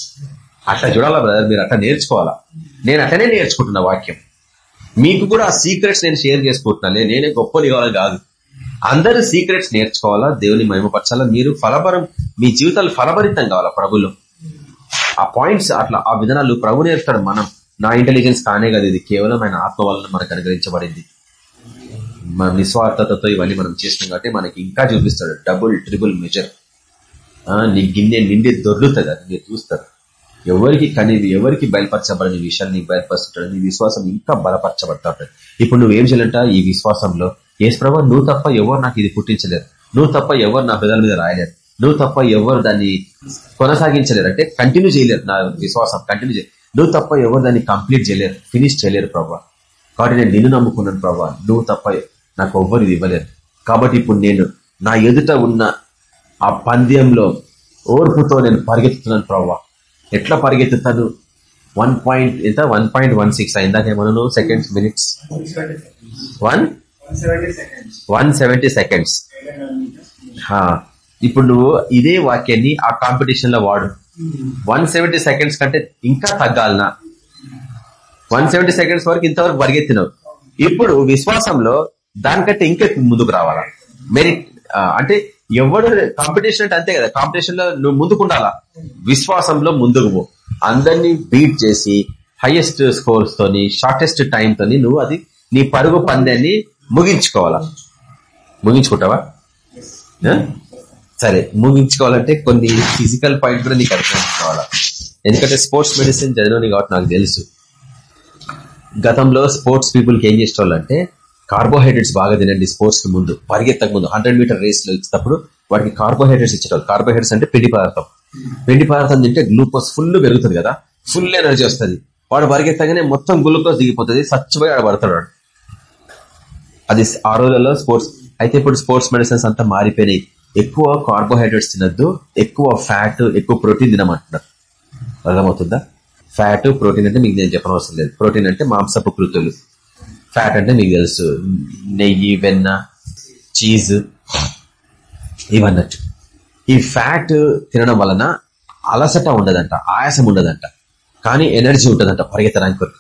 అట్లా చూడాలా బ్రదర్ మీరు అట్లా నేర్చుకోవాలా? నేను అట్లనే నేర్చుకుంటున్నా వాక్యం. మీకు కూడా ఆ సీక్రెట్స్ నేను షేర్ చేసుకుంటున్నాను నేనే గొప్ప కావాలి కాదు. అందరూ సీక్రెట్స్ నేర్చుకోవాలా? దేవుని మహిమపరచాలా? మీరు ఫలభరం మీ జీవితాలు ఫలభరితం కావాలా ప్రభులో? ఆ పాయింట్స్ అట్లా ఆ విధానాలు ప్రభు నేర్పుతాడు మనం. నా ఇంటెలిజెన్స్ కానే కదా ఇది కేవలం ఆయన ఆత్మ వలన మనకు అనుగ్రహించబడింది. మన నిస్వార్థతతో ఇవన్నీ మనం చేసినాం కాబట్టి మనకి ఇంకా చూపిస్తాడు డబుల్ ట్రిపుల్ మెజర్ నీ గిన్నె నిండి దొర్లుతుంది అది మీరు చూస్తారు. ఎవరికి కనివి ఎవరికి బయలుపరచబడిన విషయాలు నీకు బయలుపరుస్తుంటాడు నీ విశ్వాసం ఇంకా బలపరచబడతాడు. ఇప్పుడు నువ్వేం చేయాలంట ఈ విశ్వాసంలో ఏసు ప్రభావ నువ్వు తప్ప ఎవరు నాకు ఇది పుట్టించలేరు. నువ్వు తప్ప ఎవరు నా హృదయాల మీద రాయలేరు. నువ్వు తప్ప ఎవరు దాన్ని కొనసాగించలేరు. అంటే కంటిన్యూ చేయలేరు. నా విశ్వాసం కంటిన్యూ చేయలేరు నువ్వు తప్ప ఎవరు దాన్ని కంప్లీట్ చేయలేరు. ఫినిష్ చేయలేరు ప్రభా. కాబట్టి నేను నిన్ను నమ్ముకున్నాను ప్రభా. నువ్వు తప్ప నాకు ఎవ్వరు ఇది ఇవ్వలేరు. కాబట్టి ఇప్పుడు నేను నా ఎదుట ఉన్న ఆ పంద్యంలో ఓర్పుతో నేను పరిగెత్తుతున్నాను ప్రభా. ఎట్లా పరిగెత్తుతాను? వన్ పాయింట్ ఎంత? వన్ పాయింట్ వన్ సిక్స్ అయిందాక ఏమన్నా seconds minutes one one seventy seconds ఇప్పుడు నువ్వు ఇదే వాక్యాన్ని ఆ కాంపిటీషన్లో వాడు. వన్ సెవెంటీ సెకండ్స్ కంటే ఇంకా తగ్గాలనా? వన్ సెవెంటీ సెకండ్స్ వరకు ఇంతవరకు పరిగెత్తినావు. ఇప్పుడు విశ్వాసంలో దానికంటే ఇంకా ముందుకు రావాలా? మెరిట్ అంటే ఎవడు కాంపిటీషన్ అంటే అంతే కదా కాంపిటీషన్లో నువ్వు ముందుకుండాలా? విశ్వాసంలో ముందుకు పో. అందరినీ బీట్ చేసి హైయెస్ట్ స్కోర్స్ తోని షార్టెస్ట్ టైం తోని నువ్వు అది నీ పరుగు పందాన్ని ముగించుకోవాలా? ముగించుకుంటావా? సరే ముగించుకోవాలంటే కొన్ని ఫిజికల్ పాయింట్ కూడా నీకు అర్థం చేసుకోవాలా ఎందుకంటే స్పోర్ట్స్ మెడిసిన్ చదివినని కాబట్టి నాకు తెలుసు. గతంలో స్పోర్ట్స్ పీపుల్కి ఏం చేసేవాళ్ళంటే కార్బోహైడ్రేట్స్ బాగా తినండి స్పోర్ట్స్కి ముందు పరిగెత్తక ముందు హండ్రెడ్ మీటర్ రేస్లో ఇచ్చినప్పుడు వాటికి కార్బోహైడ్రేట్స్ ఇచ్చేవాళ్ళు కార్బోహైడ్రేట్స్ అంటే పిండి పదార్థం. పిండి పదార్థం తింటే గ్లూకోజ్ ఫుల్ పెరుగుతుంది కదా ఫుల్ ఎనర్జీ వస్తుంది. వాడు పరిగెత్తగానే మొత్తం గ్లూకోజ్ దిగిపోతుంది సచ్చిపోయి ఆడ పడతాడు అది ఆ రోజుల్లో స్పోర్ట్స్ అయితే ఇప్పుడు స్పోర్ట్స్ మెడిసిన్స్ అంతా మారిపోయినాయి. ఎక్కువ కార్బోహైడ్రేట్స్ తినద్దు ఎక్కువ ఫ్యాట్ ఎక్కువ ప్రోటీన్ తినమంటున్నారు. అర్థమవుతుందా? ఫ్యాట్ ప్రోటీన్ అంటే మీకు నేను చెప్పనవసరం లేదు. ప్రోటీన్ అంటే మాంసపు కృతులు. ఫ్యాట్ అంటే మీకు తెలుసు. నెయ్యి వెన్న చీజ్ ఇవన్నట్టు. ఈ ఫ్యాట్ తినడం వలన అలసట ఉండదంట ఆయాసం ఉండదంట కానీ ఎనర్జీ ఉంటుందంట పరిగెత్తడానికి కొరకు.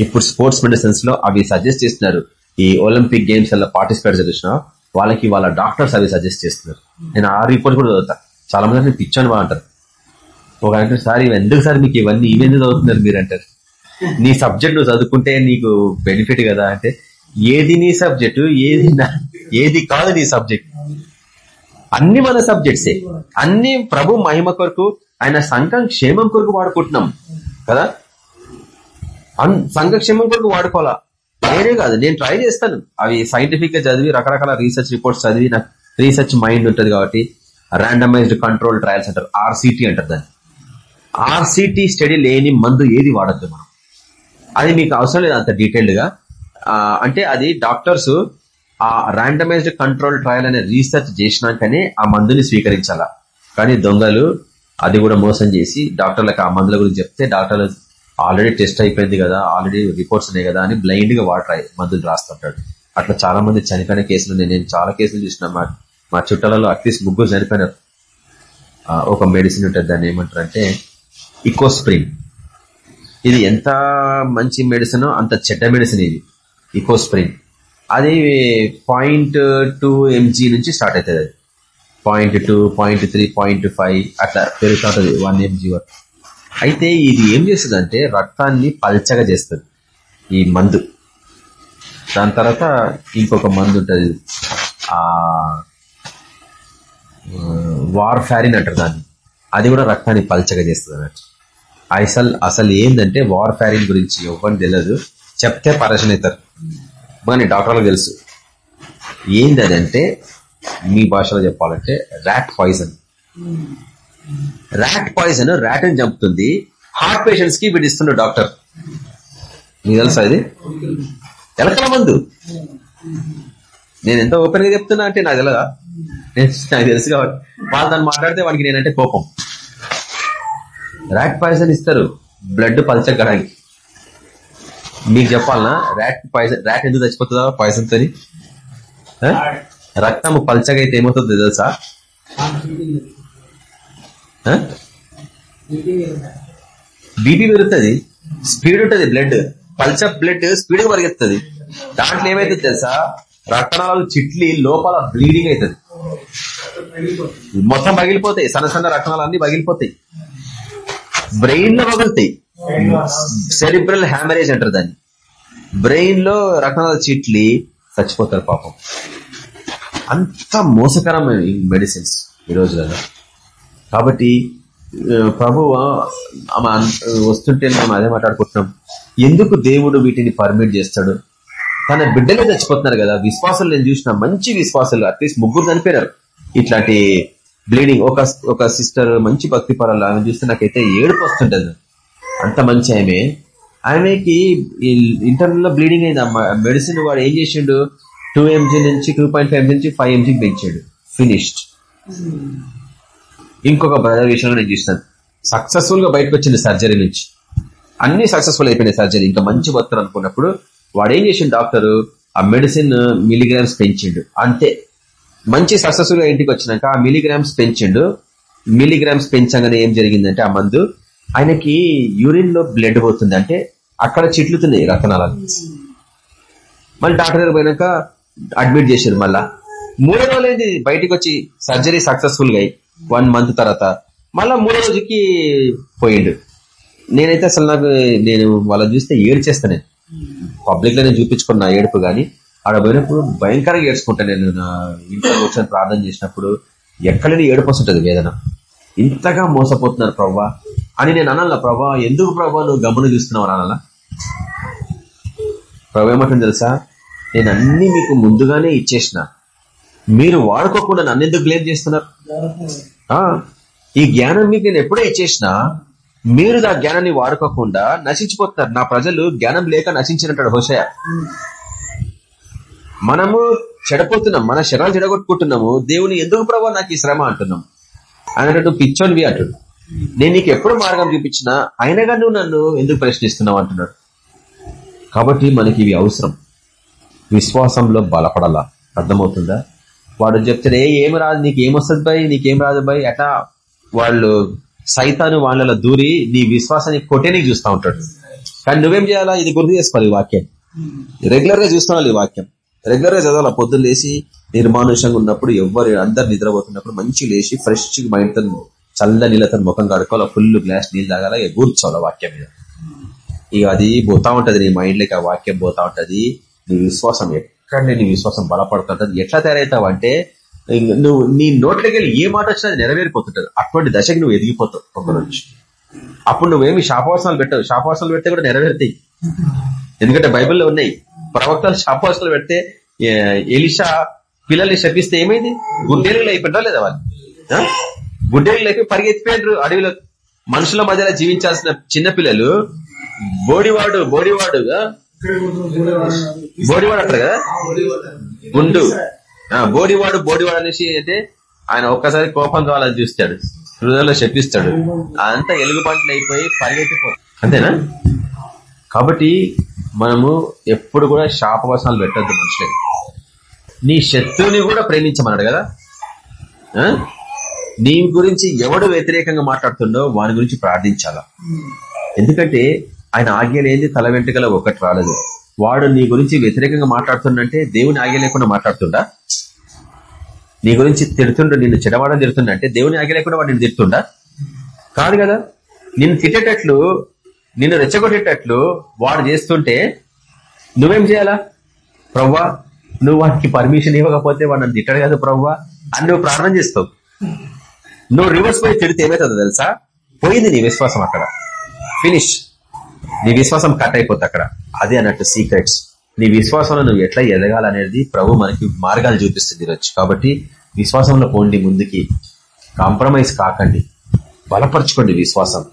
ఇప్పుడు స్పోర్ట్స్ మెడిసిన్స్లో అవి సజెస్ట్ చేస్తున్నారు. ఈ ఒలింపిక్ గేమ్స్ అలా పార్టిసిపేట్ చేసిన వాళ్ళకి వాళ్ళ డాక్టర్స్ అవి సజెస్ట్ చేస్తున్నారు. నేను ఆ రిపోర్ట్ కూడా చదువుతా. చాలా మంది నేను పిచ్చాను బాగుంటారు అంటారు. ఒక అంటే సార్ ఎందుకు సార్ మీకు ఇవన్నీ? ఇవన్నీ చదువుతున్నారు మీరు? అంటారు. నీ సబ్జెక్ట్ నువ్వు చదువుకుంటే నీకు బెనిఫిట్ కదా అంటే ఏది నీ సబ్జెక్టు ఏది ఏది కాదు నీ సబ్జెక్ట్ అన్ని మన సబ్జెక్ట్సే అన్ని ప్రభు మహిమ కొరకు ఆయన సంఘం క్షేమం కొరకు వాడుకుంటున్నాం. కదా? సంఘ సంఘక్షేమం కొరకు వాడుకోవాలా? నేనే కాదు నేను ట్రై చేస్తాను. అవి సైంటిఫిక్గా చదివి రకరకాల రీసెర్చ్ రిపోర్ట్స్ చదివి నాకు రీసెర్చ్ మైండ్ ఉంటుంది కాబట్టి ర్యాండమైజ్డ్ కంట్రోల్ ట్రయల్స్ అంటారు ఆర్సిటీ అంటారు దాన్ని. ఆర్సిటీ స్టడీ లేని మందు ఏది వాడద్దు మనం. అది మీకు అవసరం లేదు అంత డీటెయిల్డ్గా. అంటే అది డాక్టర్స్ ఆ ర్యాండమైజ్డ్ కంట్రోల్ ట్రయల్ అనే రీసెర్చ్ చేసినాకనే ఆ మందుని స్వీకరించాలా. కానీ దొంగలు అది కూడా మోసం చేసి డాక్టర్లకు ఆ మందుల గురించి చెప్తే డాక్టర్లు ఆల్రెడీ టెస్ట్ అయిపోయింది కదా ఆల్రెడీ రిపోర్ట్స్ ఉన్నాయి కదా అని బ్లైండ్గా వాటర్ మందులు రాస్తుంటాడు. అట్లా చాలా మంది చనిపోయిన కేసులు నేను చాలా కేసులు చూసిన మా మా చుట్టాలలో అట్లీస్ట్ ముగ్గురు చనిపోయినారు. ఒక మెడిసిన్ ఉంటుంది దాన్ని ఏమంటారు అంటే ఇకోస్ప్రిన్ ఇది ఎంత మంచి మెడిసిన్ అంత చెడ్డ మెడిసిన్ ఇది. ఇకోస్ప్రిన్ అది పాయింట్ టూ ఎంజీ నుంచి స్టార్ట్ అవుతుంది. అది point two point three point five అట్లా పెరుగుతుంటుంది వన్ ఎంజీ వరకు. అయితే ఇది ఏం చేస్తుంది అంటే రక్తాన్ని పల్చగా చేస్తుంది. ఈ మందు. దాని తర్వాత ఇంకొక మందు ఉంటుంది. ఆ వార్ ఫ్యారిన్ అంటారు దాన్ని. అది కూడా రక్తాన్ని పల్చగా చేస్తుంది అన్నట్టు అసలు అసలు ఏంటంటే వార్ ఫ్యారిన్ గురించి ఎవరిని తెలియదు చెప్తే పరేషన్ అవుతారు కానీ డాక్టర్లకు తెలుసు. ఏంది అదంటే మీ భాషలో చెప్పాలంటే rat poison. Rat poison rat అని చంపుతుంది. హార్ట్ పేషెంట్స్కి వీడు డాక్టర్. మీకు తెలుసా ఇది? ఎలకల మందు. నేను ఎంత ఓపెన్గా చెప్తున్నా అంటే నాకు తెలియదా నేను నాకు తెలుసు కాబట్టి. వాళ్ళు దాన్ని మాట్లాడితే వాడికి నేనంటే కోపం. ర్యాట్ పాయిజన్ ఇస్తారు. బ్లడ్ పలచక్కడానికి మీకు చెప్పాలనా? ర్యాట్ పాయిజన్ ర్యాట్ ఎందుకు చచ్చిపోతుందా పాయిజన్ తోని? రక్తం పల్చగా అయితే ఏమవుతుందో తెలుసా? బీపీ పెరుగుతుంది. స్పీడ్ ఉంటుంది బ్లడ్ పల్చ బ్లడ్ స్పీడ్గా పరిగెత్తుంది. దాంట్లో ఏమైతే తెలుసా? రక్తనాలు చిట్లి లోపల బ్లీడింగ్ అవుతుంది మొత్తం పగిలిపోతాయి. సన్న సన్న రక్తనాలు అన్ని పగిలిపోతాయి. బ్రెయిన్లో పగులుతాయి. సెరిబ్రల్ హ్యామరేజ్ అంటారు దాన్ని. బ్రెయిన్లో రక్తనాలు చిట్లి చచ్చిపోతారు పాపం. అంత మోసకరమైన మెడిసిన్స్ ఈ రోజులలో. కాబట్టి ప్రభు వస్తుంటే మనం అదే మాట్లాడుకుంటున్నాం. ఎందుకు దేవుడు వీటిని పర్మిట్ చేస్తాడు? తన బిడ్డలే చచ్చిపోతున్నారు కదా విశ్వాసాలు నేను చూసిన మంచి విశ్వాసాలు అట్లీస్ట్ ముగ్గురు చనిపోయారు ఇట్లాంటి బ్లీడింగ్ ఒక ఒక సిస్టర్ మంచి భక్తి పరాలు ఆమె చూస్తే నాకైతే ఏడుపు వస్తుంటుంది. అంత మంచి ఆమె. ఆమెకి ఇంటర్నల్ బ్లీడింగ్ అయింది మెడిసిన్ వాడు ఏం చేసిండు? టూ ఎంజీ నుంచి టూ పాయింట్ ఫైవ్ నుంచి ఫైవ్ ఎంజీకి పెంచాడు. ఫినిష్డ్ ఇంకొక బ్రదర్ విషయంలో నేను చూసినాను సక్సెస్ఫుల్గా బయటకు వచ్చింది సర్జరీ నుంచి. అన్ని సక్సెస్ఫుల్ అయిపోయినాయి సర్జరీ ఇంకా మంచి వస్తారు అనుకున్నప్పుడు వాడు ఏం చేసిండు డాక్టర్ ఆ మెడిసిన్ మిలీగ్రామ్స్ పెంచిండు. అంతే. మంచి సక్సెస్ఫుల్గా ఇంటికి వచ్చినాక ఆ మిలీగ్రామ్స్ పెంచిండు. మిలీగ్రామ్స్ పెంచగానే ఏం జరిగిందంటే ఆ మందు ఆయనకి యూరిన్లో బ్లడ్ పోతుంది. అంటే అక్కడ చిట్లుతున్నాయి రతనాలు మళ్ళీ డాక్టర్ దగ్గర పోయినాక అడ్మిట్ చేశారు మళ్ళా. మూడో రోజులు బయటకు వచ్చి సర్జరీ సక్సెస్ఫుల్గా వన్ మంత్ తర్వాత మళ్ళా మూడో రోజుకి పోయిండు. నేనైతే అసలు నాకు నేను వాళ్ళని చూస్తే ఏడ్చేస్తా నేను. పబ్లిక్లో నేను చూపించుకున్న ఏడుపు గాని ఆడ పోయినప్పుడు భయంకరంగా ఏడ్చుకుంటా నేను నా ఇంట్లో కూర్చొని ప్రార్థన చేసినప్పుడు ఎక్కడైనా ఏడుపు వస్తుంటది వేదన. ఇంతగా మోసపోతున్నారు ప్రవ్వా అని నేను అనాల ప్రవ్వా? ఎందుకు ప్రభా నువ్వు గమని చూస్తున్నావు అని అనాలా? ప్రభు ఏమంటుంది తెలుసా? నేను అన్ని మీకు ముందుగానే ఇచ్చేసిన. మీరు వాడుకోకుండా నన్ను ఎందుకు బ్లేమ్ చేస్తున్నారు? ఆ ఈ జ్ఞానం మీకు నేను ఎప్పుడే ఇచ్చేసినా మీరు ఆ జ్ఞానాన్ని వాడుకోకుండా నశించిపోతున్నారు. నా ప్రజలు జ్ఞానం లేక నశించినట్టు హోషయ మనము చెడపోతున్నాం. మన శరాలు చెడగొట్టుకుంటున్నాము. దేవుని ఎందుకు ప్రభావ నాకు ఈ శ్రమ అంటున్నాం? అన్నట్టు పిచ్చోనివి అంటుడు నేను నీకు ఎప్పుడు మార్గం చూపించినా అయినగా నువ్వు నన్ను ఎందుకు ప్రశ్నిస్తున్నావు అంటున్నాడు. కాబట్టి మనకి ఇవి అవసరం. విశ్వాసంలో బలపడాలా? అర్థమవుతుందా? వాడు చెప్తాడు ఏ ఏం రాదు నీకు ఏమొస్తుంది బై నీకేం రాదు బై అట్లా వాళ్ళు సైతాను వాళ్ళలో దూరి నీ విశ్వాసాన్ని కొట్టే నీకు చూస్తూ ఉంటాడు. కానీ నువ్వేం చేయాలా? ఇది గుర్తు చేసుకోవాలి ఈ వాక్యం. రెగ్యులర్గా చూసుకోవాలి ఈ వాక్యం. రెగ్యులర్గా చదవాలి? పొద్దున్న లేచి నిర్మానుషంగా ఉన్నప్పుడు ఎవరు అందరు నిద్రపోతున్నప్పుడు మంచి లేచి ఫ్రెష్ మైండ్తో చల్ల నీళ్ళతో ముఖం కడుకోవాలి ఫుల్ గ్లాస్ నీళ్ళు తాగాల? ఇక కూర్చోవాలి వాక్యం మీద. ఇక అది పోతా ఉంటది నీ మైండ్లోకి ఆ వాక్యం పోతా ఉంటది. నీ విశ్వాసం ఎక్కడ నీ విశ్వాసం బలపడుతుంటది. ఎట్లా తయారవుతావు అంటే నువ్వు నీ నోట్లోకి వెళ్ళి ఏ మాట వచ్చినా అది నెరవేరిపోతుంటుంది. అటువంటి దశకి నువ్వు ఎదిగిపోతావు ఒక నుంచి. అప్పుడు నువ్వేమి శాపవాసనాలు పెట్టవు. శాపవాసనాలు పెడితే కూడా నెరవేరుతాయి. ఎందుకంటే బైబిల్లో ఉన్నాయి. ప్రవక్తలు శాపవాసనాలు పెడితే ఎలిషా పిల్లల్ని శపిస్తే ఏమైంది? గుడ్డేలు అయిపోయినా లేదా వాళ్ళు? ఆ? గుడ్డేలు అయిపోయి పరిగెత్తిపోయారు అడవిలో. మనుషుల మధ్యలో జీవించాల్సిన చిన్న పిల్లలు బోడివాడు బోడివాడుగా బోడివాడు అంటారు కదా? గుండు. బోడివాడు బోడివాడు అనేసి అయితే ఆయన ఒక్కసారి కోపం కావాలని చూస్తాడు. హృదయంలో శపిస్తాడు. అంతా ఎలుగుబంట్లు అయిపోయి పరిగెత్తిపోతాడు అంతేనా? కాబట్టి మనము ఎప్పుడు కూడా శాపవసనాలు పెట్టద్దు మనుషులకి. నీ శత్రువుని కూడా ప్రేమించమన్నాడు కదా? ఆ? నీ గురించి ఎవడు వ్యతిరేకంగా మాట్లాడుతుండో వాని గురించి ప్రార్థించాలా? ఎందుకంటే ఆయన ఆజ్ఞ లేని తల వెంట్రుకల ఒకటి రాలేదు. వాడు నీ గురించి వ్యతిరేకంగా మాట్లాడుతుండంటే దేవుని ఆజ్ఞ లేకుండా మాట్లాడుతుండా? నీ గురించి తిడుతుండు నిన్ను చెడవాడని తిడుతుండంటే దేవుని ఆజ్ఞ లేకుండా వాడు నిన్ను తిడుతుండా? కాదు కదా? నిన్ను తిట్టేటట్లు నిన్ను రెచ్చగొట్టేటట్లు వాడు చేస్తుంటే నువ్వేం చేయాలా? ప్రవ్వా నువ్వు వాడికి పర్మిషన్ ఇవ్వకపోతే వాడు నన్ను తిట్టాడు కదా ప్రవ్వా అని నువ్వు ప్రార్థన చేస్తావు. నువ్వు రివర్స్ పోయి తిడితే ఏమవుతుందో తెలుసా? పోయింది నీ విశ్వాసం అక్కడ. ఫినిష్. నీ విశ్వాసం కట్ అయిపోతుంది అక్కడ. అదే అన్నట్టు సీక్రెట్స్ నీ విశ్వాసంలో నువ్వు ఎట్లా ఎదగాలనేది ప్రభు మనకి మార్గాలు చూపిస్తుంది ఈరోజు. కాబట్టి విశ్వాసంలో పోండి ముందుకి. కాంప్రమైజ్ కాకండి. బలపరచుకోండి విశ్వాసం.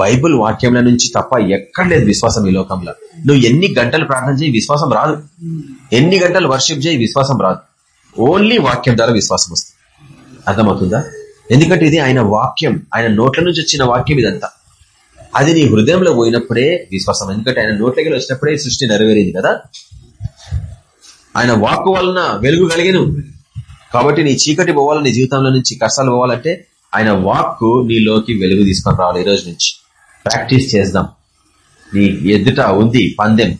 బైబుల్ వాక్యంల నుంచి తప్ప ఎక్కడ లేదు విశ్వాసం ఈ లోకంలో. నువ్వు ఎన్ని గంటలు ప్రార్థన చేయి విశ్వాసం రాదు. ఎన్ని గంటలు వర్షిప్ చేయి విశ్వాసం రాదు. ఓన్లీ వాక్యం ద్వారా విశ్వాసం వస్తుంది. అర్థమవుతుందా? ఎందుకంటే ఇది ఆయన వాక్యం. ఆయన నోట్ల నుంచి వచ్చిన వాక్యం ఇదంతా. అది నీ హృదయంలో పోయినప్పుడే విశ్వాసం. ఎందుకంటే ఆయన నోట్లకి వచ్చినప్పుడే సృష్టి నెరవేరింది కదా. ఆయన వాక్కు వలన వెలుగు కలిగిను. కాబట్టి నీ చీకటి పోవాలి నీ జీవితంలో నుంచి కష్టాలు పోవాలంటే ఆయన వాక్కు నీలోకి వెలుగు తీసుకొని రావాలి ఈ రోజు నుంచి. ప్రాక్టీస్ చేద్దాం. నీ ఎదుట ఉంది పందెం.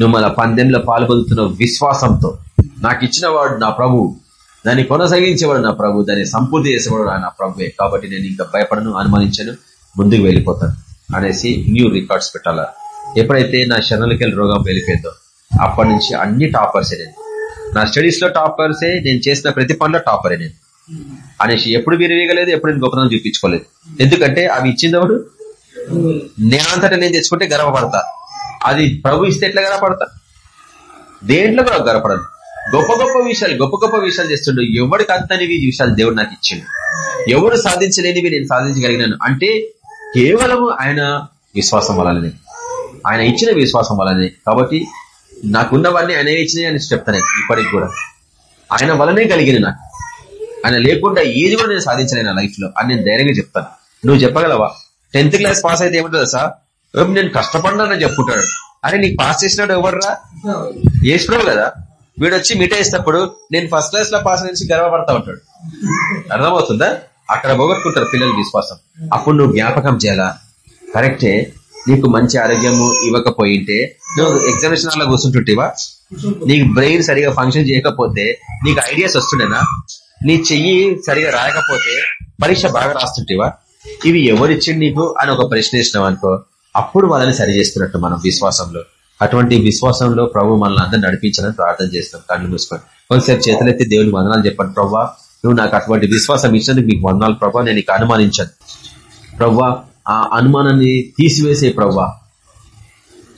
నువ్వు మన పందెంలో పాల్పొందుతున్న విశ్వాసంతో. నాకు ఇచ్చిన వాడు నా ప్రభు. దాన్ని కొనసాగించేవాడు నా ప్రభు. దాన్ని సంపూర్తి చేసేవాడు నా ప్రభువే. కాబట్టి నేను ఇంకా భయపడను అనుమానించను. ముందుకు వెళ్ళిపోతాను. అనేసి న్యూ రికార్డ్స్ పెట్టాలా? ఎప్పుడైతే నా శరణలకి రోగం వెళ్ళిపోయిందో అప్పటి నుంచి అన్ని టాపర్సే నేను. నా స్టడీస్లో టాపర్సే నేను చేసిన ప్రతి పనిలో టాపరే నేను. అనేసి ఎప్పుడు విరవీయగలేదు ఎప్పుడు నేను గొప్పతనం చూపించుకోలేదు. ఎందుకంటే అవి ఇచ్చిందవుడు నేనంతటా నేను తెచ్చుకుంటే గర్వపడతా. అది ప్రభు ఇస్తే ఎట్లా గర్వపడతా? దేంట్లో కూడా గర్వపడదు గొప్ప గొప్ప విషయాలు గొప్ప గొప్ప విషయాలు చేస్తుండ్రు ఎవరికి అంతనివి విషయాలు దేవుడు నాకు ఇచ్చిండు? ఎవరు సాధించలేనివి నేను సాధించగలిగినాను? అంటే కేవలము ఆయన విశ్వాసం వలననే. ఆయన ఇచ్చిన విశ్వాసం వలనే కాబట్టి నాకున్నవన్నీ ఆయన ఇచ్చినాయి అని చెప్తాను ఇప్పటికి కూడా. ఆయన వలనే కలిగిన నాకు. ఆయన లేకుండా ఏది కూడా నేను సాధించలేను నా లైఫ్లో అని నేను ధైర్యంగా చెప్తాను. నువ్వు చెప్పగలవా? టెన్త్ క్లాస్ పాస్ అయితే ఏముంటుందా సార్ నేను కష్టపడినానని చెప్పుకుంటాడు. అరే నీకు పాస్ చేసినాడు ఎవడరా? చేసినావు కదా. వీడు వచ్చి మీట నేను ఫస్ట్ క్లాస్లో పాస్ నుంచి గర్వపడతా ఉంటాడు. అర్థమవుతుందా? అక్కడ పోగొట్టుకుంటారు పిల్లలు విశ్వాసం. అప్పుడు నువ్వు జ్ఞాపకం చేయాలా? కరెక్టే. నీకు మంచి ఆరోగ్యము ఇవ్వకపోయింటే నువ్వు ఎగ్జామినేషన్ హాల్లో కూర్చుంటుంటేవా? నీకు బ్రెయిన్ సరిగా ఫంక్షన్ చేయకపోతే నీకు ఐడియాస్ వస్తుండేనా? నీ చెయ్యి సరిగా రాయకపోతే పరీక్ష బాగా రాస్తుంటేవా? ఇవి ఎవరిచ్చింది నీకు అని ఒక ప్రశ్న వేసినావు అనుకో అప్పుడు వాళ్ళని సరి చేస్తున్నట్టు మనం విశ్వాసంలో. అటువంటి విశ్వాసంలో ప్రభు మనల్ని అందరూ నడిపించాలని ప్రార్థన చేస్తాం కళ్ళు మూసుకొని కొంతసేపు చేతులెత్తి దేవుని వందనాలు చెప్పండి. ప్రభావ నువ్వు నాకు అటువంటి విశ్వాసం ఇచ్చినందుకు మీకు వందాలు ప్రభా. నేను నీకు అనుమానించాను. ప్రవ్వా ఆ అనుమానాన్ని తీసివేసే ప్రవ్వా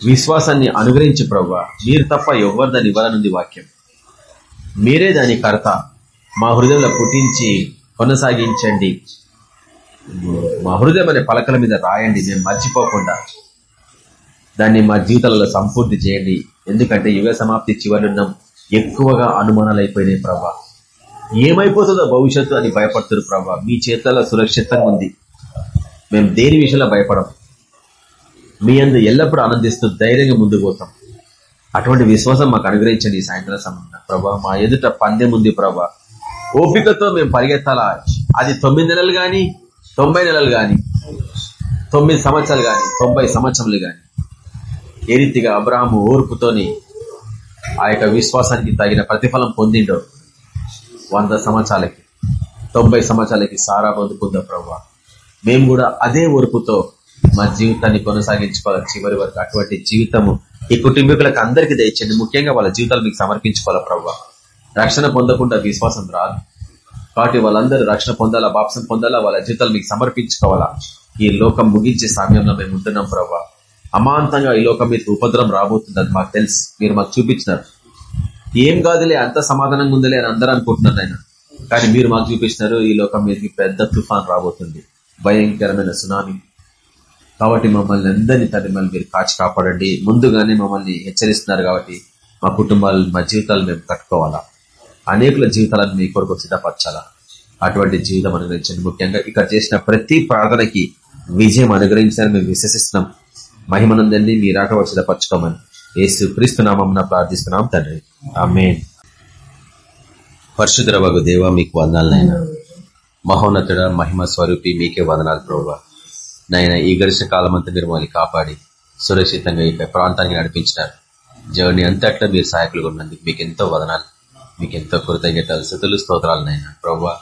విశ్వాసాన్ని అనుగ్రహించి ప్రవ్వా మీరు తప్ప ఎవరు దాన్ని ఇవ్వాలనుంది వాక్యం. మీరే దాని కర్త. మా హృదయంలో పుట్టించి కొనసాగించండి. మా హృదయం అనే పలకల మీద రాయండి. మేము మర్చిపోకుండా దాన్ని మా జీవితాలలో సంపూర్తి చేయండి. ఎందుకంటే యుగ సమాప్తి చివరిన్నాం ఎక్కువగా అనుమానాలు అయిపోయినాయి ప్రభా. ఏమైపోతుందో భవిష్యత్తు అని భయపడుతున్నారు ప్రభా. మీ చేతుల్లో సురక్షితంగా ఉంది. మేము దేని విషయంలో భయపడం మీ అందు ఎల్లప్పుడూ ఆనందిస్తూ ధైర్యంగా ముందుకు పోతాం. అటువంటి విశ్వాసం మాకు అనుగ్రహించండి ఈ సాయంత్రం సమయంలో. ప్రభా మా ఎదుట పందెం ఉంది ప్రభా. ఓపికతో మేము పరిగెత్తాలా? అది తొమ్మిది నెలలు గాని తొంభై నెలలు గాని తొమ్మిది సంవత్సరాలు గాని తొంభై సంవత్సరాలు గాని. ఏ రీతిగా అబ్రాహం ఓర్పుతోని ఆ యొక్క విశ్వాసానికి తగిన ప్రతిఫలం పొందిండో వంద సంవత్సరాలకి తొంభై సంవత్సరాలకి సారా పొందుకుందా ప్రభావ మేము కూడా అదే ఓర్పుతో మా జీవితాన్ని కొనసాగించుకోవాలి చివరి వరకు. అటువంటి జీవితము ఈ కుటుంబీకులకు అందరికీ దయచండి ముఖ్యంగా వాళ్ళ జీవితాలు మీకు సమర్పించుకోవాలా ప్రభావ రక్షణ పొందకుండా విశ్వాసం రాదు. కాబట్టి వాళ్ళందరూ రక్షణ పొందాలా బాప్సం పొందాలా వాళ్ళ జీవితాలు మీకు సమర్పించుకోవాలా? ఈ లోకం ముగించే సమయంలో మేము ఉంటున్నాం ప్రభావ అమాంతంగా ఈ లోకం మీద ఉపద్రం రాబోతుంది అది మాకు తెలుసు. మీరు మాకు చూపించినారు. ఏం కాదులే అంత సమాధానంగా ఉందిలే అని అందరూ అనుకుంటున్నారు ఆయన. కానీ మీరు మాకు చూపిస్తున్నారు ఈ లోకం మీదకి పెద్ద తుఫాన్ రాబోతుంది. భయంకరమైన సునామీ. కాబట్టి మమ్మల్ని అందరినీ తండ్రి మళ్ళీ మీరు కాచి కాపాడండి. ముందుగానే మమ్మల్ని హెచ్చరిస్తున్నారు కాబట్టి మా కుటుంబాలు మా జీవితాలు మేము కట్టుకోవాలా? అనేకుల జీవితాలను మీ కొరకు సిద్ధపరచాలా? అటువంటి జీవితం అనుగ్రహించండి. ముఖ్యంగా ఇక్కడ చేసిన ప్రతి ప్రార్థనకి విజయం అనుగ్రహించాలని మేము విశ్వసిస్తున్నాం. మహిమనందండి మీ రాక సిద్ధపరచుకోమని. ఏసు క్రీస్తునామం ప్రార్థిస్తున్నాం తండ్రి. ఆమె పరశుద్రవగు దేవ మీకు వందాలనైనా మహోన్నతుడ మహిమ స్వరూపి మీకే వందనాలు ప్రభావ. నాయన ఈ గడిచిన కాలం అంతా మీరు మమ్మల్ని కాపాడి సురక్షితంగా ఈ ప్రాంతానికి నడిపించినారు. జర్నీ అంతట్లో మీరు సహాయకులుగా ఉన్నందుకు మీకు ఎంతో వదనాలు మీకు ఎంతో కృతజ్ఞతలు స్థుతులు స్తోత్రాలు నాయన. ప్రభావ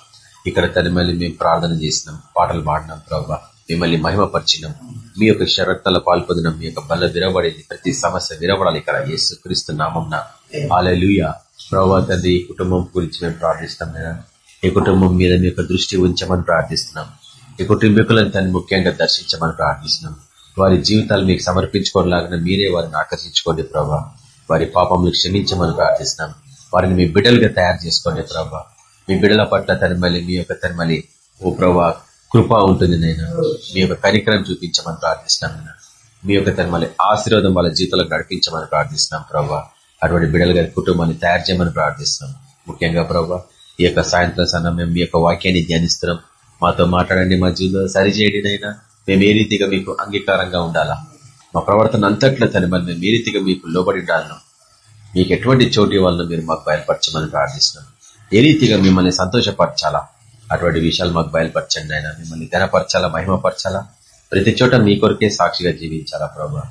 ఇక్కడ తనిమల్లి మేము ప్రార్థన చేసినాం పాటలు పాడినాం ప్రభావ. మిమ్మల్ని మహిమపరిచినాం మీ యొక్క షరత్తలో పాల్పొందినాం మీ యొక్క బల్ల విరవబడింది ప్రతి సమస్య విరవడాలి ఇక్కడ యేసు క్రీస్తు నామం ఆలూయ ప్రభావ తండ్రి ఈ కుటుంబం గురించి మేము ప్రార్థిస్తాం లేదా ఈ కుటుంబం మీద మీ యొక్క దృష్టి ఉంచమని ప్రార్థిస్తున్నాం. ఈ కుటుంబీకులను తను ముఖ్యంగా దర్శించమని ప్రార్థిస్తున్నాం. వారి జీవితాలు మీకు సమర్పించుకోలాగిన మీరే వారిని ఆకర్షించుకోండి ప్రభా. వారి పాపములు క్షమించమని ప్రార్థిస్తున్నాం. వారిని మీ బిడ్డలుగా తయారు చేసుకోండి ప్రభా. మీ బిడ్డల పట్ల తరిమలి మీ యొక్క తరిమలి ఓ ప్రభా కృప ఉంటుంది నేను మీ యొక్క కనికరం చూపించమని ప్రార్థిస్తున్నాం మీ యొక్క తన మళ్ళీ ఆశీర్వాదం వాళ్ళ జీవితంలో నడిపించమని ప్రార్థిస్తున్నాం ప్రభా. అటువంటి బిడ్డలుగా కుటుంబాన్ని తయారు చేయమని ప్రార్థిస్తున్నాం. ముఖ్యంగా ప్రభా ఈ యొక్క సాయంత్రం సమయం మేము మీ యొక్క వాక్యాన్ని ధ్యానిస్తున్నాం. మాతో మాట్లాడండి మా జీవితంలో. సరిచేయండి నైనా మేము ఏ రీతిగా మీకు అంగీకారంగా ఉండాలా? మా ప్రవర్తన అంతట్లో తన మళ్ళీ మేము ఏ రీతిగా మీకు లోబడి ఉండాలను మీకు ఎటువంటి చోటు ఇవ్వాలనో మీరు మాకు బయలుపరచమని ప్రార్థిస్తున్నాం. ఏ రీతిగా మిమ్మల్ని సంతోషపరచాలా? అటువంటి విషయాలు మాకు బయలుపరచండి ఆయన. మిమ్మల్ని ఘనపరచాలా మహిమపరచాలా? ప్రతి చోట మీ కొరకే సాక్షిగా జీవించాలా ప్రభా?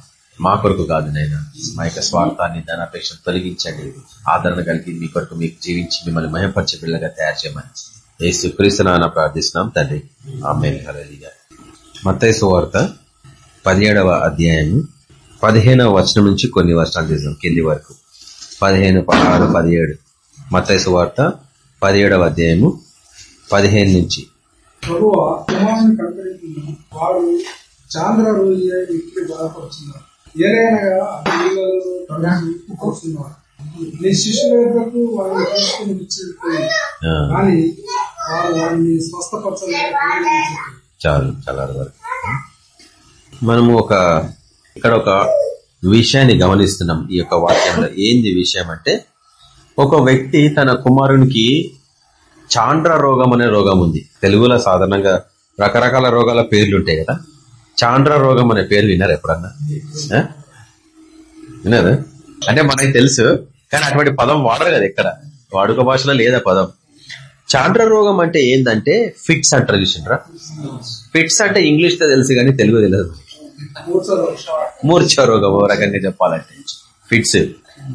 మా కొరకు కాదు నైనా మా యొక్క స్వార్థాన్ని ధనాపేక్ష తొలగించండి. ఆదరణ కలిగి మీ కొరకు మీకు జీవించి మిమ్మల్ని మహిమపరిచే పిల్లగా తయారు చేయమని. ఏ సుక్రీస్తున్నా ప్రార్థిస్తున్నాం తండ్రి. ఆమె మత్తయి సువార్త పదిహేడవ అధ్యాయం పదిహేనవ వచనం నుంచి కొన్ని వర్షాలు చేసాం కింది వరకు. పదిహేను పదహారు పదిహేడు. మత్తయి సువార్త పదిహేడవ అధ్యాయము పదిహేను నుంచి. ప్రభు కుమారుని కనుకరించిన వాడు చాంద్ర రోజు వ్యక్తి బాధపడుతున్నారు ఏదైనా నీళ్ళలో తొలగి కూర్చున్నారు నీ శిష్యుల వద్దకు వారిని తీసుకుని వచ్చి ఆ, కానీ వారు వారిని స్వస్థపరచలేక చాలు చాలా వరకు. మనము ఒక ఇక్కడ ఒక విషయాన్ని గమనిస్తున్నాం ఈ యొక్క వాక్యంలో. ఏంది విషయం అంటే ఒక వ్యక్తి తన కుమారునికి చాండ్ర రోగం అనే రోగం ఉంది. తెలుగులో సాధారణంగా రకరకాల రోగాల పేర్లు ఉంటాయి కదా. చాండ్ర రోగం అనే పేరు విన్నారు ఎప్పుడన్నా? విన్నారు అంటే మనకి తెలుసు కానీ అటువంటి పదం వాడరు కదా ఇక్కడ వాడుక భాషలో లేదా పదం. చాండ్ర రోగం అంటే ఏంటంటే ఫిట్స్ అంటారు చూసిండ్రా? ఫిట్స్ అంటే ఇంగ్లీష్తో తెలుసు కానీ తెలుగు తెలియదు మూర్ఛ రోగం రకంగా చెప్పాలంటే. ఫిట్స్.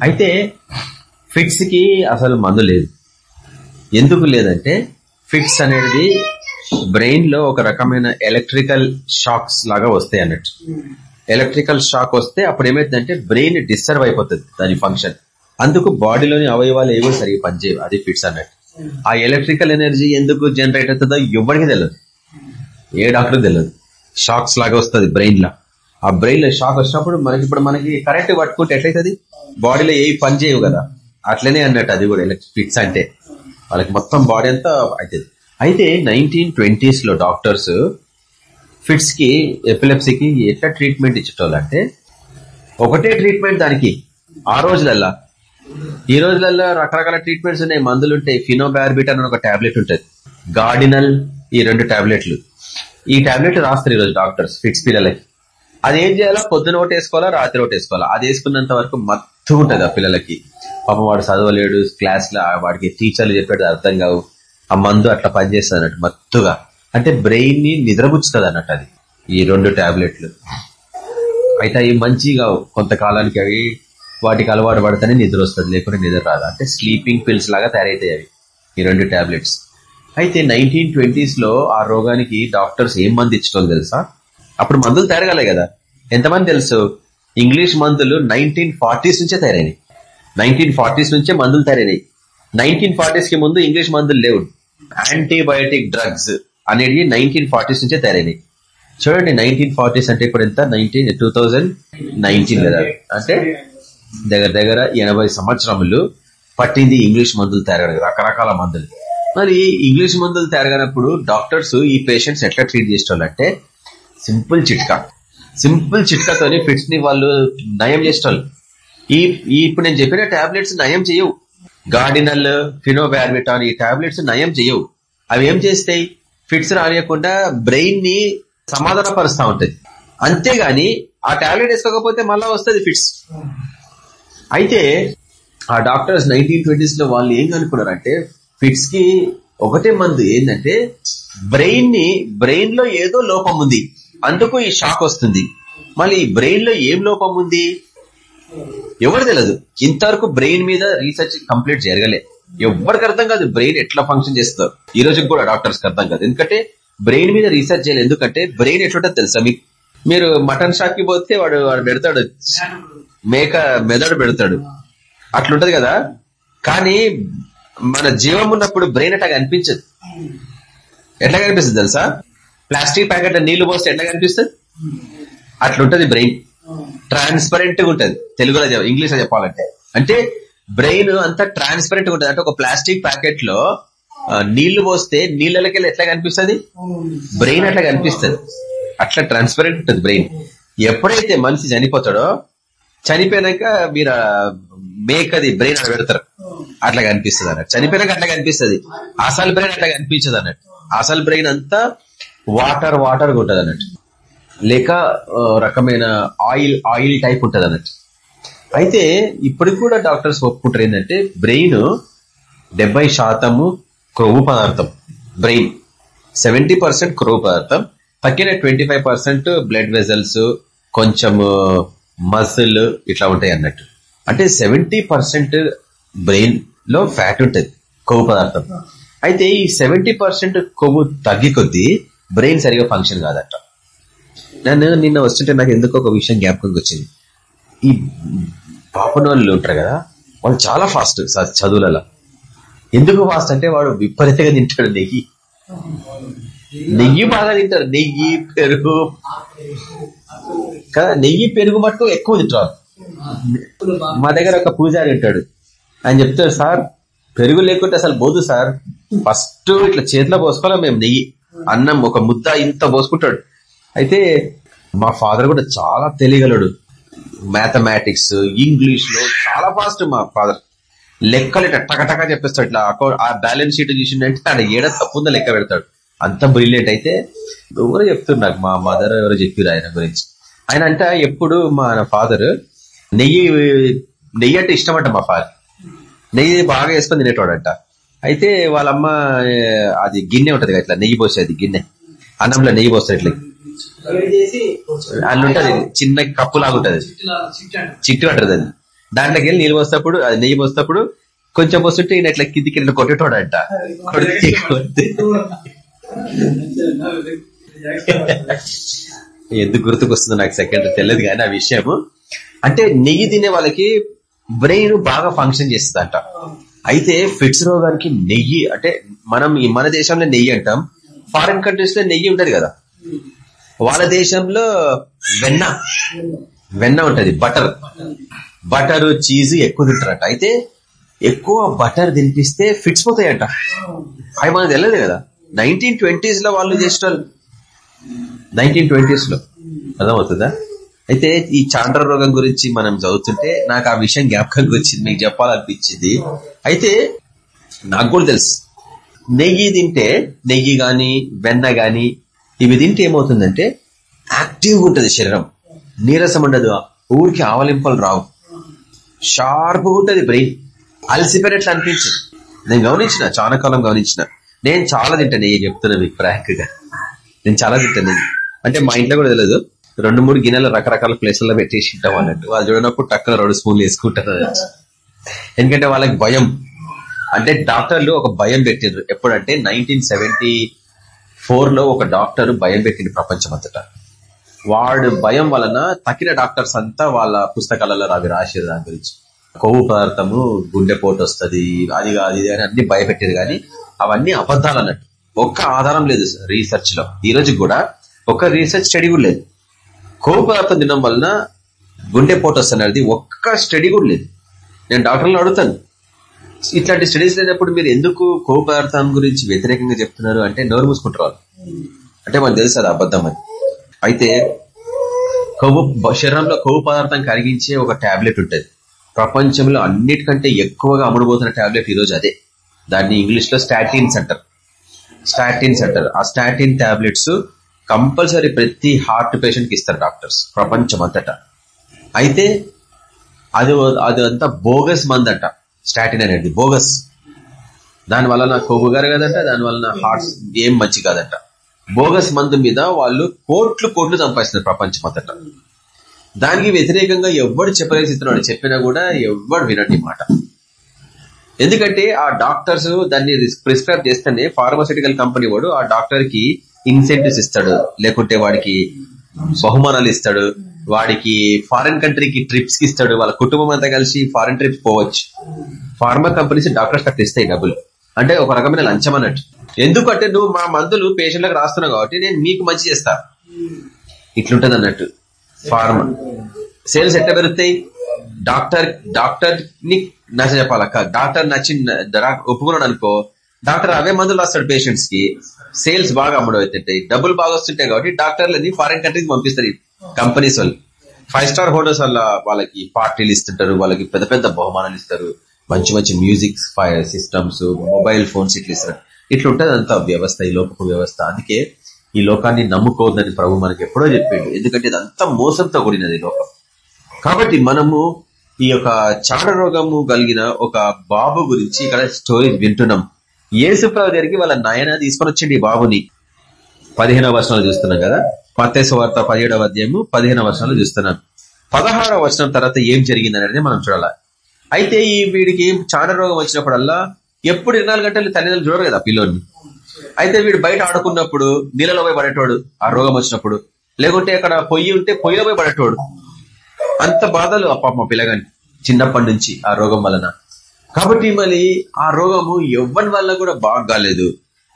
అయితే ఫిట్స్కి అసలు మందు లేదు. ఎందుకు లేదంటే ఫిట్స్ అనేది బ్రెయిన్లో ఒక రకమైన ఎలక్ట్రికల్ షాక్స్ లాగా వస్తాయి అన్నట్టు. ఎలక్ట్రికల్ షాక్ వస్తే అప్పుడు ఏమైతుందంటే బ్రెయిన్ డిస్టర్బ్ అయిపోతుంది దాని ఫంక్షన్. అందుకు బాడీలోని అవయవాలు ఏవో సరిగ్గా పనిచేయవు. అది ఫిట్స్ అన్నట్టు. ఆ ఎలక్ట్రికల్ ఎనర్జీ ఎందుకు జనరేట్ అవుతుందో ఎవరికి తెలియదు ఏ డాక్టర్ తెలియదు షాక్స్ లాగా వస్తుంది బ్రెయిన్ లా ఆ బ్రెయిన్లో షాక్ వచ్చినప్పుడు మనకి ఇప్పుడు మనకి కరెంట్ పట్టుకుంటే ఎట్లయితుంది? బాడీలో ఏ పని చేయవు కదా. అట్లనే అన్నట్టు అది కూడా ఎలక్ట్రిక్ ఫిట్స్ అంటే. వాళ్ళకి మొత్తం బాడీ అంతా అవుతుంది అయితే నైన్టీన్ ట్వంటీస్లో డాక్టర్స్ ఫిట్స్కి ఎపిలెప్సీకి ఎట్లా ట్రీట్మెంట్ ఇచ్చేటోళ్ళంటే ఒకటే ట్రీట్మెంట్ దానికి. ఆ రోజులల్లా. ఈ రోజులలో రకరకాల ట్రీట్మెంట్స్ ఉన్నాయి. మందులు ఉంటాయి ఫినోబార్బిట్ అని ఒక టాబ్లెట్ ఉంటుంది. గార్డినల్ ఈ రెండు టాబ్లెట్లు ఈ టాబ్లెట్ రాస్తారు ఈరోజు డాక్టర్స్ ఫిట్స్ పిల్లలకి అది ఏం చేయాలో? పొద్దున ఒకటి వేసుకోవాలా? రాత్రి ఒకటి వేసుకోవాలా? అది వేసుకున్నంత వరకు మత్తు ఉంటుంది ఆ పిల్లలకి. పాపం వాడు చదవలేడు క్లాస్లో వాడికి టీచర్లు చెప్పేది అర్థం కావు. ఆ మందు అట్లా పనిచేస్తుంది అన్నట్టు మత్తుగా. అంటే బ్రెయిన్ని నిద్రపుచ్చుతుంది అన్నట్టు అది ఈ రెండు టాబ్లెట్లు అయితే అవి మంచిగా కొంతకాలానికి అవి వాటికి అలవాటు పడితేనే నిద్ర వస్తుంది లేకుంటే నిద్ర రాదు. అంటే స్లీపింగ్ పిల్స్ లాగా తయారైతాయి అవి ఈ రెండు టాబ్లెట్స్ అయితే నైన్టీన్ ట్వంటీస్లో ఆ రోగానికి డాక్టర్స్ ఏం మందు ఇచ్చడం తెలుసా? అప్పుడు మందులు తయారగాలే కదా. ఎంతమంది తెలుసు? ఇంగ్లీష్ మందులు నైన్టీన్ ఫార్టీస్ నుంచే తయారైనాయి. నైన్టీన్ ఫార్టీస్ నుంచే మందులు తయారైనాయి. నైన్టీన్ ఫార్టీస్కి ముందు ఇంగ్లీష్ మందులు లేవు. యాంటీబయోటిక్ డ్రగ్స్ అనేవి నైన్టీన్ ఫార్టీస్ నుంచే తయారైనాయి. చూడండి నైన్టీన్ ఫార్టీస్ అంటే ఇప్పుడు ఎంత? నైన్టీన్ టూ థౌజండ్ నైన్టీన్ కదా? అంటే దగ్గర దగ్గర ఎనభై సంవత్సరములు పట్టింది ఇంగ్లీష్ మందులు తయారు రకరకాల మందులు. మరి ఇంగ్లీష్ మందులు తయారగనప్పుడు డాక్టర్స్ ఈ పేషెంట్స్ ఎట్లా ట్రీట్ చేసేవాళ్ళంటే సింపుల్ చిట్కా. సింపుల్ చిట్కాతోని ఫిట్స్ని వాళ్ళు నయం చేసేవాళ్ళు ఈ ఇప్పుడు నేను చెప్పిన టాబ్లెట్స్ నయం చేయవు. గార్డినల్ ఫినోబార్బిటాన్ ఈ టాబ్లెట్స్ నయం చేయవు. అవి ఏం చేస్తాయి? ఫిట్స్ రానియకుండా బ్రెయిన్ని సమాధానపరుస్తా ఉంటది అంతేగాని ఆ టాబ్లెట్ వేసుకోకపోతే మళ్ళా వస్తుంది ఫిట్స్. అయితే ఆ డాక్టర్స్ నైన్టీన్ ట్వంటీస్లో వాళ్ళు ఏం అనుకున్నారంటే ఫిట్స్కి ఒకటే మందు ఏంటంటే బ్రెయిన్ని బ్రెయిన్లో ఏదో లోపం ఉంది. అందుకు ఈ షాక్ వస్తుంది. మళ్ళీ ఈ బ్రెయిన్లో ఏం లోపం ఉంది? ఎవరు తెలియదు ఇంతవరకు బ్రెయిన్ మీద రీసెర్చ్ కంప్లీట్ జరగలే. ఎవరికి అర్థం కాదు బ్రెయిన్ ఎట్లా ఫంక్షన్ చేస్తారు ఈ రోజు కూడా డాక్టర్స్ అర్థం కాదు. ఎందుకంటే బ్రెయిన్ మీద రీసెర్చ్ చేయాలి. ఎందుకంటే బ్రెయిన్ ఎట్లుంటుంది తెలుసా మీకు? మీరు మటన్ షాప్కి పోతే వాడు వాడు పెడతాడు. మేక మెదడు పెడతాడు. అట్లుంటది కదా? కానీ మన జీవం ఉన్నప్పుడు బ్రెయిన్ అట్లా కనిపించదు? ఎట్లా కనిపిస్తుంది తెలుసా? ప్లాస్టిక్ ప్యాకెట్ నీళ్ళు పోస్తే ఎట్లా కనిపిస్తుంది? అట్లుంటది బ్రెయిన్ ట్రాన్స్పరెంట్గా ఉంటుంది. తెలుగులో ఇంగ్లీష్లో చెప్పాలంటే. అంటే బ్రెయిన్ అంతా ట్రాన్స్పరెంట్ ఉంటుంది. అంటే ఒక ప్లాస్టిక్ ప్యాకెట్లో నీళ్ళు పోస్తే నీళ్ళకి ఎట్లా కనిపిస్తుంది? బ్రెయిన్ అట్లా కనిపిస్తుంది. అట్లా ట్రాన్స్పరెంట్ ఉంటుంది బ్రెయిన్ ఎప్పుడైతే మనిషి చనిపోతాడో చనిపోయినాక మీరు మేకది బ్రెయిన్ అలా పెడతారు. అట్లా కనిపిస్తుంది అన్నట్టు. చనిపోయినాక అట్లా కనిపిస్తుంది. అసలు బ్రెయిన్ అట్లా కనిపించదు అన్నట్టు. అసలు బ్రెయిన్ అంతా వాటర్ వాటర్ ఉంటుంది అన్నట్టు. లేక రకమైన ఆయిల్ ఆయిల్ టైప్ ఉంటుంది అన్నట్టు అయితే ఇప్పటికి కూడా డాక్టర్స్ ఒప్పుకుంటారు ఏంటంటే బ్రెయిన్ డెబ్బై శాతము క్రొవ్వు పదార్థం. బ్రెయిన్ సెవెంటీ పర్సెంట్ క్రొవ్వు పదార్థం తగ్గిన twenty five percent blood vessels కొంచెం మసిల్ ఇట్లా ఉంటాయి అన్నట్టు. అంటే సెవెంటీ పర్సెంట్ బ్రెయిన్లో ఫ్యాట్ ఉంటుంది కొవ్వు పదార్థం. అయితే ఈ సెవెంటీ పర్సెంట్ కొవ్వు తగ్గి కొద్దీ బ్రెయిన్ సరిగా ఫంక్షన్ కాదట. నన్ను నిన్న వస్తుంటే నాకు ఎందుకో ఒక విషయం జ్ఞాపకంకి వచ్చింది. ఈ పాపన వాళ్ళు ఉంటారు కదా వాళ్ళు చాలా ఫాస్ట్ చదువులలో. ఎందుకు ఫాస్ట్ అంటే వాడు విపరీతంగా తింటాడు నెయ్యి. నెయ్యి బాగా తింటారు నెయ్యి పెరుగు. కదా నెయ్యి పెరుగు మట్టు ఎక్కువ తింటారు మా దగ్గర ఒక పూజారి ఉంటాడు. ఆయన చెప్తాడు సార్ పెరుగు లేకుంటే అసలు పోదు సార్. ఫస్ట్ ఇట్లా చేతిలో పోసుకోవాలి మేము నెయ్యి? అన్నం ఒక ముద్ద ఇంత పోసుకుంటాడు. అయితే మా ఫాదర్ కూడా చాలా తెలియగలడు. మ్యాథమెటిక్స్ ఇంగ్లీష్లో చాలా ఫాస్ట్ మా ఫాదర్. లెక్కలు ఇట్లా టకటక చెప్పేస్తాడు. ఇట్లా అకౌంట్ ఆ బ్యాలెన్స్ షీట్ చూసిందంటే ఆడ ఏడ తప్పుందో లెక్క పెడతాడు. అంత బ్రిలియంట్ అయితే ఎవరో చెప్తున్నారు మా మదర్ ఎవరో చెప్పారు ఆయన గురించి. ఆయన అంట ఎప్పుడు మా ఫాదర్ నెయ్యి నెయ్యి అంటే ఇష్టం అంట మా ఫాదర్ నెయ్యి బాగా వేసుకొని తినేటోడంట. అయితే వాళ్ళమ్మ అది గిన్నె ఉంటది ఇట్లా నెయ్యి పోసేది గిన్నె. అన్నంలో నెయ్యి పోస్తారు ఇట్లా. వేడి ఉంటది. చిన్న కప్పు లాగుంటది చిట్టి చిట్లా అది. చిట్టు దాంట్లోకి వెళ్ళి నీళ్ళు పోసేటప్పుడు అది నెయ్యి పోసేటప్పుడు కొంచెం పోస్తుంటే ఈయన ఇట్లా కిందికి ఇట్లా కొట్టేటోడంట. కొడితే కొడితే. ఎందుకు గుర్తుకొస్తుందో నాకు సెకండ్ తెలియదు కానీ ఆ విషయము. అంటే నెయ్యి తినే వాళ్ళకి బ్రెయిన్ బాగా ఫంక్షన్ చేస్తుందంట. అయితే ఫిట్స్ రోగానికి నెయ్యి అంటే మనం మన దేశంలో నెయ్యి అంటాం. ఫారిన్ కంట్రీస్లో నెయ్యి ఉంటది కదా. వాళ్ళ దేశంలో వెన్న. వెన్న ఉంటది బటర్. బటర్ చీజ్ ఎక్కువ తింటారట. అయితే ఎక్కువ బటర్ తినిపిస్తే ఫిట్స్ పోతాయంట. అవి మనకు తెలియదు కదా. నైన్టీన్ ట్వంటీస్లో వాళ్ళు చేసిన నైన్టీన్ ట్వంటీస్లో. అర్థమవుతుందా? అయితే ఈ చాండ్ర రోగం గురించి మనం చదువుతుంటే నాకు ఆ విషయం జ్ఞాపకంగా వచ్చింది. మీకు చెప్పాలనిపించింది. అయితే నాకు కూడా తెలుసు. నెయ్యి తింటే నెయ్యి గాని వెన్న గాని ఇవి తింటే ఏమవుతుందంటే యాక్టివ్గా ఉంటుంది శరీరం. నీరసం ఉండదు. ఊరికి ఆవలింపలు రావు. షార్ప్గా ఉంటుంది బ్రెయిన్ అలసిపోయినట్లు అనిపించింది. నేను గమనించిన చాలా కాలం గమనించిన. నేను చాలా తింటాను నెయ్యి చెప్తున్నా మీకు నేను చాలా తింటాను అంటే మా ఇంట్లో కూడా తెలియదు. రెండు మూడు గిన్నెలు రకరకాల ప్లేసుల్లో పెట్టేసి ఉంటాం అన్నట్టు. వాళ్ళు చూడనప్పుడు టక్కున రెండు స్పూన్లు వేసుకుంటారు ఎందుకంటే వాళ్ళకి భయం. అంటే డాక్టర్లు ఒక భయం పెట్టిండ్రు ఎప్పుడంటే నైన్టీన్ సెవెంటీ ఫోర్లో ఒక డాక్టర్ భయం పెట్టింది ప్రపంచం వాడు భయం వలన తక్కిన డాక్టర్స్ అంతా వాళ్ళ పుస్తకాలలో అవి రాసేది దాని గురించి. కొవ్వు పదార్థము గుండెపోటు వస్తుంది అది కాదు ఇది అని అన్ని భయపెట్టేది కానీ అవన్నీ అబద్ధాలు అన్నట్టు. ఒక్క ఆధారం లేదు రీసెర్చ్లో. ఈ రోజు కూడా ఒక్క రీసెర్చ్ స్టడీ కూడా లేదు. కొవ్వు పదార్థం తినడం వలన గుండెపోటు అనేది ఒక్క స్టడీ కూడా లేదు. నేను డాక్టర్లు అడుగుతాను. ఇట్లాంటి స్టడీస్ లేనప్పుడు మీరు ఎందుకు కోపదార్థం పదార్థం గురించి వ్యతిరేకంగా చెప్తున్నారు అంటే నోరు మూసుకుంటారు అంటే మనకు తెలుసు అది అబద్ధం అని అయితే కొవ్వు శరీరంలో కొవ్వు పదార్థం కరిగించే ఒక టాబ్లెట్ ఉంటుంది. ప్రపంచంలో అన్నిటికంటే ఎక్కువగా అమ్ముడుపోతున్న టాబ్లెట్ ఈరోజు అదే. దాన్ని ఇంగ్లీష్లో స్టాటిన్స్ అంటారు స్టాటిన్స్ అంటారు ఆ స్టాటిన్ టాబ్లెట్స్ కంపల్సరీ ప్రతి హార్ట్ పేషెంట్కి ఇస్తారు డాక్టర్స్ ప్రపంచం అంతటా అయితే అది అదంతా బోగస్ మందంట. స్టాటిన్ అనేది బోగస్ దాని నాకు కొవ్వు కరగదంట దాని వలన హార్ట్స్ ఏం మంచి కాదంట. బోగస్ మందు మీద వాళ్ళు కోట్లు కోట్లు సంపాదిస్తున్నారు ప్రపంచం అంతటా దానికి వ్యతిరేకంగా ఎవ్వడు చెప్పలేసి ఇస్తున్నాడు చెప్పినా కూడా ఎవ్వడు వినటి మాట. ఎందుకంటే ఆ డాక్టర్స్ దాన్ని ప్రిస్క్రైబ్ చేస్తేనే ఫార్మాసిటికల్ కంపెనీ వాడు ఆ డాక్టర్కి ఇన్సెంటివ్స్ ఇస్తాడు. లేకుంటే వాడికి బహుమానాలు ఇస్తాడు. వాడికి ఫారిన్ కంట్రీకి ట్రిప్స్కి ఇస్తాడు. వాళ్ళ కుటుంబం అంతా కలిసి ఫారిన్ ట్రిప్స్ పోవచ్చు. ఫార్మా కంపెనీస్ డాక్టర్స్ అట్లా ఇస్తాయి డబ్బులు. అంటే ఒక రకమైన లంచం అన్నట్టు. ఎందుకంటే నువ్వు మా మందులు పేషెంట్లకు రాస్తున్నావు కాబట్టి నేను మీకు మంచి చేస్తా. ఇట్లుంటది అన్నట్టు. ఫార్మా సేల్స్ ఎట్లా పెరుగుతాయి? డాక్టర్ డాక్టర్ని నచ్చ చెప్పాలక్క. డాక్టర్ నచ్చి ఒప్పుకున్నాడు అనుకో డాక్టర్ అవే మందులు రాస్తాడు పేషెంట్స్కి. సేల్స్ బాగా అమ్మడం అవుతుంటాయి. డబ్బులు బాగా వస్తుంటాయి కాబట్టి డాక్టర్లని ఫారిన్ కంట్రీకి పంపిస్తారు. కంపెనీస్ వాళ్ళు. ఫైవ్ స్టార్ హోటల్స్ వల్ల వాళ్ళకి పార్టీలు ఇస్తుంటారు వాళ్ళకి పెద్ద పెద్ద బహుమానాలు ఇస్తారు. మంచి మంచి మ్యూజిక్ సిస్టమ్స్ మొబైల్ ఫోన్స్ ఇట్లా ఇస్తారు. ఇట్లా ఉంటుంది వ్యవస్థ ఈ లోకపు వ్యవస్థ. అందుకే ఈ లోకాన్ని నమ్ముకోవద్దని ప్రభు మనకి ఎప్పుడో చెప్పాడు. ఎందుకంటే ఇదంతా మోసంతో కూడినది లోకం. కాబట్టి మనము ఈ యొక్క చాడ రోగము కలిగిన ఒక బాబు గురించి ఇక్కడ స్టోరీ వింటున్నాం. యేసుప్రభు దగ్గరికి వాళ్ళ నాయన తీసుకొని వచ్చింది బాబుని. పదిహేనవ వర్షాలు చూస్తున్నాం కదా? మత్తేసు వార్త పదిహేడవ అధ్యాయము పదిహేనవ వర్షాలు చూస్తున్నాం పదహారవ వర్షం తర్వాత ఏం జరిగిందనేది మనం చూడాలి? అయితే ఈ వీడికి చాడ రోగం వచ్చినప్పుడల్లా ఎప్పుడు ఇరవై గంటలు తల్లిదండ్రులు చూడరు కదా పిల్లోని అయితే వీడు బయట ఆడుకున్నప్పుడు నీళ్ళలో పోయి పడేటోడు ఆ రోగం వచ్చినప్పుడు. లేకుంటే అక్కడ పొయ్యి ఉంటే పొయ్యిలో పోయి పడేటోడు. అంత బాధలు అప్ప మా పిల్లగాని చిన్నప్పటి నుంచి ఆ రోగం వలన. కాబట్టి మళ్ళీ ఆ రోగము ఎవ్వరి వల్ల కూడా బాగా కాలేదు.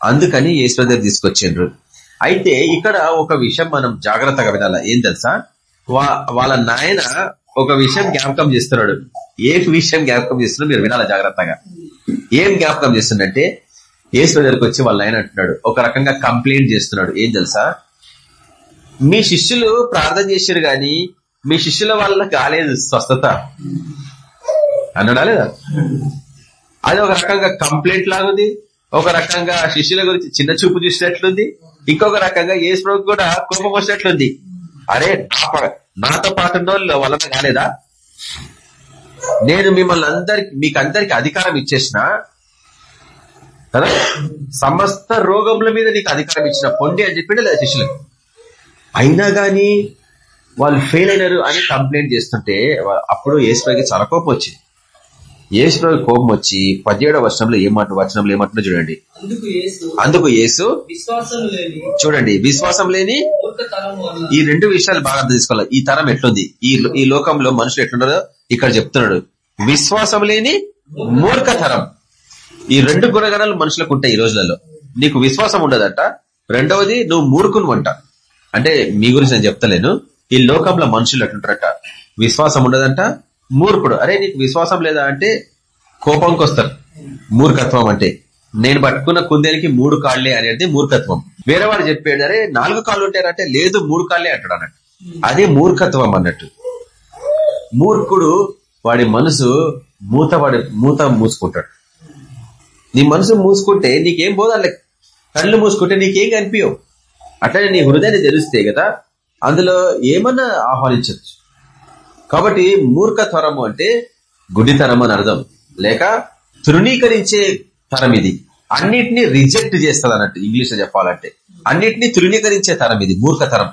అందుకని ఈశ్వర దగ్గర తీసుకొచ్చిండ్రు. అయితే ఇక్కడ ఒక విషయం మనం జాగ్రత్తగా వినాలా. ఏం తెలుసా? వా- వాళ్ళ నాయన ఒక విషయం జ్ఞాపకం చేస్తున్నాడు. ఏ విషయం జ్ఞాపకం చేస్తున్నాడు మీరు వినాల జాగ్రత్తగా. ఏం జ్ఞాపకం చేస్తుందంటే ఏసు దగ్గరకు వచ్చి వాళ్ళ నాయన అంటున్నాడు. ఒక రకంగా కంప్లైంట్ చేస్తున్నాడు. ఏం తెలుసా? మీ శిష్యులు ప్రార్థన చేశారు గాని మీ శిష్యుల వల్ల కాలేదు స్వస్థత. అన్నాడా లేదా? అది ఒక రకంగా కంప్లైంట్ లాగుంది. ఒక రకంగా శిష్యుల గురించి చిన్న చూపు చూసినట్లుంది. ఇంకొక రకంగా ఏ స్ప్రోక్ కూడా కోపం వచ్చినట్లుంది అరే నాతో పాటు ఉన్నోళ్ళు వలన కాలేదా? నేను మిమ్మల్ని అందరికి మీకు అందరికి అధికారం ఇచ్చేసిన కదా? సమస్త రోగముల మీద నీకు అధికారం ఇచ్చిన పొండి అని చెప్పిండు లేదా శిష్యులకు. అయినా గాని వాళ్ళు ఫెయిల్ అయినారు అని కంప్లైంట్ చేస్తుంటే అప్పుడు ఏసుపైకి చాలా కోపం వచ్చింది. ఏసుప్రకి కోపం వచ్చి పదిహేడవ వర్షంలో ఏమంటు వచనంలో ఏమంటుందో చూడండి. అందుకు లేని చూడండి విశ్వాసం లేని ఈ రెండు విషయాలు బాగా అర్థం తీసుకోవాలి ఈ తరం ఎట్లుంది? ఈ ఈ లోకంలో మనుషులు ఎట్లున్నారో ఇక్కడ చెప్తున్నాడు. విశ్వాసం లేని మూర్ఖతరం. ఈ రెండు గుణగణాలు మనుషులకు ఉంటాయి ఈ రోజులలో. నీకు విశ్వాసం ఉండదట. రెండవది నువ్వు మూర్ఖును అంట అంటే మీ గురించి నేను చెప్తలేను. ఈ లోకంలో మనుషులు ఎట్లుంటారట? విశ్వాసం ఉండదంట. మూర్ఖుడు. అరే నీకు విశ్వాసం లేదా అంటే కోపంకి వస్తారు మూర్ఖత్వం అంటే. నేను పట్టుకున్న కుందేలకి మూడు కాళ్ళే అనేది మూర్ఖత్వం. వేరే వాడు చెప్పాడు అరే నాలుగు కాళ్ళు ఉంటారంటే లేదు మూడు కాళ్ళే అంటాడు అన్నట్టు. అదే మూర్ఖత్వం అన్నట్టు. మూర్ఖుడు వాడి మనసు మూత వాడి మూత మూసుకుంటాడు. నీ మనసు మూసుకుంటే నీకేం పోదాలే కళ్ళు మూసుకుంటే నీకేం కనిపించవు అట్లనే నీ హృదయాన్ని తెలిస్తే కదా అందులో ఏమన్నా ఆహ్వానించవచ్చు. కాబట్టి మూర్ఖతరము అంటే గుడ్డితనం అని అర్థం. లేక తృణీకరించే తరం ఇది. అన్నిటినీ రిజెక్ట్ చేస్తుంది అన్నట్టు ఇంగ్లీష్లో చెప్పాలంటే. అన్నిటినీ తృణీకరించే తరం ఇది మూర్ఖతరం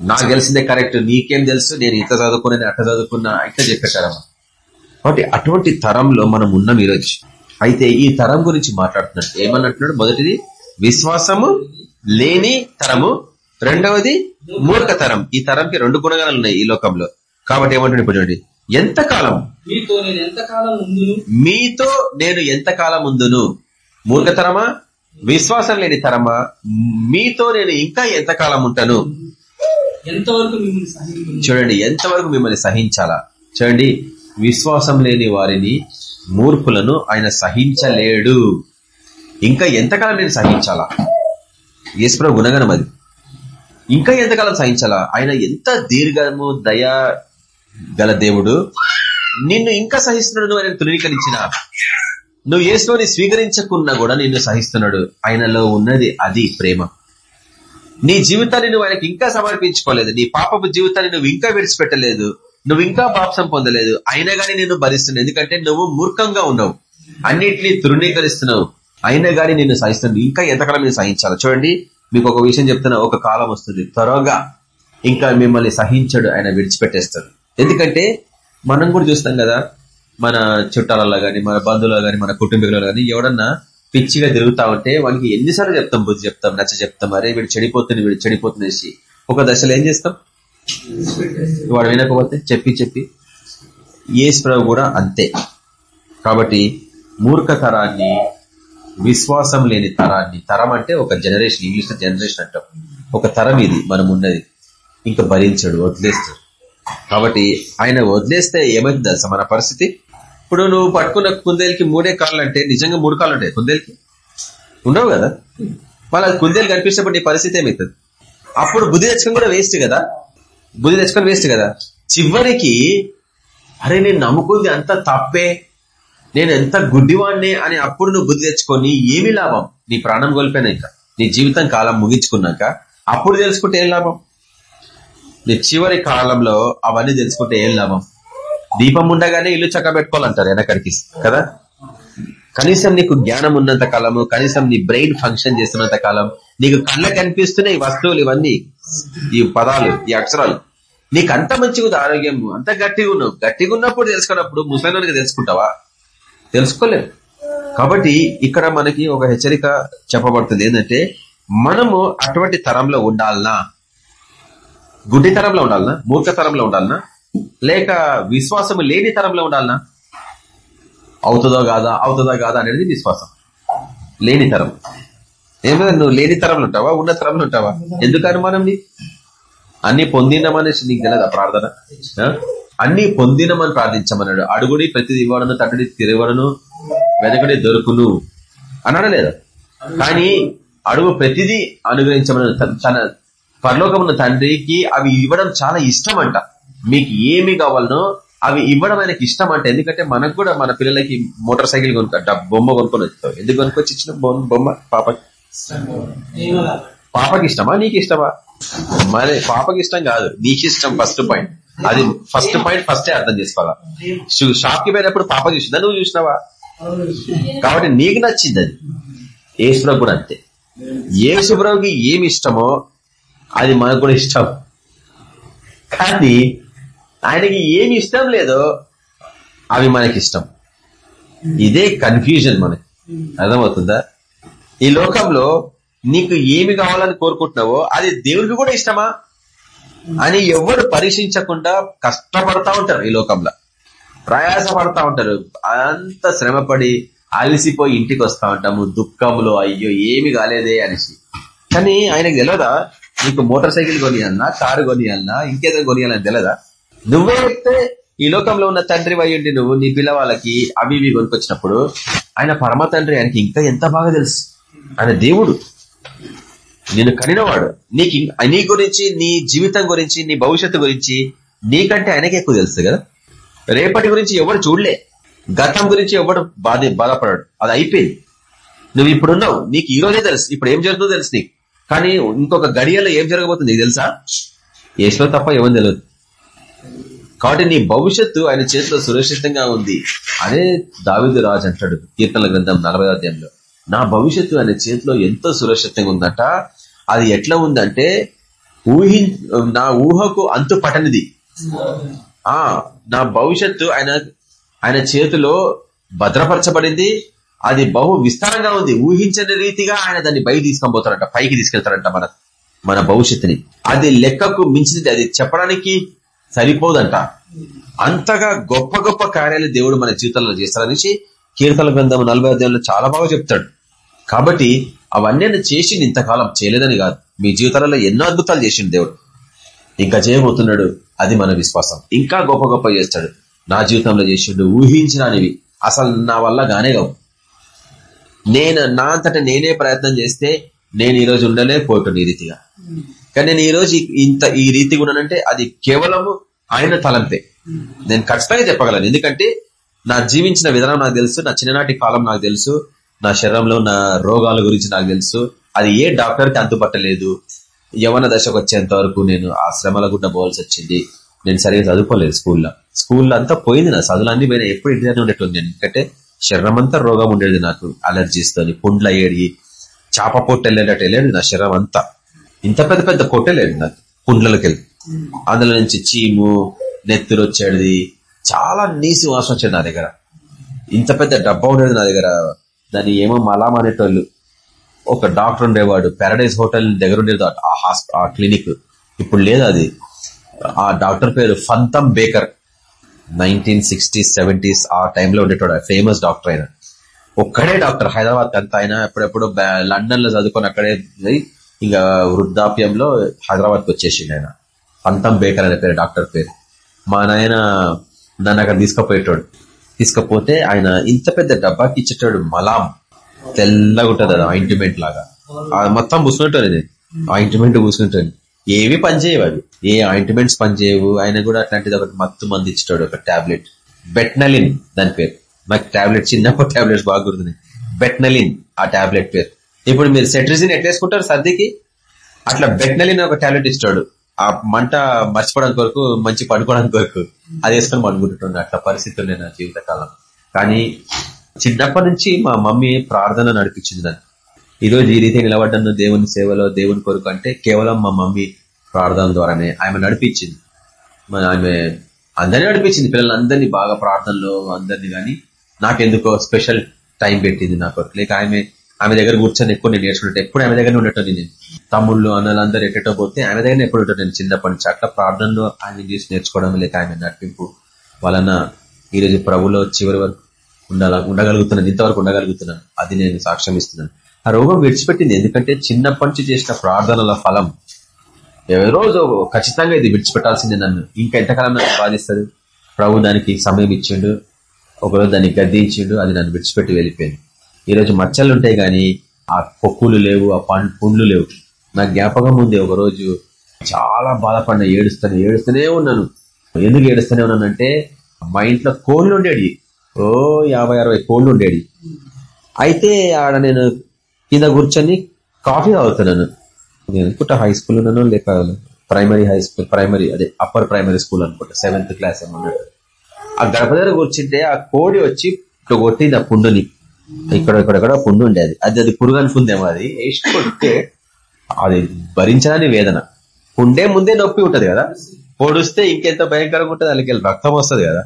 నాకు తెలిసిందే కరెక్ట్ నీకేం తెలుసు? నేను ఇంత చదువుకున్నా అట్ట చదువుకున్నా ఇట్లా చెప్పేశారమ్మా. కాబట్టి అటువంటి తరంలో మనం ఉన్నాం ఈరోజు. అయితే ఈ తరం గురించి మాట్లాడుతున్నాడు. ఏమన్నట్టున్నాడు? మొదటిది విశ్వాసము లేని తరము. రెండవది మూర్ఖ తరం. ఈ తరంకి రెండు గుణగాలు ఉన్నాయి ఈ లోకంలో. కాబట్టి ఇప్పుడు చూడండి. ఎంతకాలం? మీతో నేను ఎంతకాలం ముందును మీతో నేను ఎంతకాలం ముందును మూర్ఖతరమా విశ్వాసం లేని తరమా మీతో నేను ఇంకా ఎంతకాలం ఉంటాను? ఎంతవరకు మిమ్మల్ని సహించు చూడండి ఎంతవరకు మిమ్మల్ని సహించాలా? చూడండి విశ్వాసం లేని వారిని మూర్ఖులను ఆయన సహించలేడు. ఇంకా ఎంతకాలం నేను సహించాలా? ఈశ్వర గుణగణం అది. ఇంకా ఎంతకాలం సహించాలా? ఆయన ఎంత దీర్ఘము దయా గల దేవుడు నిన్ను ఇంకా సహిస్తున్నాడు నువ్వు ఆయన తృణీకరించిన నువ్వు యేసుని స్వీకరించకున్నా కూడా నిన్ను సహిస్తున్నాడు. ఆయనలో ఉన్నది అది ప్రేమ. నీ జీవితాన్ని నువ్వు ఆయనకి ఇంకా సమర్పించుకోలేదు. నీ పాపపు జీవితాన్ని నువ్వు ఇంకా విడిచిపెట్టలేదు. నువ్వు ఇంకా పాపసం పొందలేదు. అయినా గానీ నిన్ను భరిస్తున్నావు. ఎందుకంటే నువ్వు మూర్ఖంగా ఉన్నావు. అన్నిటినీ తృణీకరిస్తున్నావు. అయినా గానీ నిన్ను సహిస్తున్నావు. ఇంకా ఎంతకాలం నేను సహించాలి? చూడండి మీకు ఒక విషయం చెప్తున్నా. ఒక కాలం వస్తుంది. త్వరగా ఇంకా మిమ్మల్ని సహించడు. ఆయన విడిచిపెట్టేస్తాడు. ఎందుకంటే మనం కూడా చూస్తాం కదా మన చుట్టాలలో కానీ మన బంధువులలో కానీ మన కుటుంబీకులలో కానీ ఎవడన్నా పిచ్చిగా తిరుగుతా ఉంటే వానికి ఎన్నిసార్లు చెప్తాం బుద్ధి చెప్తాం నచ్చ చెప్తాం అరే వీడు చెడిపోతుంది వీడు చెడిపోతుందేసి ఒక దశలో ఏం చేస్తాం? వాడు వినకపోతే చెప్పి చెప్పి యేసు ప్రభు కూడా అంతే. కాబట్టి మూర్ఖ తరాన్ని విశ్వాసం లేని తరాన్ని తరం అంటే ఒక జనరేషన్ ఇంగ్లీష్ జనరేషన్ అంటాం. ఒక తరం ఇది మనం ఉన్నది. ఇంకా భరించడు వదిలేస్తాడు. కాబట్టి ఆయన వదిలేస్తే ఏమైంది తెలుసా మన పరిస్థితి? ఇప్పుడు నువ్వు పట్టుకున్న కుందేలకి మూడే కాళ్ళు అంటే నిజంగా మూడు కాళ్ళు ఉంటాయి కుందేలకి? ఉండవు కదా? మళ్ళీ కుందేలు కనిపించినప్పుడు నీ పరిస్థితి ఏమవుతుంది అప్పుడు బుద్ధి తెచ్చుకొని కూడా వేస్ట్ కదా? బుద్ధి తెచ్చుకొని వేస్ట్ కదా? చివరికి అరే నేను నమ్ముకుంది అంత తప్పే? నేను ఎంత గుడ్డివాణ్ణి అని అప్పుడు నువ్వు బుద్ధి తెచ్చుకొని ఏమి లాభం? నీ ప్రాణం కోల్పోయినాక నీ జీవితం కాలం ముగించుకున్నాక అప్పుడు తెలుసుకుంటే ఏం లాభం? నీ చివరి కాలంలో అవన్నీ తెలుసుకుంటే ఏం లాభం? దీపం ఉండగానే ఇల్లు చక్క పెట్టుకోవాలంటారు వెనకడికి కదా? కనీసం నీకు జ్ఞానం ఉన్నంత కాలము కనీసం నీ బ్రెయిన్ ఫంక్షన్ చేస్తున్నంత కాలం నీకు కళ్ళ కనిపిస్తున్నాయి ఈ వస్తువులు ఇవన్నీ ఈ పదాలు ఈ అక్షరాలు. నీకు అంత మంచిగా ఉంది ఆరోగ్యం అంత గట్టిగా ఉన్నావు. గట్టిగా ఉన్నప్పుడు తెలుసుకున్నప్పుడు ముసలికి తెలుసుకుంటావా? తెలుసుకోలేవు కాబట్టి ఇక్కడ మనకి ఒక హెచ్చరిక చెప్పబడుతుంది. ఏంటంటే మనము అటువంటి తరంలో ఉండాలనా? గుడ్డి తరంలో ఉండాలనా? మూర్ఖ తరంలో ఉండాలనా? లేక విశ్వాసము లేని తరంలో ఉండాలనా? అవుతుందో కాదా? అవుతుందో కాదా అనేది విశ్వాసం. లేని తరం. ఏమైనా నువ్వు లేని తరంలో ఉంటావా? ఉన్న తరంలో ఉంటావా? ఎందుకు అనుమానం నీ అన్ని పొందినమనేసి నీకు తెలియదా ప్రార్థన? అన్ని పొందినమని ప్రార్థించమన్నాడు. అడుగుడి ప్రతిది ఇవ్వడను తట్టడి తిరగడను వెనకడి దొరుకును. అన్నాడు లేదా? కానీ అడుగు ప్రతిదీ అనుగ్రహించమని తన పరలోకమున్న తండ్రికి అవి ఇవ్వడం చాలా ఇష్టం అంట మీకు ఏమి కావాలనో అవి ఇవ్వడం ఆయనకి ఇష్టం అంట ఎందుకంటే మనకు కూడా మన పిల్లలకి మోటార్ సైకిల్ కొనుక్కో బొమ్మ కొనుక్కొని వచ్చావు. ఎందుకు కొనుక్కొచ్చి ఇచ్చిన బొమ్మ బొమ్మ పాపకి? పాపకి ఇష్టమా? నీకు ఇష్టమా? మరి పాపకి ఇష్టం కాదు. నీకు ఇష్టం ఫస్ట్ పాయింట్. అది ఫస్ట్ పాయింట్ ఫస్టే అర్థం చేసుకోవాలా? షాప్కి పోయినప్పుడు పాప చూసిందా? నువ్వు చూసినావా? కాబట్టి నీకు నచ్చింది అది. ఏసుప్రభు కూడా అంతే. ఏసుప్రభుకి ఏమి ఇష్టమో అది మనకు కూడా ఇష్టం. కానీ ఆయనకి ఏమి ఇష్టం లేదో అవి మనకి ఇష్టం. ఇదే కన్ఫ్యూజన్ మనకి. అర్థమవుతుందా? ఈ లోకంలో నీకు ఏమి కావాలని కోరుకుంటున్నావో అది దేవుడికి కూడా ఇష్టమా? అని ఎవరు పరీక్షించకుండా కష్టపడతా ఉంటారు ఈ లోకంలో. ప్రయాస పడతా ఉంటారు. అంత శ్రమపడి అలసిపోయి ఇంటికి వస్తా ఉంటాము. దుఃఖంలో అయ్యో ఏమి కాలేదే అనేసి. కానీ ఆయనకు తెలియదా నీకు మోటార్ సైకిల్ కొనియాలన్నా కారు కొనియాలన్నా ఇంకేదో కొనియాలని తెలదా? నువ్వే చెప్తే ఈ లోకంలో ఉన్న తండ్రి అయ్యుండి నువ్వు నీ పిల్లవాళ్ళకి అవి ఇవి కొనుకొచ్చినప్పుడు ఆయన పరమ తండ్రి ఆయనకి ఇంకా ఎంత బాగా తెలుసు? ఆయన దేవుడు. నేను కనినవాడు. నీకు నీ గురించి నీ జీవితం గురించి నీ భవిష్యత్తు గురించి నీకంటే ఆయనకి ఎక్కువ తెలుసు కదా? రేపటి గురించి ఎవరు చూడలే. గతం గురించి ఎవడు బాధ బాధపడాడు. అది అయిపోయింది. నువ్వు ఇప్పుడున్నావు. నీకు ఈ రోజే తెలుసు. ఇప్పుడు ఏం జరుగుతుందో తెలుసు నీకు. కానీ ఇంకొక గడియలో ఏం జరగబోతుంది తెలుసా? ఏసులో తప్ప ఏమని తెలియదు కాబట్టి నీ భవిష్యత్తు ఆయన చేతిలో సురక్షితంగా ఉంది అదే దావిదు రాజు అంటాడు కీర్తనల గ్రంథం నలభై అధ్యాయంలో. నా భవిష్యత్తు ఆయన చేతిలో ఎంతో సురక్షితంగా ఉందట. అది ఎట్లా ఉందంటే ఊహి నా ఊహకు అంతు పట్టనిది ఆ నా భవిష్యత్తు ఆయన ఆయన చేతిలో భద్రపరచబడింది. అది బహు విస్తారంగా ఉంది. ఊహించని రీతిగా ఆయన దాన్ని బయట తీసుకొని పైకి తీసుకెళ్తారంట మన మన భవిష్యత్తుని. అది లెక్కకు మించింది అది చెప్పడానికి సరిపోదంట. అంతగా గొప్ప గొప్ప కార్యాలు దేవుడు మన జీవితంలో చేస్తారనేసి కీర్తన గ్రంథం నలభై అధ్యాయంలో చాలా బాగా చెప్తాడు. కాబట్టి అవన్నీ చేసి ఇంతకాలం చేయలేదని కాదు. మీ జీవితాలలో ఎన్నో అద్భుతాలు చేసిండు దేవుడు. ఇంకా చేయబోతున్నాడు అది మన విశ్వాసం. ఇంకా గొప్ప గొప్ప చేస్తాడు. నా జీవితంలో చేసిండు ఊహించినవి అసలు నా వల్ల గానే కావు. నేను నా అంతటా నేనే ప్రయత్నం చేస్తే నేను ఈ రోజు ఉండలేకపోతుంది ఈ రీతిగా. కానీ నేను ఈరోజు ఇంత ఈ రీతిగా ఉన్నానంటే అది కేవలము ఆయన తలంతే. నేను ఖచ్చితంగా చెప్పగలను. ఎందుకంటే నా జీవించిన విధానం నాకు తెలుసు నా చిన్ననాటి కాలం నాకు తెలుసు నా శరీరంలో ఉన్న రోగాల గురించి నాకు తెలుసు. అది ఏ డాక్టర్కి అంతుపట్టలేదు యవన దశకు వచ్చేంత వరకు నేను ఆ శ్రమల గుండ పోవాల్సి వచ్చింది. నేను సరిగ్గా చదువుకోలేదు స్కూల్లో. స్కూల్లో అంతా పోయింది నా చదువులన్నీ పోయినా ఎప్పుడు ఇంటి ఉండేటుంది నేను. ఎందుకంటే శరీరమంతా అంతా రోగం ఉండేది నాకు. అలర్జీస్ తోని పుండ్ల చేప పొట్టెళ్ళేటట్టు పొట్టు వెళ్ళేది నా శరీరం అంతా ఇంత పెద్ద పెద్ద కొట్టలేదు నాకు పుండ్లకి వెళ్ళి అందులో నుంచి చీము నెత్తులు వచ్చేది చాలా నీసి వాసన వచ్చేది నా దగ్గర. ఇంత పెద్ద డబ్బా ఉండేది నా దగ్గర. దాన్ని ఏమో మలాం అనేటోళ్ళు ఒక డాక్టర్ ఉండేవాడు పారడైజ్ హోటల్ దగ్గర ఉండేది ఆ- ఆ క్లినిక్. ఇప్పుడు లేదు అది. ఆ డాక్టర్ పేరు ఫంతం బేకర్. నైన్టీన్ సిక్స్టీస్ సెవెంటీస్ ఆ టైంలో ఉండేటోడు ఫేమస్ డాక్టర్ ఆయన. ఒక్కడే డాక్టర్. హైదరాబాద్ అంతా ఆయన ఎప్పుడెప్పుడు లండన్లో చదువుకొని అక్కడే పోయి ఇంకా వృద్ధాప్యంలో హైదరాబాద్కి వచ్చేసిండు ఆయన. పంతం బేకర్ అనే పేరు డాక్టర్ పేరు. మా నాయన నన్ను అక్కడ తీసుకుపోయేటోడు. తీసుకపోతే ఆయన ఇంత పెద్ద డబ్బాకి ఇచ్చేటోడు మలాం. తెల్లగుంటది అది ఆయింట్మెంట్ లాగా. ఆ మొత్తం పూసుకుంటాను ఇది. ఆయింట్మెంట్ పూసుకుంటాను ఏవి పనిచేయవు అవి ఏ ఆయింట్మెంట్స్ పనిచేయవు ఆయన కూడా అట్లాంటిది ఒకటి మత్తు మంది ఇచ్చాడు ఒక టాబ్లెట్ బెట్నలిన్ దాని పేరు. నాకు టాబ్లెట్ చిన్నప్పుడు టాబ్లెట్స్ బాగా గుర్తున్నాయి. బెట్నలిన్ ఆ టాబ్లెట్ పేరు. ఇప్పుడు మీరు సెట్రిజిన్ ఎట్లేసుకుంటారు సర్దికి? అట్లా బెట్నలిన్ ఒక టాబ్లెట్ ఇస్తాడు ఆ మంట మర్చిపోవడానికి కొరకు మంచి పడుకోవడానికి కొరకు అది వేసుకొని పడుకుంటుండే అట్లా పరిస్థితులు నా జీవితకాలం. కానీ చిన్నప్పటి నుంచి మా మమ్మీ ప్రార్థన నడిపించింది నన్ను ఈరోజు రోజు ఈ రీతి నిలబడ్డాను దేవుని సేవలో దేవుని కొరకు అంటే కేవలం మా మమ్మీ ప్రార్థన ద్వారానే ఆమె నడిపించింది. మరి ఆమె అందరినీ నడిపించింది. పిల్లలందరినీ బాగా ప్రార్థనలో అందరినీ కానీ నాకెందుకో స్పెషల్ టైం పెట్టింది నాకు. లేక ఆమె ఆమె దగ్గర కూర్చొని ఎక్కువ నేను నేర్చుకుంటే ఎప్పుడు ఆమె దగ్గర ఉండటం నేను. తమ్ముళ్ళు అన్నలందరూ ఎక్కటో పోతే ఆమె దగ్గర ఎప్పుడు ఉంటాను నేను చిన్నప్పటి నుంచి. అట్లా ప్రార్థనలో ఆమె చూసి నేర్చుకోవడం లేక ఆమె నడిపింపు వలన ఈరోజు ప్రభులో చివరి వరకు ఉండాల ఉండగలుగుతున్నాను. ఇంతవరకు ఉండగలుగుతున్నాను. అది నేను సాక్ష్యం ఇస్తున్నాను. ఆ రోగం విడిచిపెట్టింది. ఎందుకంటే చిన్నప్పటి నుంచి చేసిన ప్రార్థనల ఫలం రోజు ఖచ్చితంగా ఇది విడిచిపెట్టాల్సిందే నన్ను. ఇంకా ఎంతకాలం నన్ను బాధిస్తుంది? ప్రభు దానికి సమయం ఇచ్చిండు. ఒకరోజు దాన్ని గద్దించిండు. అది నన్ను విడిచిపెట్టి వెళ్ళిపోయింది. ఈరోజు మచ్చలు ఉంటాయి కానీ ఆ పొక్కులు లేవు ఆ పండ్లు లేవు. నా జ్ఞాపకం ఉంది ఒకరోజు చాలా బాధపడిన ఏడుస్తాను ఏడుస్తూనే ఉన్నాను. ఎందుకు ఏడుస్తూనే ఉన్నానంటే మా ఇంట్లో కోళ్ళు ఉండేది ఓ యాభై అరవై కోళ్ళు ఉండేది అయితే ఆడ నేను కింద కూర్చొని కాఫీ తాగుతున్నాను. నేను అనుకుంటా హై స్కూల్ ఉన్నాను లేక ప్రైమరీ హై స్కూల్ ప్రైమరీ అదే అప్పర్ ప్రైమరీ స్కూల్ అనుకుంటా సెవెంత్ క్లాస్ ఏమన్నాడు ఆ గడప దగ్గర కూర్చుంటే ఆ కోడి వచ్చి ఇట్లా కొట్టింది ఆ పుండుని. ఇక్కడ ఇక్కడ పుండు ఉండేది అది. అది పురుగు అనుకుందేమో అది. వేసి కొడితే అది భరించడానికి వేదన. పుండే ముందే నొప్పి ఉంటది కదా. పొడిస్తే ఇంకెంత భయంకరంగా ఉంటుంది వాళ్ళకి రక్తం వస్తుంది కదా.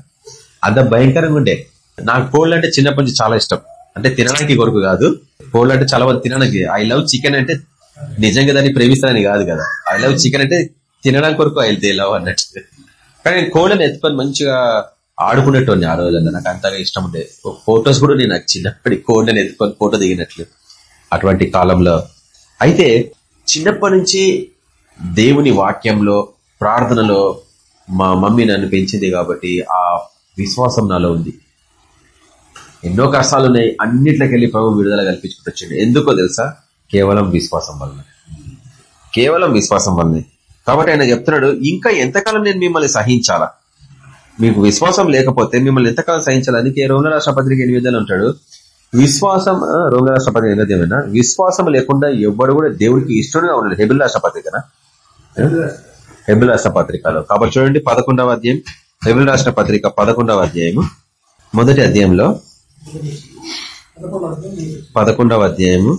అంత భయంకరంగా ఉండే. నాకు కోళ్ళు అంటే చిన్నప్పటి నుంచి చాలా ఇష్టం. అంటే తినడానికి కొరకు కాదు. కోళ్ళు అంటే చాలా మంది తినడానికి. ఐ లవ్ చికెన్ అంటే నిజంగా దాన్ని ప్రేమిస్తానని కాదు కదా. ఐ లవ్ చికెన్ అంటే తినడానికి కొరకు ఐ లవ్ అన్నట్టు. కానీ నేను కోళ్ళని ఎత్తుకొని మంచిగా ఆడుకునేటోని ఆ రోజు నాకు అంతగా ఇష్టం ఉండేది ఫొటోస్ కూడా నేను చిన్నప్పటి కోళ్ళని ఎత్తుకొని ఫోటో దిగినట్లు అటువంటి కాలంలో. అయితే చిన్నప్పటి నుంచి దేవుని వాక్యంలో ప్రార్థనలో మా మమ్మీ నన్ను పెంచింది కాబట్టి ఆ విశ్వాసం నాలో ఉంది. ఎన్నో కష్టాలు ఉన్నాయి. అన్నిట్లకెళ్ళి ప్రభు విడుదల కల్పించుకుంటూ వచ్చిండు. ఎందుకో తెలుసా? కేవలం విశ్వాసం వలన కేవలం విశ్వాసం వల్లనే. కాబట్టి ఆయన చెప్తున్నాడు ఇంకా ఎంతకాలం నేను మిమ్మల్ని సహించాలా? మీకు విశ్వాసం లేకపోతే మిమ్మల్ని ఎంతకాలం సహించాలి? అందుకే రోగ రాష్ట్రపత్రిక ఎనిమిదిలో ఉంటాడు విశ్వాసం ఆ, రాష్ట్రపతి రాష్ట్రపత్రిక ఎనిమిది ఏమైనా విశ్వాసం లేకుండా ఎవ్వరు కూడా దేవుడికి ఇష్టంగా ఉన్నాడు హెబిల్ రాష్ట్రపత్రికనా హెబిల్ రాష్ట్రపత్రికలో కాబట్టి చూడండి పదకొండవ అధ్యాయం. హెబిల్ రాష్ట్ర పత్రిక పదకొండవ అధ్యాయము మొదటి అధ్యాయంలో పదకొండవ అధ్యాయము.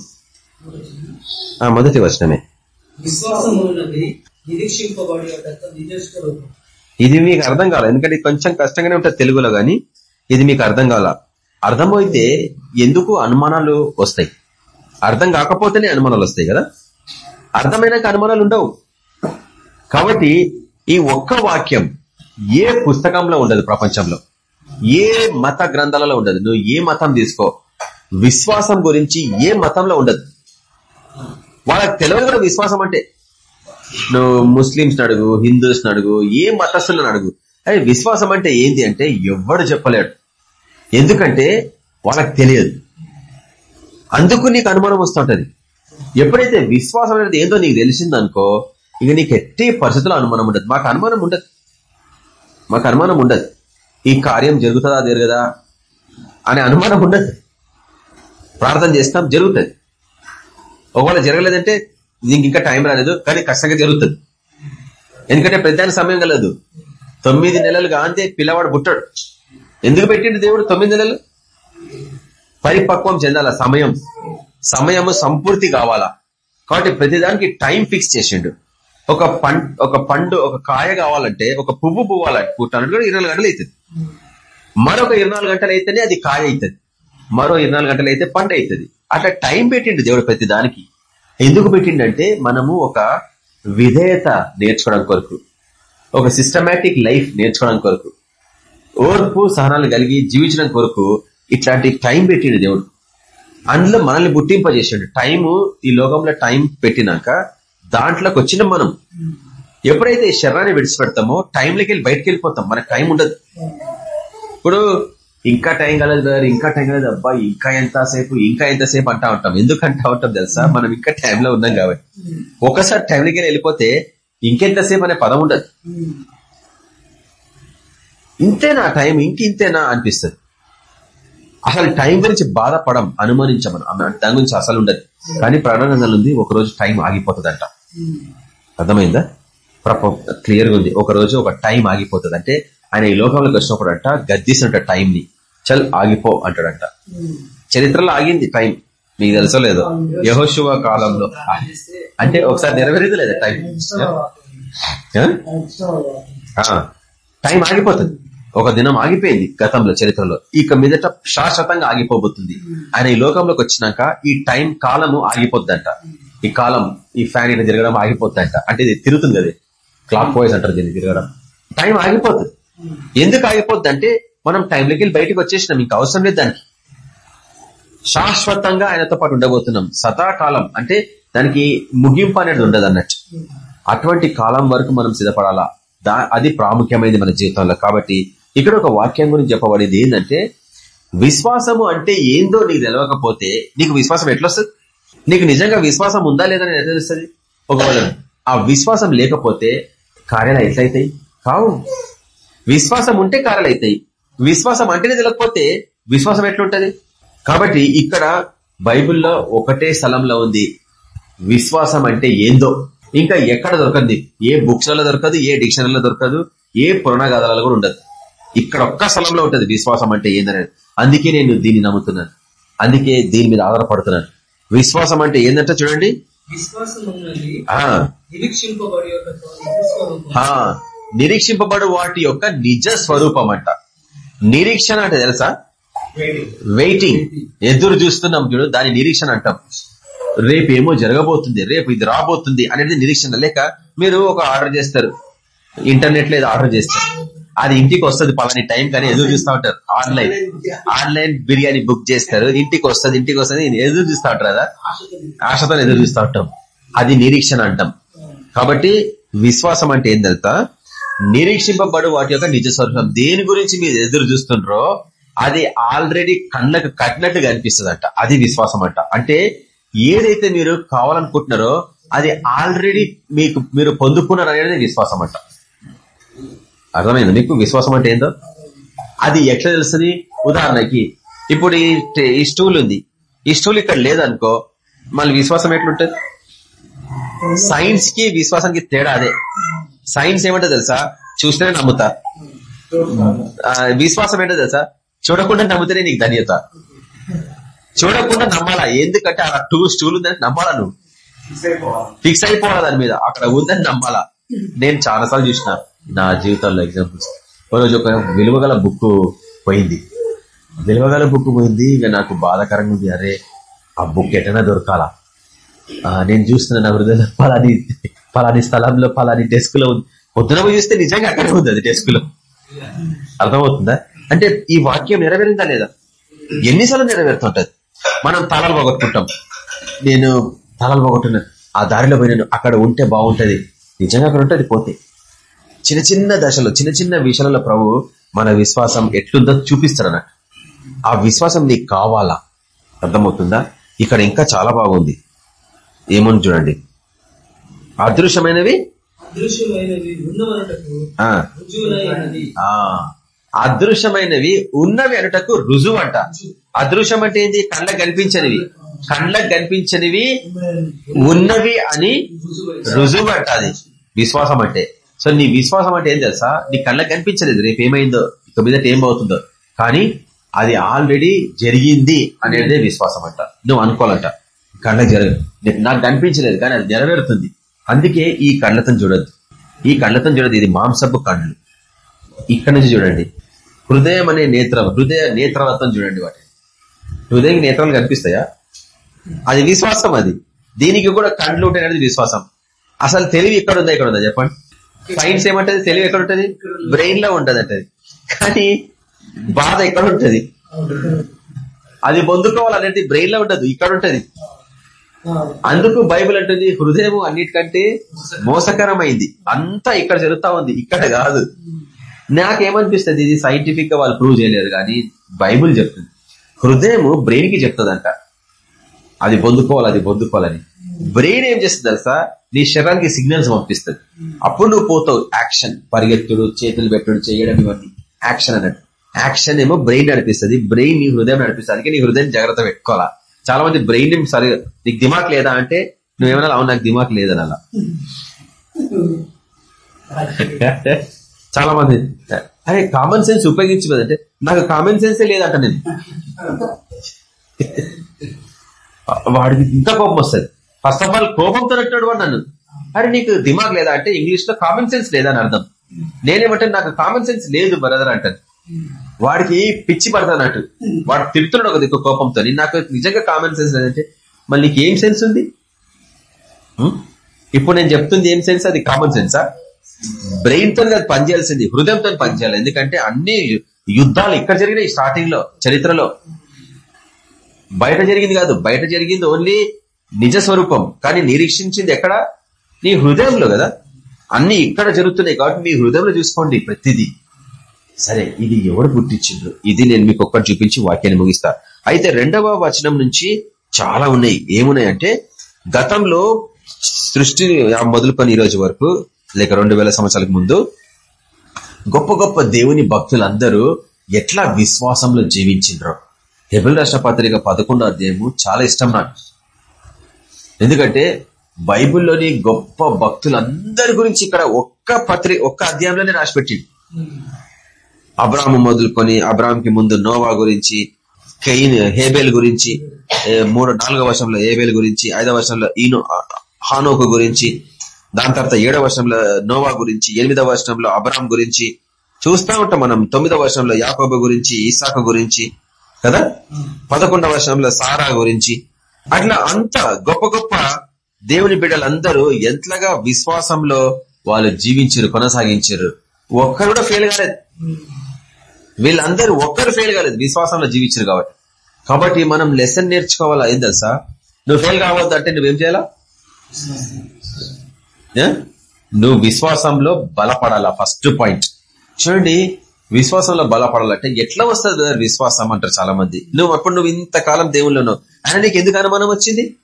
ఆ మొదటి వచనమే. ఇది మీకు అర్థం కాల. ఎందుకంటే కొంచెం కష్టంగానే ఉంటుంది తెలుగులో గాని. ఇది మీకు అర్థం కాల. అర్థమైతే ఎందుకు అనుమానాలు వస్తాయి? అర్థం కాకపోతేనే అనుమానాలు వస్తాయి కదా? అర్థమైనాక అనుమానాలు ఉండవు. కాబట్టి ఈ ఒక్క వాక్యం ఏ పుస్తకంలో ఉండదు ప్రపంచంలో? ఏ మత గ్రంథాలలో ఉండదు. నువ్వు ఏ మతం తీసుకో? విశ్వాసం గురించి ఏ మతంలో ఉండదు. వాళ్ళకి తెలియదు కూడా విశ్వాసం అంటే. నువ్వు ముస్లింస్ అడుగు హిందూస్ అడుగు ఏ మతస్థులను అడుగు. అదే విశ్వాసం అంటే ఏంటి అంటే ఎవ్వడు చెప్పలేడు. ఎందుకంటే వాళ్ళకి తెలియదు. అందుకు నీకు అనుమానం వస్తుంటది. ఎప్పుడైతే విశ్వాసం అనేది ఏందో నీకు తెలిసిందనుకో ఇక నీకు ఎట్టి పరిస్థితుల్లో అనుమానం ఉండదు. మాకు అనుమానం ఉండదు. మాకు అనుమానం ఉండదు. ఈ కార్యం జరుగుతుందా జరగదా అనే అనుమానం ఉండదు. ప్రార్థన చేస్తాం జరుగుతుంది. ఒకవేళ జరగలేదంటే దీనికి ఇంకా టైం రాలేదు కానీ కష్టంగా జరుగుతుంది. ఎందుకంటే పెద్ద సమయం కలదు. తొమ్మిది నెలలు కాంతే పిల్లవాడు పుట్టాడు. ఎందుకు పెట్టిండు దేవుడు తొమ్మిది నెలలు? పరిపక్వం చెందాల సమయం? సమయము సంపూర్తి కావాలా? కాబట్టి ప్రతిదానికి టైం ఫిక్స్ చేసిండు. ఒక పం ఒక పండు ఒక కాయ కావాలంటే ఒక పువ్వు పువ్వాలంటే పుట్టాలంటే కూడా ఇరవై గంటలు అవుతుంది. మరొక ఇరవై గంటలు అయితేనే అది కాయ అవుతుంది. మరో ఇరవై గంటలు అయితే పంట అవుతుంది. అట్లా టైం పెట్టిండు దేవుడు ప్రతి దానికి. ఎందుకు పెట్టిండంటే మనము ఒక విధేయత నేర్చుకోవడం కొరకు ఒక సిస్టమేటిక్ లైఫ్ నేర్చుకోవడం కొరకు ఓర్పు సహనాలు కలిగి జీవించడం కొరకు ఇట్లాంటి టైం పెట్టిండు దేవుడు. అందులో మనల్ని గుర్తింపజేసాడు. టైము ఈ లోకంలో టైం పెట్టినాక దాంట్లోకి వచ్చిన మనం. ఎప్పుడైతే ఈ శరీరాన్ని విడిచిపెడతామో టైంలోకి వెళ్ళి బయటకు వెళ్ళిపోతాం. మనకు టైం ఉండదు. ఇప్పుడు ఇంకా టైం కలదు బ్రదర్ ఇంకా టైం కలదు. అబ్బా ఇంకా ఎంతసేపు ఇంకా ఎంతసేపు అంటా ఉంటాం. ఎందుకంటా ఉంటాం తెలుసా? మనం ఇంకా టైంలో ఉన్నాం కాబట్టి. ఒకసారి టైంలోకి వెళ్ళి వెళ్ళిపోతే ఇంకెంతసేపు అనే పదం ఉండదు. ఇంతేనా టైం? ఇంకింతేనా అనిపిస్తుంది. అసలు టైం గురించి బాధపడం అనుమానించమను. దాని గురించి అసలు ఉండదు. కానీ ప్రాణానందాలు ఉంది ఒక రోజు టైం ఆగిపోతుందంట. అర్థమైందా? క్లియర్గా ఉంది. ఒక రోజు ఒక టైం ఆగిపోతుంది అంటే ఆయన ఈ లోకంలోకి వచ్చినప్పుడు అంట గద్దీసినట్ట టైం ని చల్ ఆగిపో అంటాడంట. చరిత్రలో ఆగింది టైం. మీకు తెలుసో లేదో? యహోశువ కాలంలో. అంటే ఒకసారి నెరవేరేది లేదా టైం? టైం ఆగిపోతుంది. ఒక దినం ఆగిపోయింది గతంలో చరిత్రలో. ఇక మీదట శాశ్వతంగా ఆగిపోబోతుంది. ఆయన ఈ లోకంలోకి వచ్చినాక ఈ టైం కాలము ఆగిపోద్దంట. ఈ కాలం ఈ ఫ్యాన్ ఇట్లా తిరగడం ఆగిపోద్దంట. అంటే ఇది తిరుగుతుంది కదా. క్లాక్ వైజ్ అంటారు దీన్ని తిరగడం. టైం ఆగిపోతుంది. ఎందుకు ఆగిపోద్ది అంటే మనం టైంలోకి వెళ్ళి బయటకు వచ్చేసినాం. ఇంకా అవసరం లేదు దానికి. శాశ్వతంగా ఆయనతో పాటు ఉండబోతున్నాం. సదాకాలం అంటే దానికి ముగింపు అనేది ఉండదు అన్నట్టు. అటువంటి కాలం వరకు మనం సిద్ధపడాలా? దా అది ప్రాముఖ్యమైనది మన జీవితంలో. కాబట్టి ఇక్కడ ఒక వాక్యం గురించి చెప్పబడింది ఏంటంటే విశ్వాసము అంటే ఏందో నీకు తెలవకపోతే నీకు విశ్వాసం ఎట్లొస్తుంది? నీకు నిజంగా విశ్వాసం ఉందా లేదా ఎట్లా తెలుస్తుంది? ఒకవేళ ఆ విశ్వాసం లేకపోతే కార్యాలు ఎట్లయితాయి? కావు. విశ్వాసం ఉంటే కార్యాలు అవుతాయి విశ్వాసం అంటేనే తెలియకపోతే విశ్వాసం ఎట్లుంటది? కాబట్టి ఇక్కడ బైబిల్లో ఒకటే స్థలంలో ఉంది. విశ్వాసం అంటే ఏందో? ఇంకా ఎక్కడ దొరకదు ఏ బుక్స్లలో దొరకదు ఏ డిక్షనరీలో దొరకదు ఏ పురాణ గాథలలో కూడా ఉండదు. ఇక్కడ ఒక్క స్థలంలో ఉంటది విశ్వాసం అంటే ఏందనేది. అందుకే నేను దీన్ని నమ్ముతున్నాను. అందుకే దీని మీద ఆధారపడుతున్నాను. విశ్వాసం అంటే ఏందంటే చూడండి. నిరీక్షింపబడు వాటి యొక్క నిజ స్వరూపం అంట. నిరీక్షణ అంటే తెలుసా? వెయిటింగ్ ఎదురు చూస్తున్నాం చూడు దాని నిరీక్షణ అంటాం. రేపు ఏమో జరగబోతుంది రేపు ఇది రాబోతుంది అనేది నిరీక్షణ. లేక మీరు ఒక ఆర్డర్ చేస్తారు. ఇంటర్నెట్లో ఆర్డర్ చేస్తారు. అది ఇంటికి వస్తుంది పలాని టైం కానీ ఎదురు చూస్తూ ఉంటారు. ఆన్లైన్ ఆన్లైన్ బిర్యానీ బుక్ చేస్తారు. ఇంటికి వస్తుంది ఇంటికి వస్తుంది ఎదురు చూస్తూ ఉంటారు కదా. ఆశతో ఎదురు చూస్తూ ఉంటాం. అది నిరీక్షణ అంటాం. కాబట్టి విశ్వాసం అంటే ఏం నిరీక్షింపబడు వాటి యొక్క నిజ స్వరూపం. దేని గురించి మీరు ఎదురు చూస్తుండ్రో అది ఆల్రెడీ కన్నకు కట్టినట్టుగా అనిపిస్తుంది అంట అది విశ్వాసం అంట అంటే ఏదైతే మీరు కావాలనుకుంటున్నారో అది ఆల్రెడీ మీకు మీరు పొందుకున్నారు అనేది విశ్వాసం అంట అర్థమైంది మీకు? విశ్వాసం అంటే ఏందో? అది ఎట్లా తెలుస్తుంది? ఉదాహరణకి ఇప్పుడు ఈ ఈ స్టూల్ ఉంది. ఈ స్టూల్ ఇక్కడ లేదనుకో మళ్ళీ విశ్వాసం ఎట్లుంటది? సైన్స్కి విశ్వాసానికి తేడా అదే. సైన్స్ ఏమంటో తెలుసా? చూస్తేనే నమ్ముతా. విశ్వాసం ఏంటో తెలుసా? చూడకుండా నమ్ముతేనే నీకు ధన్యత. చూడకుండా నమ్మాలా? ఎందుకంటే అక్కడ టూ స్టూల్ ఉందని నమ్మాలా నువ్వు? ఫిక్స్ అయిపోవాలా దాని మీద? అక్కడ ఉందని నమ్మాలా? నేను చాలా సార్లు చూసిన నా జీవితంలో ఎగ్జాంపుల్స్ ఒకరోజు ఒక విలువగల బుక్ పోయింది. విలువగల బుక్ పోయింది. ఇక నాకు బాధాకరంగా ఉంది. అరే ఆ బుక్ ఎటైనా దొరకాలా? నేను చూస్తున్న నా హృదయ అది పలాని స్థలంలో పలాని డెస్క్లో ఉంది. పొద్దున చూస్తే నిజంగా అక్కడే ఉంది అది డెస్క్లో అర్థమవుతుందా? అంటే ఈ వాక్యం నెరవేరిందా లేదా? ఎన్నిసార్లు నెరవేరుతుంటది? మనం తాళాలు పోగొట్టుకుంటాం. నేను తాళాలు పోగొట్టున్నాను ఆ దారిలో పోయినాను అక్కడ ఉంటే బాగుంటది. నిజంగా అక్కడ ఉంటే అది పోతే. చిన్న చిన్న దశలో చిన్న చిన్న విషయాలలో ప్రభు మన విశ్వాసం ఎట్లుందో చూపిస్తాడు అన్నట్టు. ఆ విశ్వాసం నీకు కావాలా? అర్థమవుతుందా? ఇక్కడ ఇంకా చాలా బాగుంది. ఏమని చూడండి? అదృశ్యమైనవి? అదృశ్యమైనవి ఉన్నవి అనుటకు రుజువు అంట అదృశ్యం అంటే ఏంటి కళ్ళకు కనిపించనివి. కళ్ళకు కనిపించనివి ఉన్నవి అని రుజువు అంట అది. విశ్వాసం అంటే. సో నీ విశ్వాసం అంటే ఏం తెలుసా? నీ కళ్ళకు కనిపించలేదు. రేపు ఏమైందో? ఇక మీద ఏం అవుతుందో? కానీ అది ఆల్రెడీ జరిగింది అనేది విశ్వాసం అంట. నువ్వు అనుకోవాలంట. కళ్ళకు జరగ నాకు కనిపించలేదు కానీ అది నెరవేరుతుంది. అందుకే ఈ కళ్ళతను చూడద్దు. ఈ కళ్ళతను చూడదు ఇది మాంసపు కళ్ళు ఇక్కడ నుంచి చూడండి. హృదయం అనే నేత్రం హృదయ నేత్రాలతో చూడండి వాటిని. హృదయం నేత్రాలు కనిపిస్తాయా? అది విశ్వాసం అది. దీనికి కూడా కండ్లు ఉంటాయి అనేది విశ్వాసం. అసలు తెలివి ఎక్కడ ఉందా ఇక్కడ ఉందా చెప్పండి? సైన్స్ ఏమంటది? తెలివి ఎక్కడ ఉంటుంది? బ్రెయిన్లో ఉంటది అంటది కానీ బాధ ఎక్కడ ఉంటది? అది పొందుకోవాలనేది బ్రెయిన్లో ఉండదు ఇక్కడ ఉంటది. అందుకు బైబిల్ అంటుంది హృదయం అన్నిటికంటే మోసకరమైంది. అంతా ఇక్కడ జరుగుతా ఉంది. ఇక్కడ కాదు. నాకేమనిపిస్తుంది ఇది సైంటిఫిక్గా వాళ్ళు ప్రూవ్ చేయలేదు కానీ బైబిల్ చెప్తుంది. హృదయం బ్రెయిన్కి చెప్తుందంట. అది పొందుకోవాలి అది పొందుకోవాలని. బ్రెయిన్ ఏం చేస్తుంది తెలుసా? నీ శరీరానికి సిగ్నల్స్ పంపిస్తుంది. అప్పుడు నువ్వు పోతావు. యాక్షన్. పరిగెత్తుడు చేతులు పెట్టుడు చేయడం ఇవన్నీ. యాక్షన్ అన్నట్టు. యాక్షన్ ఏమో బ్రెయిన్ నడిపిస్తుంది. బ్రెయిన్ నీ హృదయం నడిపిస్తుంది. అందుకే నీ హృదయం జాగ్రత్త పెట్టుకోవాలా. చాలా మంది బ్రెయిన్ సరి నీకు దిమాక్ లేదా అంటే నువ్వేమన్నా అవును నాకు దిమాక్ లేదని అలా చాలా మంది అరే కామన్ సెన్స్ ఉపయోగించలేదంటే నాకు కామన్ సెన్సే లేదంట నేను. వాడికి ఇంత కోపం వస్తుంది. ఫస్ట్ ఆఫ్ ఆల్ కోపంతో అంటాడు వాడు నన్ను. అరే నీకు దిమాగ్ లేదా అంటే ఇంగ్లీష్లో కామన్ సెన్స్ లేదా అని అర్థం. నేనేమంటే నాకు కామన్ సెన్స్ లేదు బ్రదర్ అంటాను వాడికి పిచ్చి పడతానట్టు వాడు తిడుతున్నాడు ఒక దిక్కు కోపంతో. నాకు నిజంగా కామన్ సెన్స్ లేదంటే మళ్ళీ నీకు ఏం సెన్స్ ఉంది? ఇప్పుడు నేను చెప్తుంది ఏం సెన్స్ అది కామన్ సెన్సా బ్రెయిన్తో అది పనిచేయాల్సింది హృదయంతో పనిచేయాలి ఎందుకంటే అన్ని యుద్ధాలు ఇక్కడ జరిగినాయి స్టార్టింగ్లో చరిత్రలో. బయట జరిగింది కాదు బయట జరిగింది ఓన్లీ నిజ స్వరూపం. కానీ నిరీక్షించింది ఎక్కడ? నీ హృదయంలో కదా. అన్ని ఇక్కడ జరుగుతున్నాయి కాబట్టి మీ హృదయంలో చూసుకోండి ప్రతిదీ. సరే ఇది ఎవరు పుట్టించిండ్రు? ఇది నేను మీకు ఒక్కటి చూపించి వాక్యాన్ని ముగిస్తా. అయితే రెండవ వచనం నుంచి చాలా ఉన్నాయి. ఏమున్నాయి అంటే గతంలో సృష్టి మొదలుకొని ఈ రోజు వరకు లేక రెండు వేల సంవత్సరాలకు ముందు గొప్ప గొప్ప దేవుని భక్తులందరూ ఎట్లా విశ్వాసంలో జీవించిండ్రో. హెబిల్ రాష్ట్ర పత్రిక పదకొండో అధ్యాయము చాలా ఇష్టం నాకు. ఎందుకంటే బైబిల్లోని గొప్ప భక్తులందరి గురించి ఇక్కడ ఒక్క పత్రి ఒక్క అధ్యాయంలోనే రాసిపెట్టింది. అబ్రాహ్ము మొదలుకొని అబ్రాహంకి ముందు నోవా గురించి కెయిన్ హేబేల్ గురించి మూడో నాలుగో వర్షంలో హేబేల్ గురించి ఐదవ వర్షంలో ఈను హానోకు గురించి దాని తర్వాత ఏడో వర్షంలో నోవా గురించి ఎనిమిదో వర్షంలో అబ్రాహం గురించి చూస్తా ఉంటాం మనం తొమ్మిదో వర్షంలో యాకోబ గురించి ఇసాక గురించి కదా? పదకొండవ వర్షంలో సారా గురించి. అట్లా అంత గొప్ప గొప్ప దేవుని బిడ్డలందరూ ఎంతగా విశ్వాసంలో వాళ్ళు జీవించారు కొనసాగించరు. ఒక్కరు కూడా ఫెయిల్ కాలేదు. వీళ్ళందరూ ఒక్కరు ఫెయిల్ కాలేదు. విశ్వాసంలో జీవించారు కాబట్టి. కాబట్టి మనం లెసన్ నేర్చుకోవాలా? ఏం తెలుసా? నువ్వు ఫెయిల్ కావద్దు అంటే నువ్వేం చేయాలా? నువ్వు విశ్వాసంలో బలపడాలా? ఫస్ట్ పాయింట్ చూడండి విశ్వాసంలో బలపడాలంటే ఎట్లా వస్తుంది విశ్వాసం అంటారు చాలా మంది నువ్వు అప్పుడు నువ్వు ఇంతకాలం దేవుళ్ళు ఉన్నావు. ఆయన నీకు ఎందుకు అనుమానం వచ్చింది?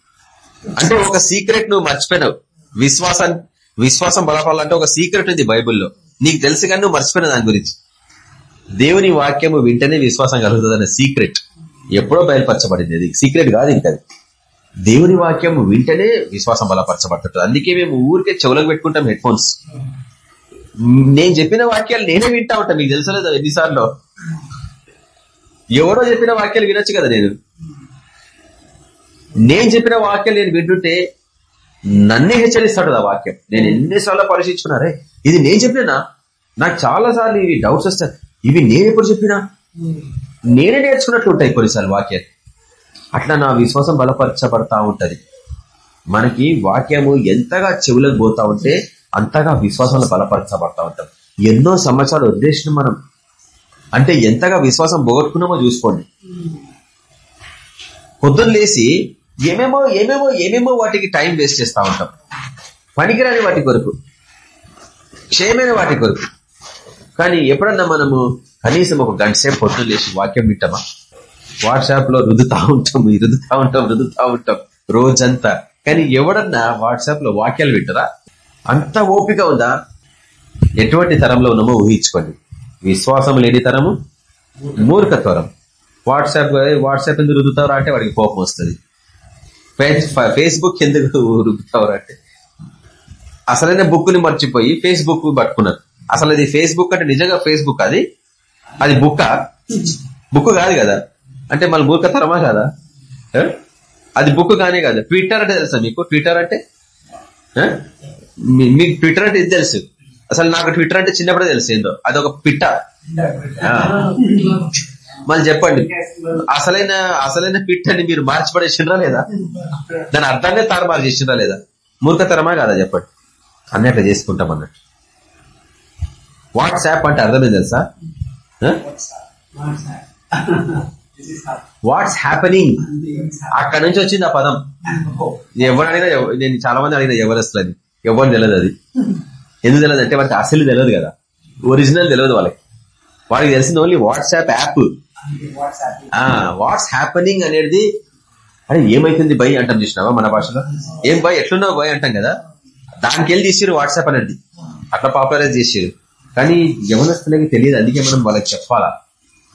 అంటే ఒక సీక్రెట్ నువ్వు మర్చిపోయినావు. విశ్వాసం విశ్వాసం బలపడాలంటే ఒక సీక్రెట్ ఉంది బైబిల్లో. నీకు తెలుసు కానీ నువ్వు మర్చిపోయిన దాని గురించి. దేవుని వాక్యము వింటేనే విశ్వాసం కలుగుతుంది సీక్రెట్ ఎప్పుడో బయలుపరచబడింది అది. సీక్రెట్ కాదు ఇంకా దేవుని వాక్యం వింటేనే విశ్వాసం బలపరచబడుతుంటుంది అందుకే మేము ఊరికే చెవులకు పెట్టుకుంటాం హెడ్ ఫోన్స్ నేను చెప్పిన వాక్యాలు నేనే వింటా ఉంటా. మీకు తెలుసలేదు ఎన్నిసార్లు? ఎవరో చెప్పిన వాక్యాలు వినొచ్చు కదా నేను. నేను చెప్పిన వాక్యాలు నేను వింటుంటే నన్నే హెచ్చరిస్తాడు ఆ వాక్యం. నేను ఎన్నిసార్లు పరిశీలించుకున్నారే ఇది నేను చెప్పినా నాకు చాలా సార్లు ఇవి డౌట్స్ వస్తాయి. ఇవి నేను ఎప్పుడు చెప్పినా? నేనే నేర్చుకున్నట్లు ఉంటాయి కొన్నిసార్లు వాక్యాలు. అట్లా నా విశ్వాసం బలపరచబడతా ఉంటది. మనకి వాక్యము ఎంతగా చెవులకు పోతా ఉంటే అంతగా విశ్వాసంలో బలపరచబడతా ఉంటాం. ఎన్నో సంవత్సరాలు వదిలేసిన మనం. అంటే ఎంతగా విశ్వాసం పోగొట్టుకున్నామో చూసుకోండి. పొద్దున్న లేసి ఏమేమో ఏమేమో ఏమేమో వాటికి టైం వేస్ట్ చేస్తా ఉంటాం. పనికిరాని వాటి కొరకు. క్షయమైన వాటి కొరకు. కానీ ఎప్పుడన్నా మనము కనీసం ఒక గంట సేపు పొద్దున్న లేచి వాక్యం వింటామా? వాట్సాప్లో రుదుతా ఉంటాం రుదుతా ఉంటాం రుదుతా ఉంటాం రోజంతా. కానీ ఎవడన్నా వాట్సాప్లో వాక్యాలు వింటారా? అంత ఓపిక ఉందా? ఎటువంటి తరంలో ఉన్నామో ఊహించుకోండి. విశ్వాసం లేని తరము మూర్ఖ త్వరం వాట్సాప్ వాట్సాప్ ఎందుకు రుదుతారా అంటే వాడికి కోపం వస్తుంది. ఫేస్బుక్ ఎందుకు రుదుతావరా అంటే? అసలైన బుక్ని మర్చిపోయి ఫేస్బుక్ పట్టుకున్నారు. అసలు అది ఫేస్బుక్ అంటే నిజంగా ఫేస్బుక్ అది? అది బుక్క? బుక్ కాదు కదా? అంటే మళ్ళీ మూర్ఖతరమా కదా? అది బుక్ కానే కాదు. ట్విట్టర్ అంటే తెలుసా మీకు? ట్విట్టర్ అంటే? మీకు ట్విట్టర్ అంటే ఇది తెలుసు. అసలు నాకు ట్విట్టర్ అంటే చిన్నప్పుడే తెలుసు ఏందో. అది ఒక పిట్ట మళ్ళీ చెప్పండి. అసలైన అసలైన పిట్టని మీరు మార్చిపడేసిండ్రా లేదా? దాని అర్థాన్ని తారుమారు చేసిండ్రా లేదా? మూర్ఖతరమా కాదా చెప్పండి. అన్నట్లు చేసుకుంటాం అన్నట్టు. వాట్సాప్ అంటే అర్థమైంది తెలుసా? వాట్స్ హ్యాపెనింగ్ అక్కడ నుంచి వచ్చింది ఆ పదం. ఎవరు అడిగినా నేను చాలా మంది అడిగిన ఎవరస్తులని ఎవరు తెలియదు అది. ఎందుకు తెలియదు అంటే వాళ్ళకి అసలు తెలియదు కదా. ఒరిజినల్ తెలియదు వాళ్ళకి. వాళ్ళకి తెలిసింది only WhatsApp app. What's happening అనేది అరే ఏమైతుంది బై అంటాం చూసినావా మన భాషలో? ఏం బై ఎట్లున్నావు బై అంటాం కదా. దానికి వెళ్ళి తీసిరు వాట్సాప్ అనేది. అట్లా పాపులరైజ్ చేసిరు కానీ యవనస్తులకి తెలియదు అందుకే మనం వాళ్ళకి చెప్పాలా?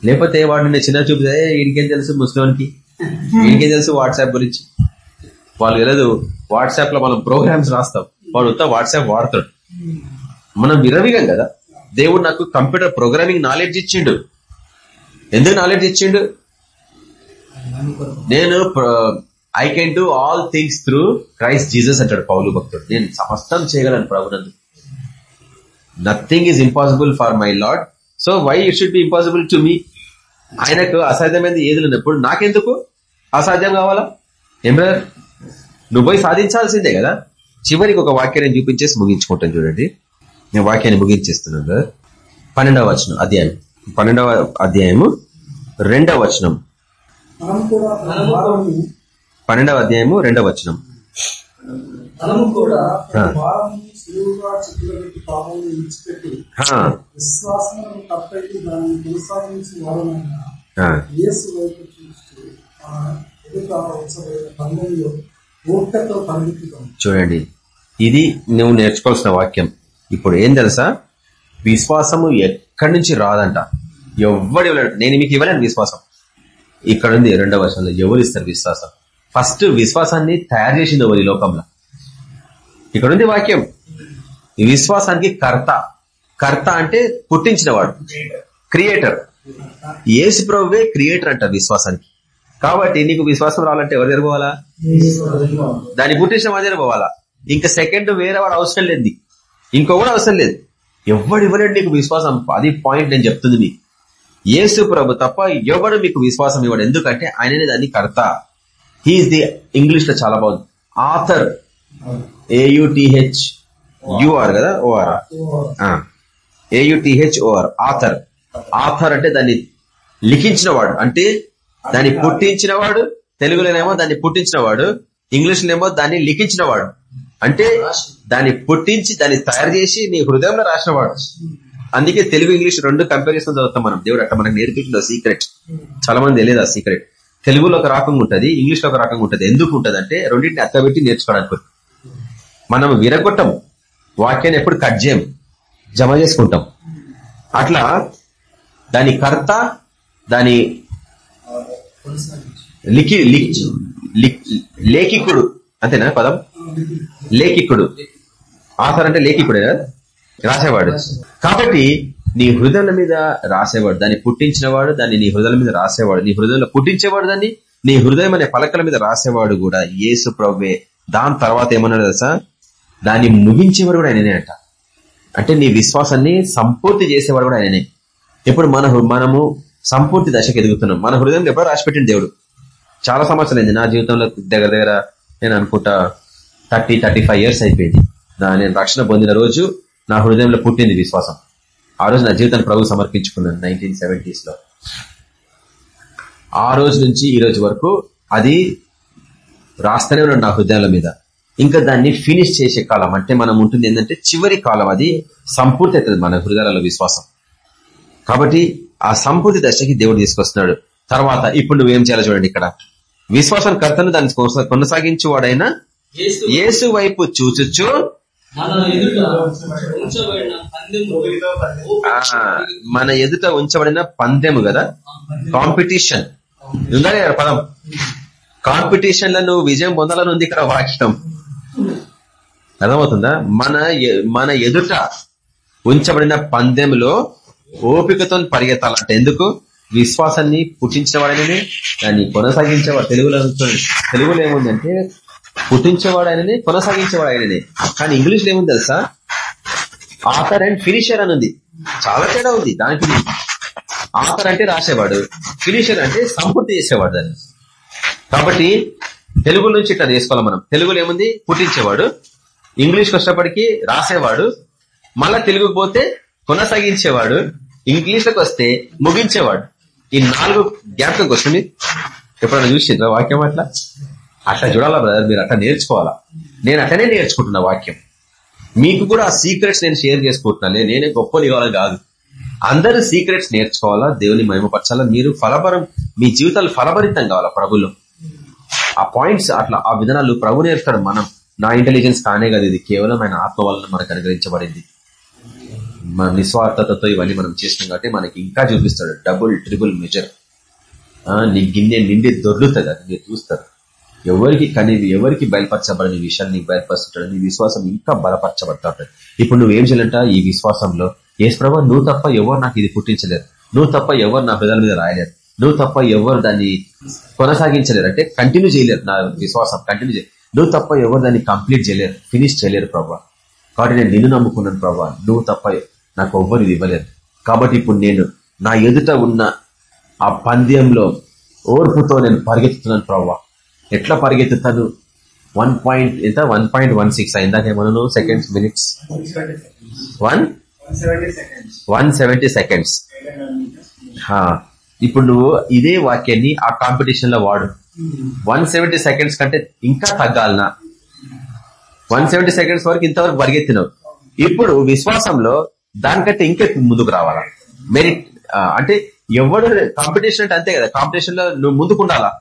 లేకపోతే వాడు నిన్న చిన్న చూపితే ఇంకేం తెలుసు ముస్లింకి? ఇంకేం తెలుసు వాట్సాప్ గురించి? వాళ్ళు తెలియదు వాట్సాప్లో మనం ప్రోగ్రామ్స్ రాస్తాం. వాడు ఉత్త వాట్సాప్ వాడతాడు. మనం విరవిగం కదా. దేవుడు నాకు కంప్యూటర్ ప్రోగ్రామింగ్ నాలెడ్జ్ ఇచ్చిండు. ఎందుకు నాలెడ్జ్ ఇచ్చిండు? నేను I can do all things through Christ Jesus అంటాడు పౌలు భక్తుడు. నేను సమస్తం చేయగలను ప్రభునందు. Nothing is impossible for my lord so why it should be impossible to me ఆయనకు అసాధ్యమైనది ఏది లేనప్పుడు నాకెందుకు? అసాధ్యం కావాలా? ఏం బ్రదర్ నువ్వు పోయి సాధించాల్సిందే కదా. చివరికి ఒక వాక్యాన్ని చూపించేసి ముగించుకుంటాను చూడండి. నేను వాక్యాన్ని ముగించేస్తున్నాను. పన్నెండవ వచనం అధ్యాయం. పన్నెండవ అధ్యాయము రెండవ వచనం. పన్నెండవ అధ్యాయము రెండవ వచనం. విడిచిపెట్టి దాన్ని కొనసాగించి యేసు వైపు చూస్తూ ఎదుట పరిగెత్తుతాం. చూడండి. ఇది నువ్వు నేర్చుకోవాల్సిన వాక్యం. ఇప్పుడు ఏం తెలుసా? విశ్వాసము ఎక్కడి నుంచి రాదంట. ఎవ్వడు ఇవ్వలేడు. నేను మీకు ఇవ్వలేను విశ్వాసం. ఇక్కడ ఉంది రెండవ వర్షంలో ఎవరు ఇస్తారు విశ్వాసం? ఫస్ట్ విశ్వాసాన్ని తయారు చేసింది ఎవరు ఈ లోకంలో? ఇక్కడుంది వాక్యం. విశ్వాసానికి కర్త. కర్త అంటే పుట్టించినవాడు. క్రియేటర్. ఏసు ప్రభువే క్రియేటర్ అంట విశ్వాసానికి. కాబట్టి నీకు విశ్వాసం రావాలంటే ఎవరు దగ్గర పోవాలా దాన్ని పుట్టించిన వాడి దగ్గర ఇంకా సెకండ్ వేరే వాడు అవసరం లేదు ఇంకో కూడా అవసరం లేదు. ఎవడు ఇవ్వలేడు నీకు విశ్వాసం. అది పాయింట్ నేను చెప్తుంది మీకు. యేసు ప్రభు తప్ప ఎవడు మీకు విశ్వాసం ఇవ్వడు. ఎందుకంటే ఆయననే దాన్ని కర్త. హీఈస్ ది ఇంగ్లీష్లో చాలా బాగుంది. Author. A U T H U R కదా? O R A U T H O R author author అంటే దాన్ని లిఖించినవాడు అంటే దాన్ని పుట్టించినవాడు తెలుగులోనేమో దాన్ని పుట్టించినవాడు ఇంగ్లీష్లోనేమో దాన్ని లిఖించినవాడు అంటే దాన్ని పుట్టించి దాన్ని తయారు చేసి నీ హృదయంలో రాసినవాడు అందుకే తెలుగు ఇంగ్లీష్ రెండు కంపేర్ చేసుకుని చదువుతాం మనం. దేవుడు అట్లా మనకు నేర్పించిన సీక్రెట్ చాలా మంది తెలియదు ఆ సీక్రెట్ తెలుగులో ఒక రకంగా ఉంటది ఇంగ్లీష్లో ఒక రకంగా ఉంటది. ఎందుకు ఉంటది అంటే రెండింటిని అక్కబెట్టి నేర్చుకోవడానికి. మనం విరగొట్టం వాక్యాన్ని ఎప్పుడు కట్ చేయం. జమ చేసుకుంటాం. అట్లా దాని కర్త దాని లిఖి లేఖికుడు. అంతేనా పదం? లేఖికుడు. ఆధార్ అంటే లేఖికుడే రాసేవాడు. కాబట్టి నీ హృదయాల మీద రాసేవాడు. దాన్ని పుట్టించినవాడు దాన్ని నీ హృదయాల మీద రాసేవాడు. నీ హృదయంలో పుట్టించేవాడు దాన్ని నీ హృదయం అనే పలకల మీద రాసేవాడు కూడా. యేసు ప్రవ్వే దాని తర్వాత ఏమన్నాడు తెలుసా? దాన్ని ముగించేవాడు కూడా ఆయననే అంట. అంటే నీ విశ్వాసాన్ని సంపూర్తి చేసేవాడు కూడా ఆయననే. ఇప్పుడు మన మనము సంపూర్తి దశకు ఎదుగుతున్నాం. మన హృదయం ఎప్పుడో రాసిపెట్టిన దేవుడు. చాలా సంవత్సరాలు అయింది. నా జీవితంలో దగ్గర దగ్గర నేను అనుకుంటా థర్టీ థర్టీ ఫైవ్ ఇయర్స్ అయిపోయింది. నా నేను రక్షణ పొందిన రోజు నా హృదయంలో పుట్టింది విశ్వాసం. ఆ రోజు నా జీవితాన్ని ప్రభు సమర్పించుకున్నాను నైన్టీన్ సెవెంటీస్లో ఆ రోజు నుంచి ఈ రోజు వరకు అది రాస్తూనే ఉన్నాడు నా హృదయాల మీద. ఇంకా దాన్ని ఫినిష్ చేసే కాలం. అంటే మనం ఉంటుంది ఏంటంటే చివరి కాలం. అది సంపూర్తి అవుతుంది మన హృదయాలలో విశ్వాసం. కాబట్టి ఆ సంపూర్తి దశకి దేవుడు తీసుకొస్తున్నాడు. తర్వాత ఇప్పుడు నువ్వేం చేయాలో చూడండి ఇక్కడ. విశ్వాసం కర్తను దాన్ని కొనసా- కొనసాగించువాడైనా యేసు యేసు వైపు చూచుచు. మన ఎదుట ఉంచబడిన పందెము ఆ, మన ఎదుట ఉంచబడిన పందెము కదా? కాంపిటీషన్. ఉందా పదం? కాంపిటీషన్లో నువ్వు విజయం పొందాలని ఉంది ఇక్కడ వాక్యం. అర్థమవుతుందా? మన మన ఎదుట ఉంచబడిన పందెములో ఓపికతో పరిగెత్తాలంటే ఎందుకు? విశ్వాసాన్ని పుట్టించేవాడైననే దాన్ని కొనసాగించేవాడు తెలుగులో తెలుగులో ఏముందంటే పుట్టించేవాడు ఆయననే కొనసాగించేవాడు ఆయననే కానీ ఇంగ్లీష్లో ఏముంది తెలుసా? ఆథర్ అండ్ ఫినిషర్ అని ఉంది. చాలా తేడా ఉంది దానికి ఆథర్ అంటే రాసేవాడు ఫినిషర్ అంటే సంపూర్తి చేసేవాడు దాన్ని. కాబట్టి తెలుగు నుంచి ఇట్లా చేసుకోవాలి మనం. తెలుగులో ఏముంది? పుట్టించేవాడు. ఇంగ్లీష్ కష్టపడికి రాసేవాడు. మళ్ళా తెలుగుకు పోతే కొనసాగించేవాడు. ఇంగ్లీష్లోకి వస్తే ముగించేవాడు. ఈ నాలుగు జ్ఞాపకంకి వస్తుంది ఎప్పుడైనా చూసిండ్రా వాక్యం అట్లా? అట్లా చూడాలా బ్రదర్ మీరు అట్లా నేర్చుకోవాలా? నేను అట్లనే నేర్చుకుంటున్నా వాక్యం. మీకు కూడా ఆ సీక్రెట్స్ నేను షేర్ చేసుకుంటున్నాను నేనే గొప్పలు ఇవ్వాలని కాదు. అందరూ సీక్రెట్స్ నేర్చుకోవాలా? దేవుని మహిమపరచాలా? మీరు ఫలపరం మీ జీవితాలు ఫలభరితం కావాలా ప్రభులో? ఆ పాయింట్స్ అట్లా ఆ విధానాలు ప్రభు నేర్పుతాడు మనం. నా ఇంటెలిజెన్స్ కానే కాదు ఇది కేవలం ఆయన ఆత్మ వలన మనకు అనుగ్రహించబడింది. మన నిస్వార్థతతో ఇవన్నీ మనం చేసినాం కాబట్టి మనకి ఇంకా చూపిస్తాడు డబుల్ ట్రిబుల్ మెజర్ నీ గిన్నె నిండి దొర్లుతుంది అది మీరు చూస్తారు. ఎవరికి కనివి ఎవరికి బయలుపరచబడని విషయాన్ని బయలుపరుస్తుంటాడు నీ విశ్వాసం ఇంకా బలపరచబడతాడు ఇప్పుడు ఇప్పుడు నువ్వేం చేయాలంట ఈ విశ్వాసంలో? ఏసు ప్రభావ నువ్వు తప్ప ఎవరు నాకు ఇది పుట్టించలేదు నువ్వు తప్ప ఎవరు నా పెదల మీద రాయలేరు. నువ్వు తప్ప ఎవరు దాన్ని కొనసాగించలేరు. అంటే కంటిన్యూ చేయలేరు. నా విశ్వాసం కంటిన్యూ చేయలేరు నువ్వు తప్ప ఎవరు దాన్ని కంప్లీట్ చేయలేరు. ఫినిష్ చేయలేరు ప్రభా. కాబట్టి నేను నిన్ను నమ్ముకున్నాను ప్రభా. నువ్వు తప్ప నాకు ఎవ్వరు ఇది ఇవ్వలేరు. కాబట్టి ఇప్పుడు నేను నా ఎదుట ఉన్న ఆ పంద్యంలో ఓర్పుతో నేను పరిగెత్తుతున్నాను ప్రభా. ఎట్లా పరిగెత్తుతాను? వన్ పాయింట్ ఎంత? One point one six అయిందాకేమను seconds minutes one one seventy seconds ఇప్పుడు నువ్వు ఇదే వాక్యాన్ని ఆ కాంపిటీషన్లో వాడు. వన్ సెవెంటీ సెకండ్స్ కంటే ఇంకా తగ్గాలనా? వన్ సెవెంటీ సెకండ్స్ వరకు ఇంతవరకు పరిగెత్తినావు. ఇప్పుడు విశ్వాసంలో దానికంటే ఇంకా ముందుకు రావాలా? మెరిట్ అంటే ఎవడు కాంపిటీషన్ అంటే అంతే కదా. కాంపిటీషన్లో నువ్వు ముందుకుండాలా?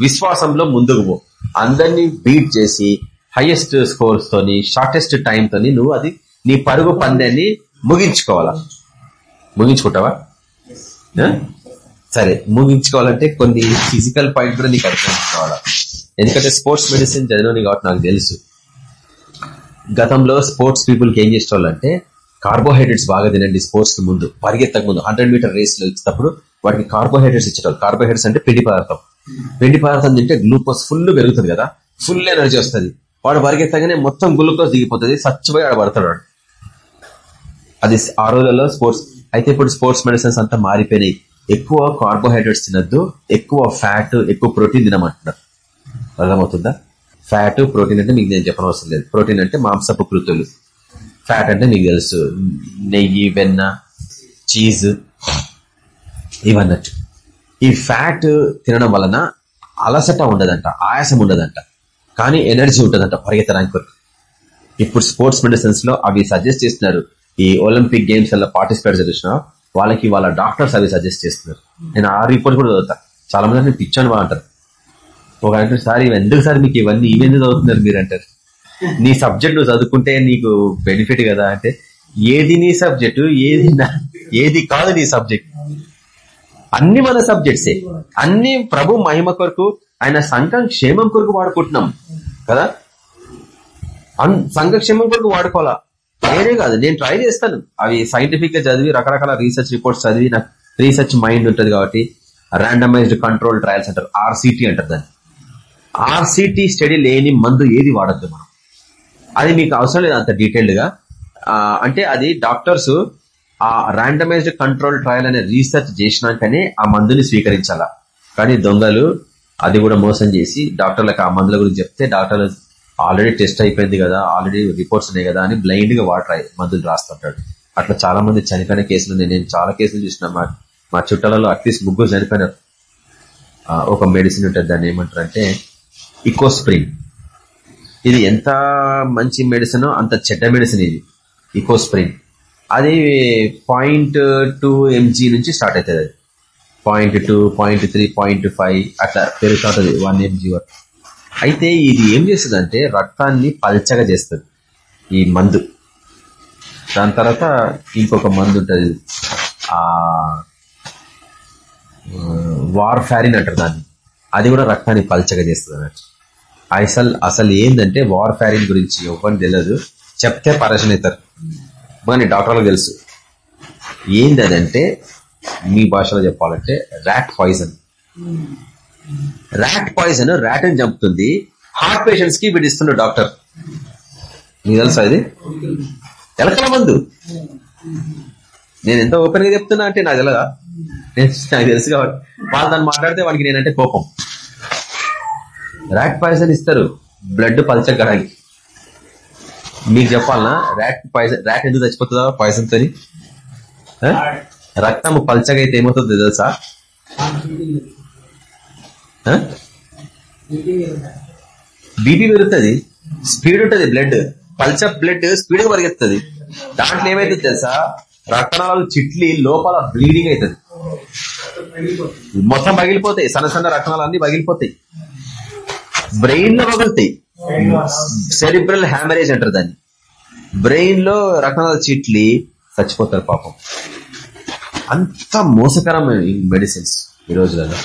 విశ్వాసంలో ముందుకు పో. అందరినీ బీట్ చేసి హైయెస్ట్ స్కోర్స్ తోని షార్టెస్ట్ టైం తోని నువ్వు అది నీ పరుగు పందాన్ని ముగించుకోవాలా? ముగించుకుంటావా? సరే ముగించుకోవాలంటే కొన్ని ఫిజికల్ పాయింట్ కూడా నీకు అర్థం చేసుకోవాలా? ఎందుకంటే స్పోర్ట్స్ మెడిసిన్ చదివినవి కాబట్టి నాకు తెలుసు. గతంలో స్పోర్ట్స్ పీపుల్కి ఏం చేసేవాళ్ళంటే కార్బోహైడ్రేట్స్ బాగా తినండి స్పోర్ట్స్కి ముందు పరిగెత్తక ముందు హండ్రెడ్ మీటర్ రేస్లో ఇచ్చినప్పుడు వాటికి కార్బోహైడ్రేట్స్ ఇచ్చేటోళ్ళు. కార్బోహైడ్రేట్స్ అంటే పిండి పదార్థం. పిండి పదార్థం తింటే గ్లూకోజ్ ఫుల్ పెరుగుతుంది కదా ఫుల్ ఎనర్జీ వస్తుంది. వాడు పరిగెత్తగానే మొత్తం గ్లూకోజ్ దిగిపోతుంది సచ్చిపోయి ఆడ పడతాడు అది ఆ రోజుల్లో స్పోర్ట్స్ అయితే ఇప్పుడు స్పోర్ట్స్ మెడిసిన్స్ అంతా మారిపోయినాయి. ఎక్కువ కార్బోహైడ్రేట్స్ తినద్దు ఎక్కువ ఫ్యాట్ ఎక్కువ ప్రోటీన్ తినమంటున్నారు. అర్థమవుతుందా? ఫ్యాట్ ప్రోటీన్ అంటే మీకు నేను చెప్పనవసరం లేదు. ప్రోటీన్ అంటే మాంసపు కృతులు. ఫ్యాట్ అంటే మీకు తెలుసు. నెయ్యి వెన్న చీజ్ ఇవన్నట్టు ఈ ఫ్యాట్ తినడం వలన అలసట ఉండదంట ఆయాసం ఉండదంట. కానీ ఎనర్జీ ఉంటుందంట పరిగెత్తడానికి కొరకు. ఇప్పుడు స్పోర్ట్స్ మెడిసిన్స్లో అవి సజెస్ట్ చేస్తున్నారు. ఈ ఒలింపిక్ గేమ్స్ వల్ల పార్టిసిపేట్ చేసిన వాళ్ళకి వాళ్ళ డాక్టర్స్ అవి సజెస్ట్ చేస్తున్నారు. నేను ఆ రిపోర్ట్ కూడా చదువుతా. చాలా మంది నేను పిచ్చాను వా అంటారు. ఒక అంటే సార్ ఇవి ఎందుకు సార్ మీకు ఇవన్నీ? ఇవెందుకు చదువుతున్నారు మీరు? అంటారు. నీ సబ్జెక్ట్ నువ్వు చదువుకుంటే నీకు బెనిఫిట్ కదా? అంటే ఏది నీ సబ్జెక్టు ఏది ఏది కాదు నీ సబ్జెక్ట్ అన్ని మన సబ్జెక్ట్సే అన్ని ప్రభు మహిమ కొరకు ఆయన సంఘం క్షేమం కొరకు వాడుకుంటున్నాం. కదా? అన్- సంఘ క్షేమం కొరకు వాడుకోవాలా? నేనే కాదు నేను ట్రై చేస్తాను. అవి సైంటిఫిక్గా చదివి రకరకాల రీసెర్చ్ రిపోర్ట్స్ చదివి నాకు రీసెర్చ్ మైండ్ ఉంటుంది కాబట్టి ర్యాండమైజ్డ్ కంట్రోల్ ట్రయల్స్ అంటారు ఆర్సిటీ అంటారు దాన్ని. ఆర్సిటీ స్టడీ లేని మందు ఏది వాడద్దు మనం. అది మీకు అవసరం లేదు అంత డీటెయిల్డ్గా. అంటే అది డాక్టర్స్ ఆ ర్యాండమైజ్డ్ కంట్రోల్ ట్రయల్ అనే రీసెర్చ్ చేసినాకనే ఆ మందుని స్వీకరించాలా. కానీ దొంగలు అది కూడా మోసం చేసి డాక్టర్లకు ఆ మందుల గురించి చెప్తే డాక్టర్లు ఆల్రెడీ టెస్ట్ అయిపోయింది కదా ఆల్రెడీ రిపోర్ట్స్ ఉన్నాయి కదా అని బ్లైండ్గా వాటర్ మందులు రాస్తుంటాడు. అట్లా చాలా మంది చనిపోయిన కేసులు నేను చాలా కేసులు చూసిన మా మా చుట్టాలలో అట్లీస్ట్ ముగ్గురు చనిపోయినారు ఒక మెడిసిన్ ఉంటుంది దాన్ని ఏమంటారు అంటే ఇకోస్ప్రిన్. ఇది ఎంత మంచి మెడిసిన్ అంత చెడ్డ మెడిసిన్ ఇది ఇకోస్ప్రిన్. అది పాయింట్ టూ ఎంజీ నుంచి స్టార్ట్ అవుతుంది. అది point two point three point five అట్లా పెరుగుతూ ఉంటుంది. వన్ ఎంజీ వరకు. అయితే ఇది ఏం చేస్తుందంటే రక్తాన్ని పల్చగా చేస్తుంది. ఈ మందు. దాని తర్వాత ఇంకొక మందు ఉంటుంది. ఆ వార్ ఫ్యారిన్ అంటారు దాన్ని. అది కూడా రక్తాన్ని పల్చగా చేస్తుంది అన్నట్టు. అసలు అసలు ఏంటంటే వార్ ఫ్యారిన్ గురించి ఎవరిని తెలియదు చెప్తే పరేషన్ అవుతారు కానీ డాక్టర్లకు తెలుసు. ఏంది అదంటే మీ భాషలో చెప్పాలంటే rat poison. Rat poison rat అని చంపుతుంది. హార్ట్ పేషెంట్స్కి వీడిస్తున్న డాక్టర్. మీకు తెలుసా ఇది? ఎలకల మందు. నేను ఎంత ఓపెన్గా చెప్తున్నా అంటే నాకు తెలియదా నేను నాకు తెలుసు కాబట్టి. వాళ్ళు దాన్ని మాట్లాడితే వాడికి నేనంటే కోపం. ర్యాట్ పాయిజన్ ఇస్తారు. బ్లడ్ పలచగడానికి మీకు చెప్పాలనా? ర్యాట్ పాయిజన్ ర్యాట్ ఎందుకు చచ్చిపోతుందా పాయిజన్ తోని రక్తం పల్చగా అయితే ఏమవుతుందో తెలుసా? బీపీ పెరుగుతుంది స్పీడ్ ఉంటుంది బ్లడ్. పల్చర్ బ్లడ్ స్పీడ్గా పరిగెత్తుంది దాంట్లో ఏమైతే తెలుసా? రక్తనాళాలు చిట్లి లోపల బ్లీడింగ్ అవుతుంది. మొత్తం పగిలిపోతాయి. సన్న సన్న రక్తనాలు అన్ని పగిలిపోతాయి. బ్రెయిన్లో పగులుతాయి. సెరిబ్రల్ హ్యామరేజ్ అంటారు దాన్ని. బ్రెయిన్లో రక్తనాలు చిట్లి చచ్చిపోతారు పాపం. అంత మోసకరమైన మెడిసిన్స్ ఈ రోజులలో.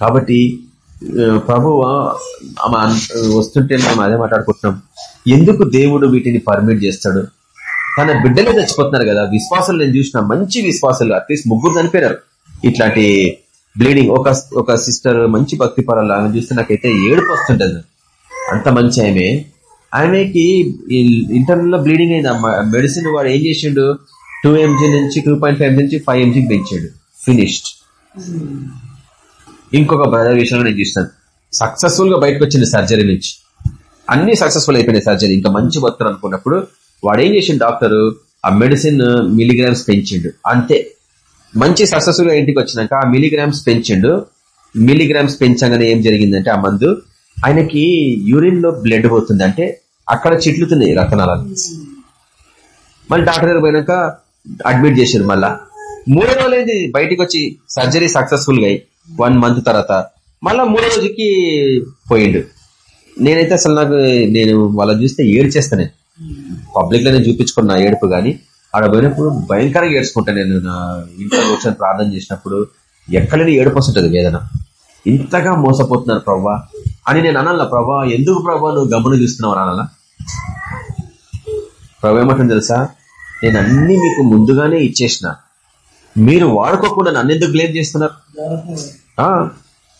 కాబట్టి ప్రభు వస్తుంటే మేము అదే మాట్లాడుకుంటున్నాం. ఎందుకు దేవుడు వీటిని పర్మిట్ చేస్తాడు? తన బిడ్డలే చచ్చిపోతున్నారు కదా విశ్వాసాలు నేను చూసిన మంచి విశ్వాసాలు అట్లీస్ట్ ముగ్గురు చనిపోయినారు. ఇట్లాంటి బ్లీడింగ్ ఒక ఒక సిస్టర్ మంచి భక్తి పరాలు ఆమె చూస్తే నాకైతే ఏడుపు వస్తుంటుంది. అంత మంచి ఆమె. ఆమెకి ఇంటర్నల్లో బ్లీడింగ్ అయింది. మెడిసిన్ వాడు ఏం చేసిండు? టూ ఎంజీ నుంచి టూ పాయింట్ ఫైవ్ నుంచి ఫైవ్ ఎంజీకి పెంచాడు. ఫినిష్డ్ ఇంకొక బ్రదర్ విషయంలో నేను చూసినాను సక్సెస్ఫుల్గా బయటకు వచ్చింది సర్జరీ నుంచి. అన్ని సక్సెస్ఫుల్ అయిపోయినాయి సర్జరీ ఇంకా మంచి బతుకులు అనుకున్నప్పుడు వాడు ఏం చేసిండు డాక్టర్ ఆ మెడిసిన్ మిలిగ్రామ్స్ పెంచిండు. అంతే. మంచి సక్సెస్ఫుల్గా ఇంటికి వచ్చినాక ఆ మిలిగ్రామ్స్ పెంచిండు. మిలిగ్రామ్స్ పెంచగానే ఏం జరిగిందంటే ఆ మందు ఆయనకి యూరిన్లో బ్లడ్ పోతుంది. అంటే అక్కడ చిట్లుతున్నాయి రతనాలు మళ్ళీ డాక్టర్ దగ్గర పోయినాక అడ్మిట్ చేశారు మళ్ళా. మూడో రోజులైంది బయటకు వచ్చి సర్జరీ సక్సెస్ఫుల్గా వన్ మంత్ తర్వాత మళ్ళా మూడో రోజుకి పోయిండు. నేనైతే అసలు నాకు నేను వాళ్ళని చూస్తే ఏడ్చేస్తాను. పబ్లిక్లోనే చూపించుకున్న ఏడుపు గాని ఆడ పోయినప్పుడు భయంకరంగా ఏడ్చుకుంటాను నేను నా ఇంట్లో కూర్చొని ప్రార్థన చేసినప్పుడు ఎక్కడైనా ఏడుపు వస్తుంటది వేదన. ఇంతగా మోసపోతున్నారు ప్రవ్వా అని నేను అనాల ప్రభా ఎందుకు ప్రభా నువ్వు గమనం చూస్తున్నావు అనాలా ప్రభు ఏమంటుంది తెలుసా? నేను అన్ని మీకు ముందుగానే ఇచ్చేసిన. మీరు వాడుకోకుండా నన్ను ఎందుకు బ్లేమ్ చేస్తున్నారు? ఆ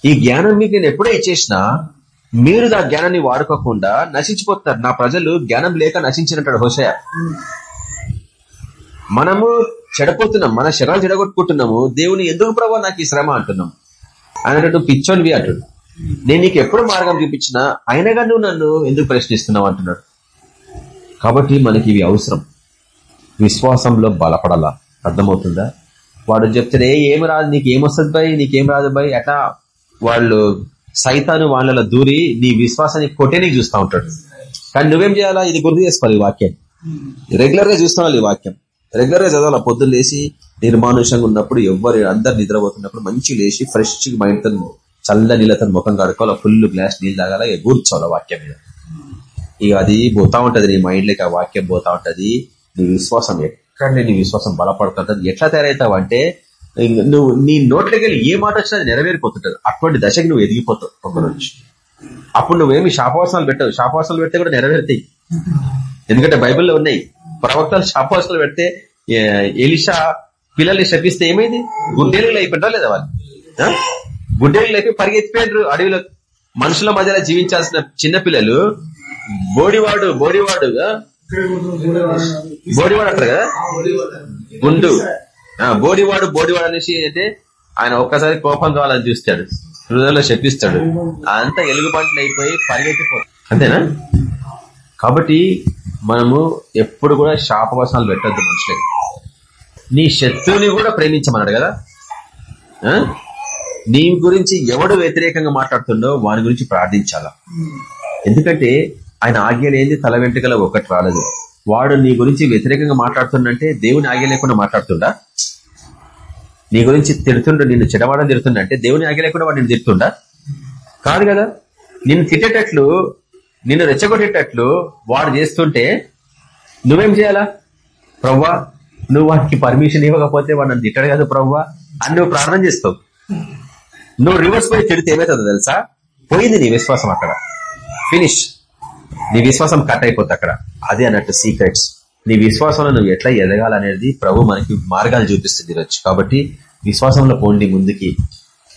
ఈ జ్ఞానం మీకు నేను ఎప్పుడో ఇచ్చేసినా మీరు ఆ జ్ఞానాన్ని వాడుకోకుండా నశించిపోతున్నారు. నా ప్రజలు జ్ఞానం లేక నశించినట్టు హోషయ మనము చెడపోతున్నాం మన శరాలు చెడగొట్టుకుంటున్నాము దేవుని ఎందుకు ప్రభావ నాకు ఈ శ్రమ అంటున్నాం? ఆయన పిచ్చోనివి అంటుడు నేను నీకు ఎప్పుడు మార్గం చూపించినా అయినగా నువ్వు నన్ను ఎందుకు ప్రశ్నిస్తున్నావు అంటున్నాడు. కాబట్టి మనకి ఇవి అవసరం. విశ్వాసంలో బలపడాలా? అర్థమవుతుందా? వాడు చెప్తే ఏం రాదు నీకు ఏమొస్తుంది బై నీకేం రాదు బై అట్లా వాళ్ళు సైతాను వాళ్ళలో దూరి నీ విశ్వాసాన్ని కొట్టేనికి చూస్తూ ఉంటాడు. కానీ నువ్వేం చేయాలా? ఇది గుర్తు చేసుకోవాలి ఈ వాక్యం. రెగ్యులర్గా చూస్తున్నావు ఈ వాక్యం. రెగ్యులర్గా చదవాలి. పొద్దున్న లేచి నిర్మానుషంగా ఉన్నప్పుడు ఎవరు అందరు నిద్రపోతున్నప్పుడు మంచి లేచి ఫ్రెష్ మైండ్తో చల్ల నీళ్ళతో ముఖం కడుకోవాలి ఫుల్ గ్లాస్ నీళ్ళు తాగాల. కూర్చోవాలి వాక్యం మీద. ఇక అది పోతా ఉంటది నీ మైండ్ ఆ వాక్యం పోతా ఉంటది. నీ విశ్వాసం ఎక్కడ నీ విశ్వాసం బలపడుతుంటది ఎట్లా తయారవుతావు అంటే నువ్వు నీ నోట్లకెళ్ళి ఏ మాట వచ్చినా నెరవేరిపోతుంటది. అటువంటి దశకి నువ్వు ఎదిగిపోతావు ఒక అప్పుడు నువ్వేమి శాపవాసనాలు పెట్టవు. శాపవాసనాలు పెడితే కూడా నెరవేరుతాయి. ఎందుకంటే బైబిల్లో ఉన్నాయి. ప్రవక్తలు శాపవాసనాలు పెడితే ఎలిషా పిల్లల్ని శపిస్తే ఏమైంది? గుడ్డేలు అయిపోయిందా లేదా వాళ్ళు? గుడ్డేలు అయిపోయి పరిగెత్తిపోయారు అడవిలో. మనుషుల మధ్యలో జీవించాల్సిన చిన్న పిల్లలు బోడివాడు బోడివాడుగా బోడివాడు అంటారు కదా? గుండు. బోడివాడు బోడివాడు అనేసి అయితే ఆయన ఒక్కసారి కోపం కావాలని చూస్తాడు. హృదయంలో శపిస్తాడు. అంతా ఎలుగు పంటలు అయిపోయి పరిగెత్తిపోతాడు అంతేనా? కాబట్టి మనము ఎప్పుడు కూడా శాపవసనాలు పెట్టద్దు మనుషులకి. నీ శత్రువుని కూడా ప్రేమించమన్నాడు కదా? నీ గురించి ఎవడు వ్యతిరేకంగా మాట్లాడుతుండో వాని గురించి ప్రార్థించాలా? ఎందుకంటే ఆయన ఆజ్ఞ లేని తల వెంట్రుకల ఒకటి రాలేదు. వాడు నీ గురించి వ్యతిరేకంగా మాట్లాడుతుండంటే దేవుని ఆజ్ఞ లేకుండా మాట్లాడుతుండా? నీ గురించి తిడుతుండు నిన్ను చెడవాడని తిడుతుండ? అంటే దేవుని ఆజ్ఞ లేకుండా వాడు నిన్ను తిడుతుండా? కాదు కదా? నిన్ను తిట్టేటట్లు నిన్ను రెచ్చగొట్టేటట్లు వాడు చేస్తుంటే నువ్వేం చేయాలా? ప్రవ్వా నువ్వు వాడికి పర్మిషన్ ఇవ్వకపోతే వాడు నన్ను తిట్టాడు కదా ప్రవ్వా? అని నువ్వు ప్రార్థన చేస్తావు. నువ్వు రివర్స్ పోయి తిడితే ఏమవుతుందో తెలుసా? పోయింది నీ విశ్వాసం అక్కడ. ఫినిష్. నీ విశ్వాసం కట్ అయిపోతుంది అక్కడ. అదే అన్నట్టు సీక్రెట్స్ నీ విశ్వాసంలో నువ్వు ఎట్లా ఎదగాలనేది ప్రభు మనకి మార్గాలు చూపిస్తుంది ఈరోజు. కాబట్టి విశ్వాసంలో పోండి ముందుకి.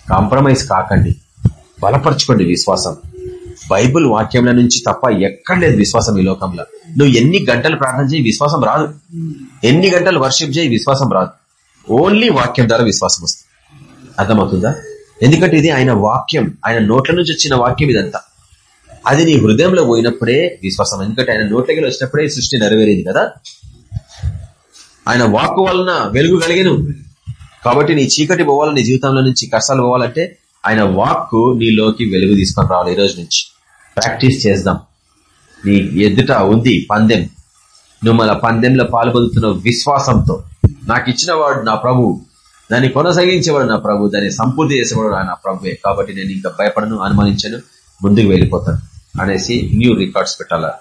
కాంప్రమైజ్ కాకండి. బలపరచుకోండి విశ్వాసం. బైబుల్ వాక్యంల నుంచి తప్ప ఎక్కడ లేదు విశ్వాసం ఈ లోకంలో. నువ్వు ఎన్ని గంటలు ప్రార్థన చేయి విశ్వాసం రాదు. ఎన్ని గంటలు వర్షిప్ చేయి విశ్వాసం రాదు. ఓన్లీ వాక్యం ద్వారా విశ్వాసం వస్తుంది. అర్థమవుతుందా? ఎందుకంటే ఇది ఆయన వాక్యం. ఆయన నోట్ల నుంచి వచ్చిన వాక్యం ఇదంతా. అది నీ హృదయంలో పోయినప్పుడే విశ్వాసం. ఎందుకంటే ఆయన నోట్లకి వచ్చినప్పుడే సృష్టి నెరవేరింది కదా. ఆయన వాక్కు వలన వెలుగు కలిగిను. కాబట్టి నీ చీకటి పోవాలి నీ జీవితంలో నుంచి కష్టాలు పోవాలంటే ఆయన వాక్కు నీలోకి వెలుగు తీసుకొని రావాలి ఈ రోజు నుంచి. ప్రాక్టీస్ చేద్దాం. నీ ఎదుట ఉంది పందెం. నువ్వు మన పందెంలో పాల్పొందుతున్న విశ్వాసంతో. నాకు ఇచ్చిన వాడు నా ప్రభు. దాన్ని కొనసాగించేవాడు నా ప్రభు. దాన్ని సంపూర్తి చేసేవాడు నా ప్రభువే. కాబట్టి నేను ఇంకా భయపడను అనుమానించను. ముందుకు వెళ్ళిపోతాను అనేసి న్యూ రికార్డ్స్ పెట్టాలా.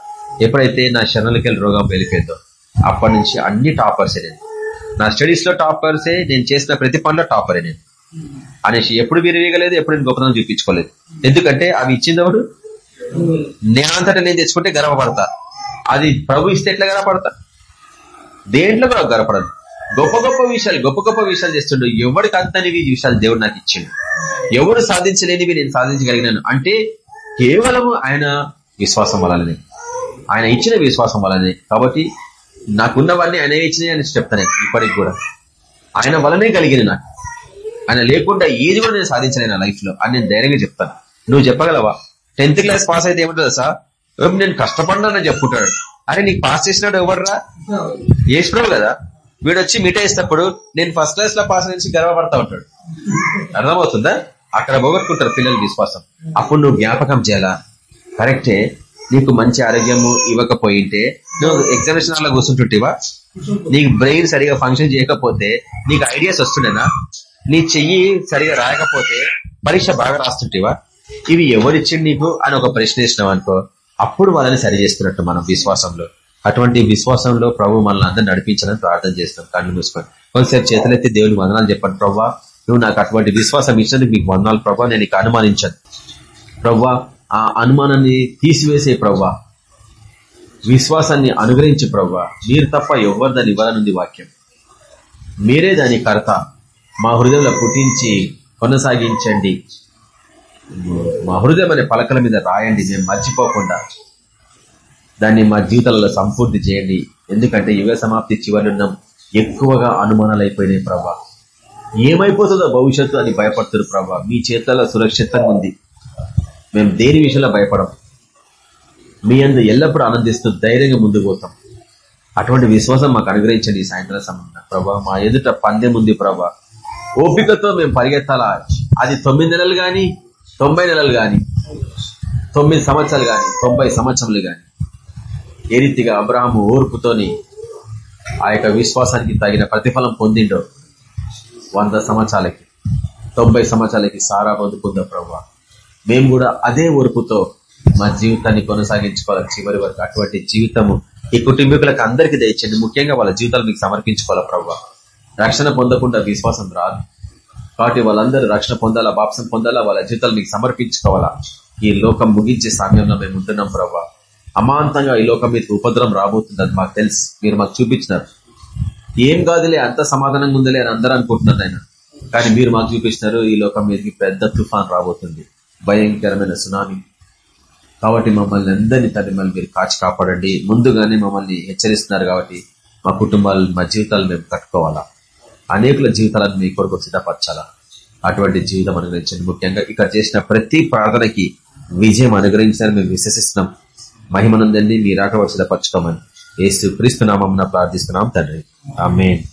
ఎప్పుడైతే నా శరణలకెళ్ళి రోగం వెళ్ళిపోయిందో అప్పటి నుంచి అన్ని టాపర్సే నేను. నా స్టడీస్లో టాపర్సే నేను చేసిన ప్రతి పనిలో టాపరే నేను. అనేసి ఎప్పుడు విరివేయగలేదు ఎప్పుడు నేను గొప్పతనం చూపించుకోలేదు. ఎందుకంటే అవి ఇచ్చిందవుడు నేనంతటా నేను తెచ్చుకుంటే గర్వపడతా. అది ప్రభు ఇస్తే ఎట్లా గర్వపడతా? దేంట్లో కూడా గర్వపడదు. గొప్ప గొప్ప విషయాలు గొప్ప గొప్ప విషయాలు చేస్తుండు. ఎవరికి అంతనివి విషయాలు దేవుడు నాకు ఇచ్చిండు. ఎవరు సాధించలేనివి నేను సాధించగలిగినాను. అంటే కేవలము ఆయన విశ్వాసం వలనే ఆయన ఇచ్చిన విశ్వాసం వలనే కాబట్టి నాకున్నవన్నీ ఆయన ఇచ్చినాయి అని చెప్తాను ఇప్పటికి కూడా. ఆయన వలనే కలిగింది నాకు. ఆయన లేకుండా ఏది కూడా నేను సాధించలేను నా లైఫ్లో అని నేను ధైర్యంగా చెప్తాను. నువ్వు చెప్పగలవా? టెన్త్ క్లాస్ పాస్ అయితే ఏమంటుందా సార్ నేను కష్టపడ్డానని చెప్పుకుంటాడు. అరే నీకు పాస్ చేసినాడు ఎవడరా? ఏసుప్రభు కదా. వీడు వచ్చి మిఠాయిస్తప్పుడు నేను ఫస్ట్ క్లాస్లో పాస్ నుంచి గర్వపడతా ఉంటాడు. అర్థమవుతుందా? అక్కడ పోగొట్టుకుంటారు పిల్లలు విశ్వాసం. అప్పుడు నువ్వు జ్ఞాపకం చేయాలా? కరెక్టే. నీకు మంచి ఆరోగ్యము ఇవ్వకపోయింటే నువ్వు ఎగ్జామినేషన్ హాల్లో కూర్చుంటుంటేవా? నీకు బ్రెయిన్ సరిగా ఫంక్షన్ చేయకపోతే నీకు ఐడియాస్ వస్తుండేనా? నీ చెయ్యి సరిగా రాయకపోతే పరీక్ష బాగా రాస్తుంటేవా? ఇవి ఎవరిచ్చిండు నీకు అని ఒక ప్రశ్న ఇచ్చినావు అనుకో అప్పుడు వాళ్ళని సరి చేస్తున్నట్టు మనం విశ్వాసంలో. అటువంటి విశ్వాసంలో ప్రభు మనల్ని అందరూ నడిపించాలని ప్రార్థన చేస్తాం. కళ్ళు మూసుకొని కొంతసేపు చేతులెత్తి దేవుని వందనాలు చెప్పండి. ప్రభావ నువ్వు నాకు అటువంటి విశ్వాసం ఇచ్చినందుకు మీకు వందాలు ప్రభా. నేను నీకు అనుమానించాను. ప్రవ్వా ఆ అనుమానాన్ని తీసివేసే ప్రవ్వా విశ్వాసాన్ని అనుగ్రహించి ప్రవ్వా మీరు తప్ప ఎవరు దాన్ని ఇవ్వాలనుంది వాక్యం. మీరే దాని కర్త. మా హృదయంలో పుట్టించి కొనసాగించండి. మా హృదయం అనే పలకల మీద రాయండి. మేము మర్చిపోకుండా దాన్ని మా జీవితాలలో సంపూర్తి చేయండి. ఎందుకంటే యుగ సమాప్తి చివరిన్నాం ఎక్కువగా అనుమానాలు అయిపోయినాయి ప్రభా. ఏమైపోతుందో భవిష్యత్తు అని భయపడుతున్నారు ప్రభా. మీ చేతల సురక్షితంగా ఉంది. మేము దేని విషయంలో భయపడం మీ అందు ఎల్లప్పుడూ ఆనందిస్తూ ధైర్యంగా ముందుకు పోతాం. అటువంటి విశ్వాసం మాకు అనుగ్రహించండి ఈ సాయంత్రం సమయంలో ప్రభా. మా ఎదుట పందెం ఉంది ప్రభా. ఓపికతో మేము పరిగెత్తాలా? అది తొమ్మిది నెలలు గాని తొంభై నెలలు గాని తొమ్మిది సంవత్సరాలు గాని తొంభై సంవత్సరాలు గాని. ఏ రీతిగా అబ్రాహం ఓర్పుతోని ఆ యొక్క విశ్వాసానికి తగిన ప్రతిఫలం పొందిండో వంద సంవత్సరాలకి తొంభై సంవత్సరాలకి సారా పొందుకుందా ప్రభావ మేము కూడా అదే ఓర్పుతో మా జీవితాన్ని కొనసాగించుకోవాలి. చివరి వరకు అటువంటి జీవితము ఈ కుటుంబీకులకు అందరికీ దయచండి ముఖ్యంగా వాళ్ళ జీవితాలు మీకు సమర్పించుకోవాలా ప్రభావ రక్షణ పొందకుండా విశ్వాసం రాదు. కాబట్టి వాళ్ళందరూ రక్షణ పొందాలా బాప్సం పొందాలా వాళ్ళ జీవితాలు మీకు సమర్పించుకోవాలా. ఈ లోకం ముగించే సమయంలో మేము ఉంటున్నాం ప్రభావ అమాంతంగా ఈ లోకం మీద ఉపద్రవం రాబోతుంది అది మాకు తెలుసు. మీరు మాకు చూపించినారు. ఏం కాదులే అంత సమాధానంగా ఉందిలే అని అందరూ అనుకుంటున్నారు ఆయన. కానీ మీరు మాకు చూపించినారు ఈ లోకం మీదకి పెద్ద తుఫాన్ రాబోతుంది. భయంకరమైన సునామీ. కాబట్టి మమ్మల్ని అందరినీ తల్లి మళ్ళీ మీరు కాచి కాపాడండి. ముందుగానే మమ్మల్ని హెచ్చరిస్తున్నారు కాబట్టి మా కుటుంబాలు మా జీవితాలు మేము కట్టుకోవాలా అనేకుల జీవితాలను మీ కొరకు సిద్ధపరచాలా? అటువంటి జీవితం అనుగ్రహించండి. ముఖ్యంగా ఇక్కడ చేసిన ప్రతి ప్రార్థనకి విజయం అనుగ్రహించాలని మేము విశ్వసిస్తున్నాం. మహిమనందండి మీరు ఆట సిద్ధపరచుకోమని. ఏసు క్రీస్తు నామం ప్రార్థిస్తున్నాం తండ్రి. ఆమె